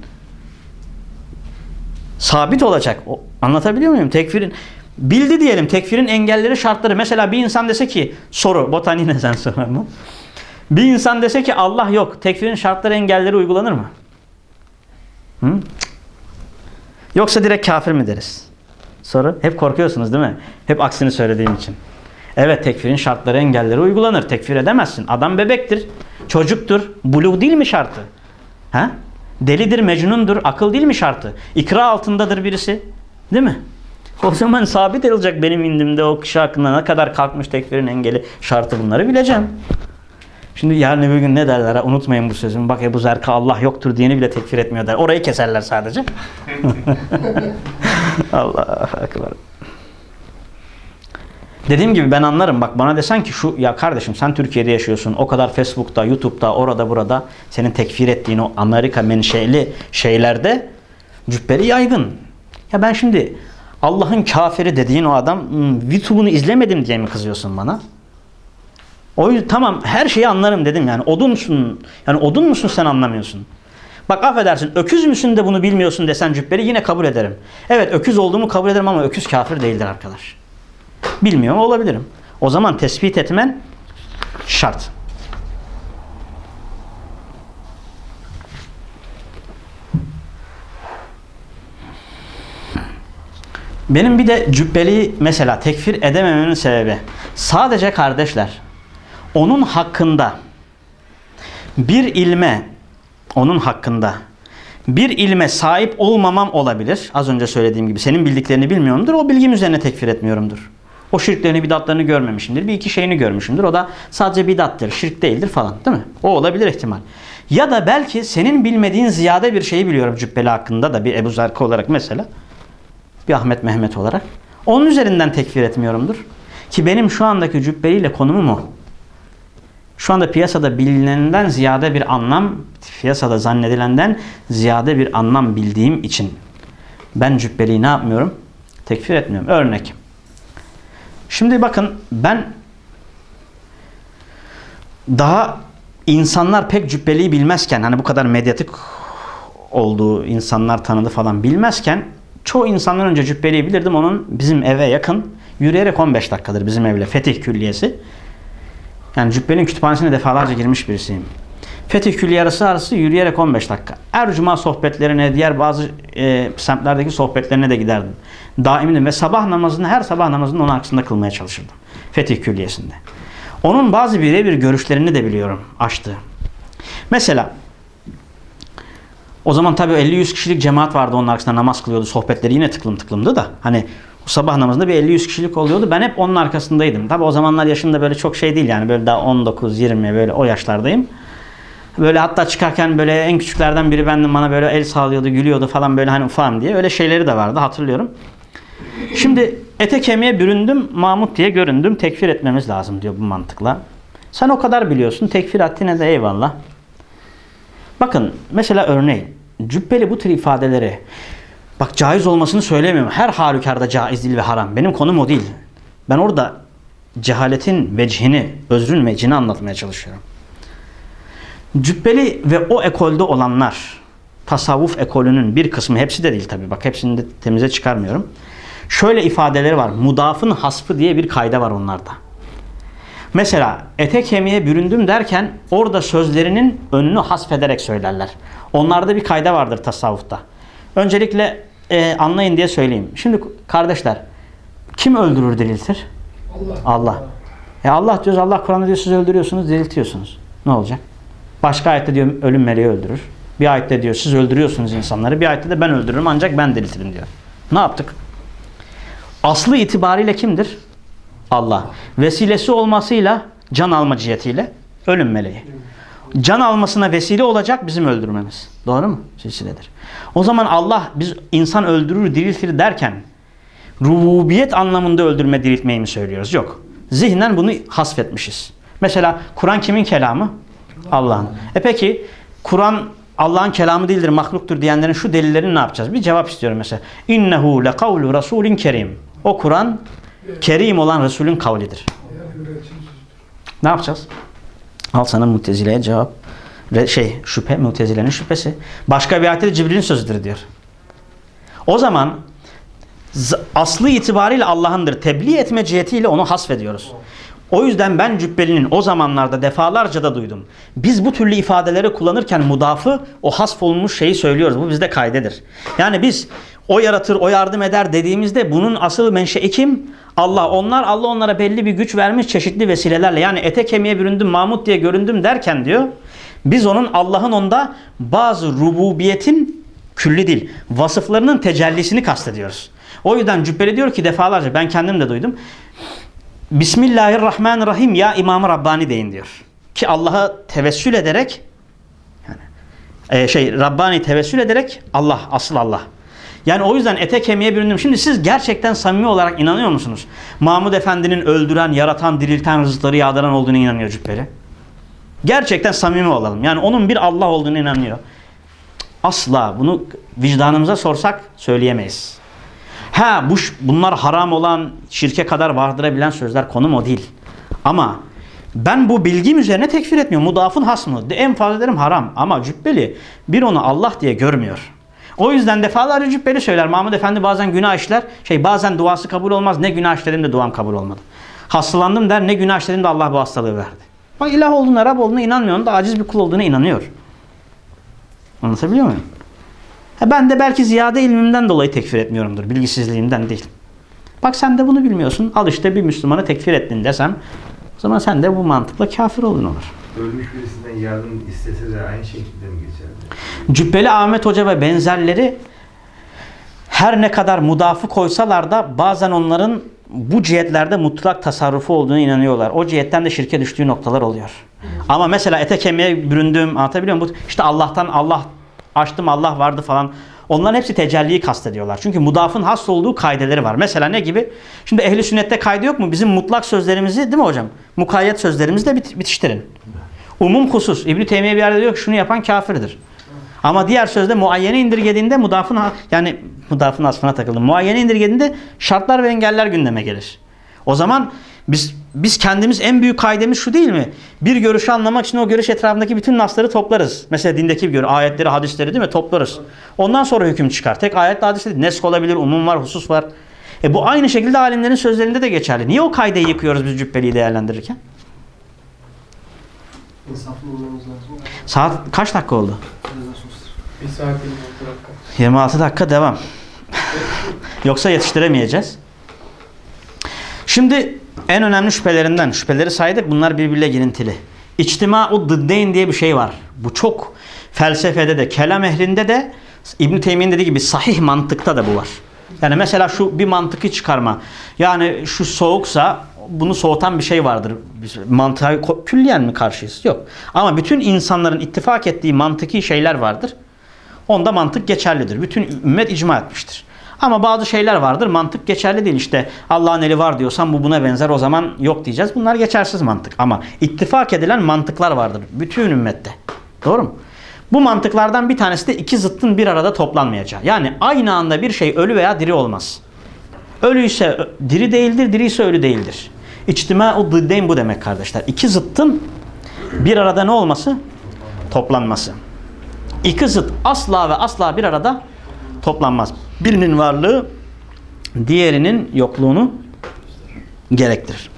Sabit olacak. O, anlatabiliyor muyum? Tekfirin bildi diyelim tekfirin engelleri şartları. Mesela bir insan dese ki soru botaniğine sen sorar mı? Bir insan dese ki Allah yok. Tekfirin şartları engelleri uygulanır mı? Hı? Yoksa direkt kafir mi deriz? Soru. Hep korkuyorsunuz değil mi? Hep aksini söylediğim için. Evet tekfirin şartları engelleri uygulanır. Tekfir edemezsin. Adam bebektir. Çocuktur. Buluğ değil mi şartı? Ha? Delidir, mecnundur. Akıl değil mi şartı? İkra altındadır birisi. Değil mi? O zaman sabit olacak benim indimde o kişi hakkında ne kadar kalkmış tekfirin engeli şartı bunları bileceğim. Şimdi yarın öbür gün ne derler? Unutmayın bu sözümü. Bak Ebu Zerka Allah yoktur diyeni bile tekfir etmiyor der. Orayı keserler sadece. Allah akbar. Dediğim gibi ben anlarım. Bak bana desen ki şu ya kardeşim sen Türkiye'de yaşıyorsun. O kadar Facebook'ta, YouTube'da, orada burada senin tekfir ettiğin o Amerika menşeli şeylerde cübbeli yaygın. Ya ben şimdi Allah'ın kafiri dediğin o adam hmm, YouTube'unu izlemedim diye mi kızıyorsun bana? O yüzden tamam her şeyi anlarım dedim yani. Odunsun. Yani odun musun sen anlamıyorsun. Bak affedersin öküz müsün de bunu bilmiyorsun desen cübbeli yine kabul ederim. Evet öküz olduğumu kabul ederim ama öküz kafir değildir arkadaş. Bilmiyor olabilirim. O zaman tespit etmen şart. Benim bir de cübbeli mesela tekfir edemememin sebebi sadece kardeşler onun hakkında bir ilme onun hakkında bir ilme sahip olmamam olabilir. Az önce söylediğim gibi senin bildiklerini bilmiyorumdur. O bilgim üzerine tekfir etmiyorumdur. O şirklerini, bidatlarını görmemişimdir. Bir iki şeyini görmüşümdür. O da sadece bidattır, şirk değildir falan değil mi? O olabilir ihtimal. Ya da belki senin bilmediğin ziyade bir şeyi biliyorum cübbeli hakkında da bir Ebu Zerka olarak mesela. Bir Ahmet Mehmet olarak. Onun üzerinden tekfir etmiyorumdur. Ki benim şu andaki cübbeliyle konumum o. Şu anda piyasada bilinenden ziyade bir anlam, piyasada zannedilenden ziyade bir anlam bildiğim için ben cübbeliyi ne yapmıyorum? Tekfir etmiyorum. Örnek. Şimdi bakın ben daha insanlar pek cübbeliyi bilmezken hani bu kadar medyatik olduğu insanlar tanıdı falan bilmezken çoğu insandan önce cübbeliyi bilirdim. Onun bizim eve yakın yürüyerek 15 dakikadır bizim evle Fetih Külliyesi. Yani cübbenin kütüphanesine defalarca girmiş birisiyim. Fetih Külliye arası yürüyerek 15 dakika. Er cuma sohbetlerine, diğer bazı e, semtlerdeki sohbetlerine de giderdim. Daimdim ve sabah namazını her sabah namazını onun arkasında kılmaya çalışırdım. Fetih Külliyesi'nde. Onun bazı birebir görüşlerini de biliyorum açtı. Mesela o zaman tabii 50-100 kişilik cemaat vardı onun arkasında namaz kılıyordu. Sohbetleri yine tıklım tıklımdı da. Hani sabah namazında bir 50-100 kişilik oluyordu. Ben hep onun arkasındaydım. Tabi o zamanlar yaşımda böyle çok şey değil yani. Böyle daha 19-20 böyle o yaşlardayım. Böyle hatta çıkarken böyle en küçüklerden biri bendim bana böyle el sağlıyordu, gülüyordu falan böyle hani ufağım diye. Öyle şeyleri de vardı hatırlıyorum. Şimdi ete kemiğe büründüm, Mahmut diye göründüm. Tekfir etmemiz lazım diyor bu mantıkla. Sen o kadar biliyorsun. Tekfir ettiğine de eyvallah. Bakın mesela örneğin cübbeli bu tür ifadeleri Bak caiz olmasını söylemiyorum. Her halükarda caiz değil ve haram. Benim konum o değil. Ben orada cehaletin vecihini, özrün vecihini anlatmaya çalışıyorum. Cübbeli ve o ekolde olanlar, tasavvuf ekolünün bir kısmı, hepsi de değil tabi. Bak hepsini de temize çıkarmıyorum. Şöyle ifadeleri var. Mudafın hasfı diye bir kayda var onlarda. Mesela ete kemiğe büründüm derken orada sözlerinin önünü hasfederek söylerler. Onlarda bir kayda vardır tasavvufta. Öncelikle e, anlayın diye söyleyeyim. Şimdi kardeşler kim öldürür diriltir? Allah. Allah. E Allah diyoruz Allah Kur'an'da diyor siz öldürüyorsunuz diriltiyorsunuz. Ne olacak? Başka ayette diyor ölüm meleği öldürür. Bir ayette diyor siz öldürüyorsunuz insanları. Bir ayette de ben öldürürüm ancak ben diriltirim diyor. Ne yaptık? Aslı itibariyle kimdir? Allah. Vesilesi olmasıyla can alma cihetiyle ölüm meleği. Can almasına vesile olacak bizim öldürmemiz. Doğru mu? Silsiledir. O zaman Allah biz insan öldürür, diriltir derken rububiyet anlamında öldürme, diriltmeyi mi söylüyoruz? Yok. Zihnen bunu hasfetmişiz. Mesela Kur'an kimin kelamı? Allah'ın. E peki Kur'an Allah'ın kelamı değildir, mahluktur diyenlerin şu delillerini ne yapacağız? Bir cevap istiyorum mesela. İnnehu le kavlu rasulin kerim. O Kur'an kerim olan Resulün kavlidir. Ne yapacağız? Al sana mutezileye cevap. Re, şey şüphe mutezilenin şüphesi. Başka bir ayette Cibril'in sözüdür diyor. O zaman aslı itibariyle Allah'ındır. Tebliğ etme cihetiyle onu hasfediyoruz. O yüzden ben Cübbeli'nin o zamanlarda defalarca da duydum. Biz bu türlü ifadeleri kullanırken mudafı o hasfolunmuş şeyi söylüyoruz. Bu bizde kaydedir. Yani biz o yaratır, o yardım eder dediğimizde bunun asıl menşei kim? Allah. Onlar Allah onlara belli bir güç vermiş çeşitli vesilelerle. Yani ete kemiğe büründüm, Mahmut diye göründüm derken diyor. Biz onun Allah'ın onda bazı rububiyetin külli değil, vasıflarının tecellisini kastediyoruz. O yüzden Cübbeli diyor ki defalarca ben kendim de duydum. Bismillahirrahmanirrahim ya İmam-ı Rabbani deyin diyor. Ki Allah'a tevessül ederek yani e, şey Rabbani tevessül ederek Allah asıl Allah. Yani o yüzden ete kemiğe büründüm. Şimdi siz gerçekten samimi olarak inanıyor musunuz? Mahmud Efendi'nin öldüren, yaratan, dirilten, rızıkları yağdıran olduğunu inanıyor Cübbeli. Gerçekten samimi olalım. Yani onun bir Allah olduğunu inanıyor. Asla bunu vicdanımıza sorsak söyleyemeyiz. Ha bu bunlar haram olan şirke kadar vardırabilen sözler konum o değil. Ama ben bu bilgim üzerine tekfir etmiyorum. Mudafın hasmı. En fazla derim haram. Ama cübbeli bir onu Allah diye görmüyor. O yüzden defalarca cübbeli söyler. Mahmud Efendi bazen günah işler. Şey bazen duası kabul olmaz. Ne günah işledim de duam kabul olmadı. Hastalandım der. Ne günah işledim de Allah bu hastalığı verdi. Bak ilah olduğuna, Rab olduğuna inanmıyor. da aciz bir kul olduğuna inanıyor. Anlatabiliyor muyum? Ha ben de belki ziyade ilmimden dolayı tekfir etmiyorumdur. Bilgisizliğimden değil. Bak sen de bunu bilmiyorsun. Al işte bir Müslümanı tekfir ettin desem o zaman sen de bu mantıkla kafir oldun olur. Ölmüş birisinden yardım istese de aynı şekilde mi geçerli? Cübbeli Ahmet Hoca ve benzerleri her ne kadar mudafı koysalar da bazen onların bu cihetlerde mutlak tasarrufu olduğunu inanıyorlar. O cihetten de şirke düştüğü noktalar oluyor. Ama mesela ete kemiğe büründüm anlatabiliyor muyum? İşte Allah'tan Allah açtım Allah vardı falan. Onların hepsi tecelliyi kastediyorlar. Çünkü mudafın has olduğu kaideleri var. Mesela ne gibi? Şimdi ehli sünnette kaydı yok mu? Bizim mutlak sözlerimizi değil mi hocam? Mukayyet sözlerimizi de bit bitiştirin. Umum husus. İbn-i Teymiye bir yerde diyor ki şunu yapan kafirdir. Ama diğer sözde muayyene indirgediğinde mudafın yani mudafın asfına takıldı. Muayyene indirgediğinde şartlar ve engeller gündeme gelir. O zaman biz biz kendimiz en büyük kaidemiz şu değil mi? Bir görüşü anlamak için o görüş etrafındaki bütün nasları toplarız. Mesela dindeki bir görü, ayetleri, hadisleri değil mi? Toplarız. Ondan sonra hüküm çıkar. Tek ayetle hadisle değil. Nesk olabilir, umum var, husus var. E bu aynı şekilde alimlerin sözlerinde de geçerli. Niye o kaideyi yıkıyoruz biz cübbeliyi değerlendirirken? İnsaflı olmamız lazım. Saat kaç dakika oldu? Bir saat 26 dakika. 26 dakika devam. Yoksa yetiştiremeyeceğiz. Şimdi en önemli şüphelerinden, şüpheleri saydık bunlar birbiriyle girintili. İçtima-u dıddeyn diye bir şey var. Bu çok felsefede de, kelam ehlinde de İbn-i Teymiye'nin dediği gibi sahih mantıkta da bu var. Yani mesela şu bir mantıkı çıkarma. Yani şu soğuksa bunu soğutan bir şey vardır. Biz mantığa külliyen mi karşıyız? Yok. Ama bütün insanların ittifak ettiği mantıki şeyler vardır. Onda mantık geçerlidir. Bütün ümmet icma etmiştir. Ama bazı şeyler vardır. Mantık geçerli değil. İşte Allah'ın eli var diyorsan bu buna benzer o zaman yok diyeceğiz. Bunlar geçersiz mantık. Ama ittifak edilen mantıklar vardır. Bütün ümmette. Doğru mu? Bu mantıklardan bir tanesi de iki zıttın bir arada toplanmayacağı. Yani aynı anda bir şey ölü veya diri olmaz. Ölüyse diri değildir, diri ise ölü değildir. İçtima o dıddeyn bu demek kardeşler. İki zıttın bir arada ne olması? Toplanması. İki zıt asla ve asla bir arada toplanmaz. Birinin varlığı diğerinin yokluğunu gerektirir.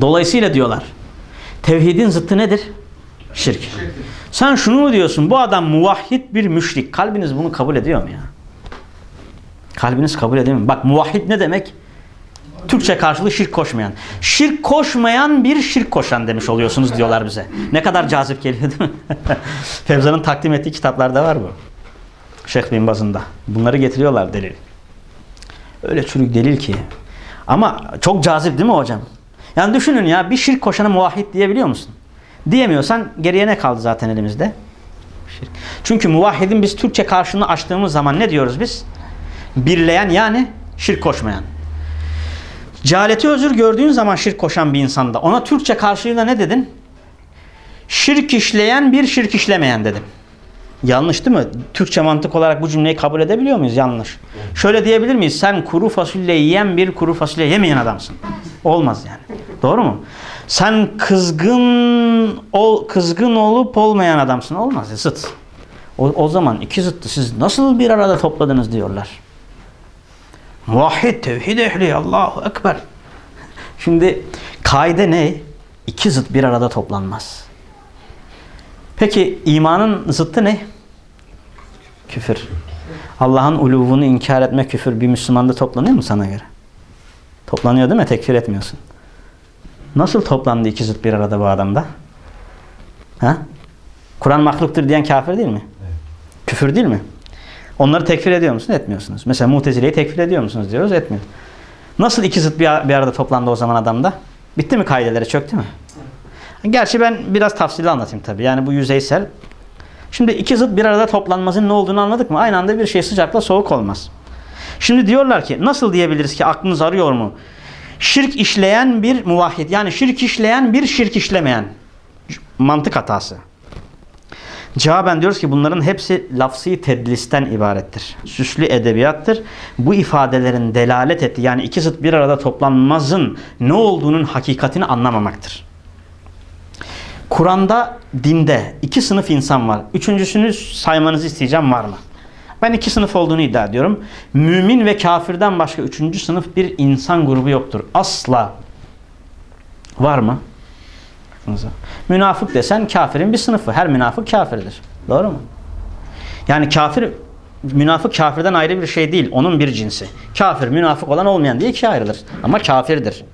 Dolayısıyla diyorlar tevhidin zıttı nedir? Şirk. Sen şunu mu diyorsun? Bu adam muvahhid bir müşrik. Kalbiniz bunu kabul ediyor mu ya? Kalbiniz kabul ediyor mu? Bak muvahhid ne demek? Türkçe karşılığı şirk koşmayan. Şirk koşmayan bir şirk koşan demiş oluyorsunuz diyorlar bize. Ne kadar cazip geliyor değil mi? Fevza'nın takdim ettiği kitaplarda var bu. Şeyh bin bazında. Bunları getiriyorlar delil. Öyle çürük delil ki. Ama çok cazip değil mi hocam? Yani düşünün ya bir şirk koşana muvahhid diyebiliyor musun? Diyemiyorsan geriye ne kaldı zaten elimizde? Şirk. Çünkü muvahhidin biz Türkçe karşılığını açtığımız zaman ne diyoruz biz? Birleyen yani şirk koşmayan. Cehaleti özür gördüğün zaman şirk koşan bir insanda ona Türkçe karşılığıyla ne dedin? Şirk işleyen bir şirk işlemeyen dedim. Yanlış değil mi? Türkçe mantık olarak bu cümleyi kabul edebiliyor muyuz? Yanlış. Şöyle diyebilir miyiz? Sen kuru fasulye yiyen bir kuru fasulye yemeyen adamsın. Olmaz yani. Doğru mu? Sen kızgın ol, kızgın olup olmayan adamsın. Olmaz. Zıt. O, o zaman iki zıttı siz nasıl bir arada topladınız diyorlar. Muvahhid, tevhid ehli, Allahu Ekber. Şimdi kaide ne? İki zıt bir arada toplanmaz. Peki imanın zıttı ne? Küfür. Allah'ın uluvunu inkar etme küfür bir Müslümanda toplanıyor mu sana göre? Toplanıyor değil mi? Tekfir etmiyorsun. Nasıl toplandı iki zıt bir arada bu adamda? Ha? Kur'an mahluktur diyen kafir değil mi? Küfür değil mi? Onları tekfir ediyor musunuz? Etmiyorsunuz. Mesela Mutezile'yi tekfir ediyor musunuz diyoruz. Etmiyoruz. Nasıl iki zıt bir, arada toplandı o zaman adamda? Bitti mi kaideleri? Çöktü mü? Gerçi ben biraz tafsili anlatayım tabii. Yani bu yüzeysel. Şimdi iki zıt bir arada toplanmasının ne olduğunu anladık mı? Aynı anda bir şey sıcakla soğuk olmaz. Şimdi diyorlar ki nasıl diyebiliriz ki aklınız arıyor mu? Şirk işleyen bir muvahhid yani şirk işleyen bir şirk işlemeyen mantık hatası. Cevaben diyoruz ki bunların hepsi lafsi tedlisten ibarettir. Süslü edebiyattır. Bu ifadelerin delalet ettiği yani iki zıt bir arada toplanmazın ne olduğunun hakikatini anlamamaktır. Kur'an'da, dinde iki sınıf insan var. Üçüncüsünü saymanızı isteyeceğim var mı? Ben iki sınıf olduğunu iddia ediyorum. Mümin ve kafirden başka üçüncü sınıf bir insan grubu yoktur. Asla. Var mı? Münafık desen kafirin bir sınıfı. Her münafık kafirdir. Doğru mu? Yani kafir, münafık kafirden ayrı bir şey değil. Onun bir cinsi. Kafir, münafık olan olmayan diye ikiye ayrılır. Ama kafirdir.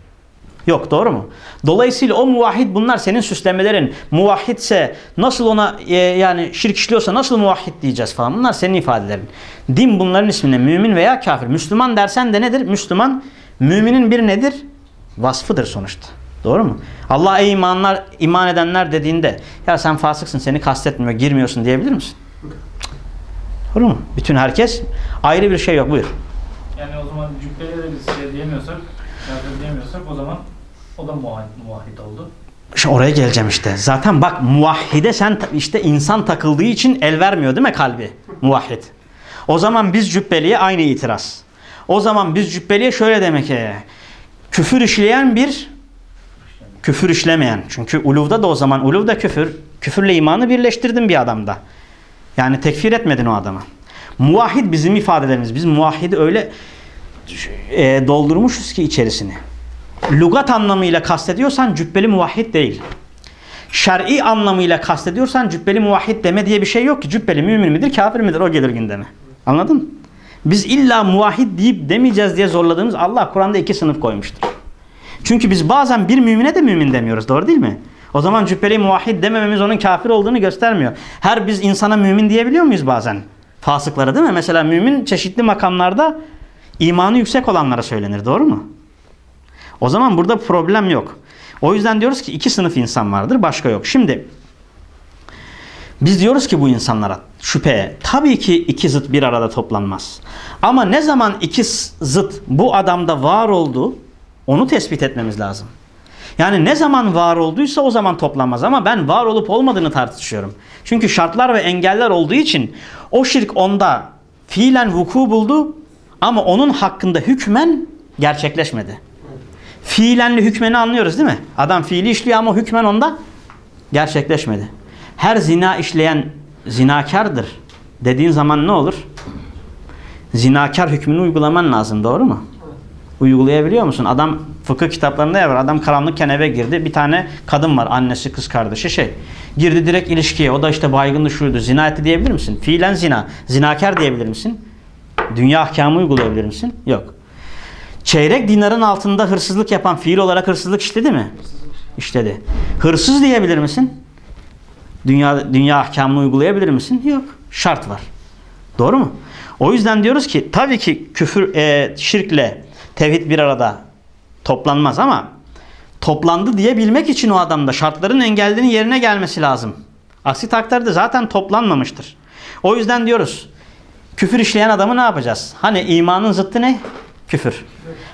Yok doğru mu? Dolayısıyla o muvahhid bunlar senin süslemelerin. Muvahhidse nasıl ona e, yani şirk işliyorsa nasıl muvahhid diyeceğiz falan. Bunlar senin ifadelerin. Din bunların ismine mümin veya kafir. Müslüman dersen de nedir? Müslüman müminin bir nedir? Vasfıdır sonuçta. Doğru mu? Allah ey imanlar, iman edenler dediğinde ya sen fasıksın seni kastetmiyor girmiyorsun diyebilir misin? Doğru mu? Bütün herkes ayrı bir şey yok. Buyur. Yani o zaman cübbeye de biz şey diyemiyorsak, kafir diyemiyorsak o zaman o da muvahhid oldu. İşte oraya geleceğim işte. Zaten bak muvahhide sen işte insan takıldığı için el vermiyor değil mi kalbi? Muvahhid. O zaman biz cübbeliye aynı itiraz. O zaman biz cübbeliye şöyle demek ki küfür işleyen bir küfür işlemeyen. Çünkü uluvda da o zaman uluvda küfür. Küfürle imanı birleştirdin bir adamda. Yani tekfir etmedin o adama. Muvahhid bizim ifadelerimiz. Biz muvahhidi öyle e, doldurmuşuz ki içerisini. Lugat anlamıyla kastediyorsan cübbeli muvahhid değil. Şer'i anlamıyla kastediyorsan cübbeli muvahhid deme diye bir şey yok ki. Cübbeli mümin midir, kafir midir o gelir gündeme. Anladın mı? Biz illa muvahhid deyip demeyeceğiz diye zorladığımız Allah Kur'an'da iki sınıf koymuştur. Çünkü biz bazen bir mümine de mümin demiyoruz. Doğru değil mi? O zaman cübbeli muvahhid demememiz onun kafir olduğunu göstermiyor. Her biz insana mümin diyebiliyor muyuz bazen? Fasıklara değil mi? Mesela mümin çeşitli makamlarda imanı yüksek olanlara söylenir. Doğru mu? O zaman burada problem yok. O yüzden diyoruz ki iki sınıf insan vardır. Başka yok. Şimdi biz diyoruz ki bu insanlara şüpheye tabii ki iki zıt bir arada toplanmaz. Ama ne zaman iki zıt bu adamda var oldu onu tespit etmemiz lazım. Yani ne zaman var olduysa o zaman toplanmaz ama ben var olup olmadığını tartışıyorum. Çünkü şartlar ve engeller olduğu için o şirk onda fiilen vuku buldu ama onun hakkında hükmen gerçekleşmedi. Fiilenli hükmeni anlıyoruz değil mi? Adam fiili işliyor ama hükmen onda gerçekleşmedi. Her zina işleyen zinakardır dediğin zaman ne olur? Zinakar hükmünü uygulaman lazım doğru mu? Uygulayabiliyor musun? Adam fıkıh kitaplarında ya var. Adam karanlıkken eve girdi. Bir tane kadın var. Annesi, kız kardeşi şey. Girdi direkt ilişkiye. O da işte baygındı şuydu. Zina etti diyebilir misin? Fiilen zina. Zinakar diyebilir misin? Dünya ahkamı uygulayabilir misin? Yok. Çeyrek dinarın altında hırsızlık yapan fiil olarak hırsızlık işledi mi? İşledi. Hırsız diyebilir misin? Dünya, dünya ahkamını uygulayabilir misin? Yok. Şart var. Doğru mu? O yüzden diyoruz ki tabii ki küfür, e, şirkle tevhid bir arada toplanmaz ama toplandı diyebilmek için o adamda şartların engellerinin yerine gelmesi lazım. Aksi takdirde zaten toplanmamıştır. O yüzden diyoruz küfür işleyen adamı ne yapacağız? Hani imanın zıttı ne? Küfür.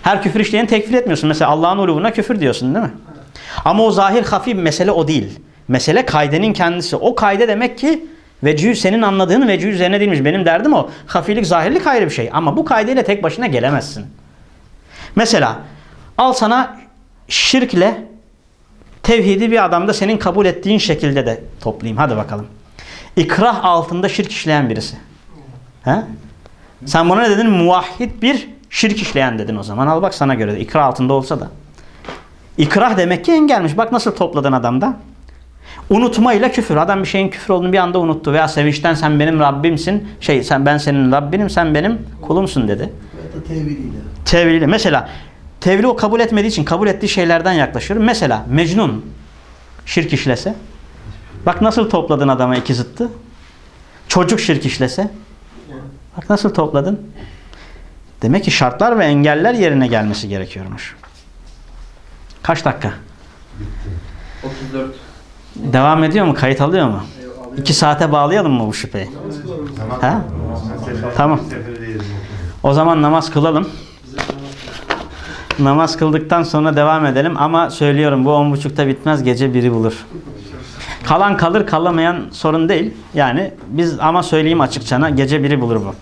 Her küfür işleyeni tekfir etmiyorsun. Mesela Allah'ın uluvuna küfür diyorsun değil mi? Ama o zahir hafif mesele o değil. Mesele kaydenin kendisi. O kayde demek ki vecihü senin anladığın vecihü üzerine değilmiş. Benim derdim o. Hafilik, zahirlik ayrı bir şey. Ama bu kaydeyle tek başına gelemezsin. Mesela al sana şirkle tevhidi bir adamda senin kabul ettiğin şekilde de toplayayım. Hadi bakalım. İkrah altında şirk işleyen birisi. He? Sen buna ne dedin? Muvahhid bir şirk işleyen dedin o zaman. Al bak sana göre de. İkrah altında olsa da. İkrah demek ki engelmiş. Bak nasıl topladın adamda. Unutmayla küfür. Adam bir şeyin küfür olduğunu bir anda unuttu. Veya sevinçten sen benim Rabbimsin. Şey sen ben senin Rabbinim sen benim kulumsun dedi. Ya da teviliyle. Teviliyle. Mesela tevili o kabul etmediği için kabul ettiği şeylerden yaklaşıyorum. Mesela Mecnun şirk işlese. Bak nasıl topladın adama iki zıttı. Çocuk şirk işlese. Bak nasıl topladın. Demek ki şartlar ve engeller yerine gelmesi gerekiyormuş. Kaç dakika? 34. Devam ediyor mu? Kayıt alıyor mu? İki saate bağlayalım mı bu şüpheyi? Tamam. Ha? Tamam. O zaman namaz kılalım. Namaz kıldıktan sonra devam edelim ama söylüyorum bu on buçukta bitmez gece biri bulur. Kalan kalır kalamayan sorun değil. Yani biz ama söyleyeyim açıkçana gece biri bulur bu.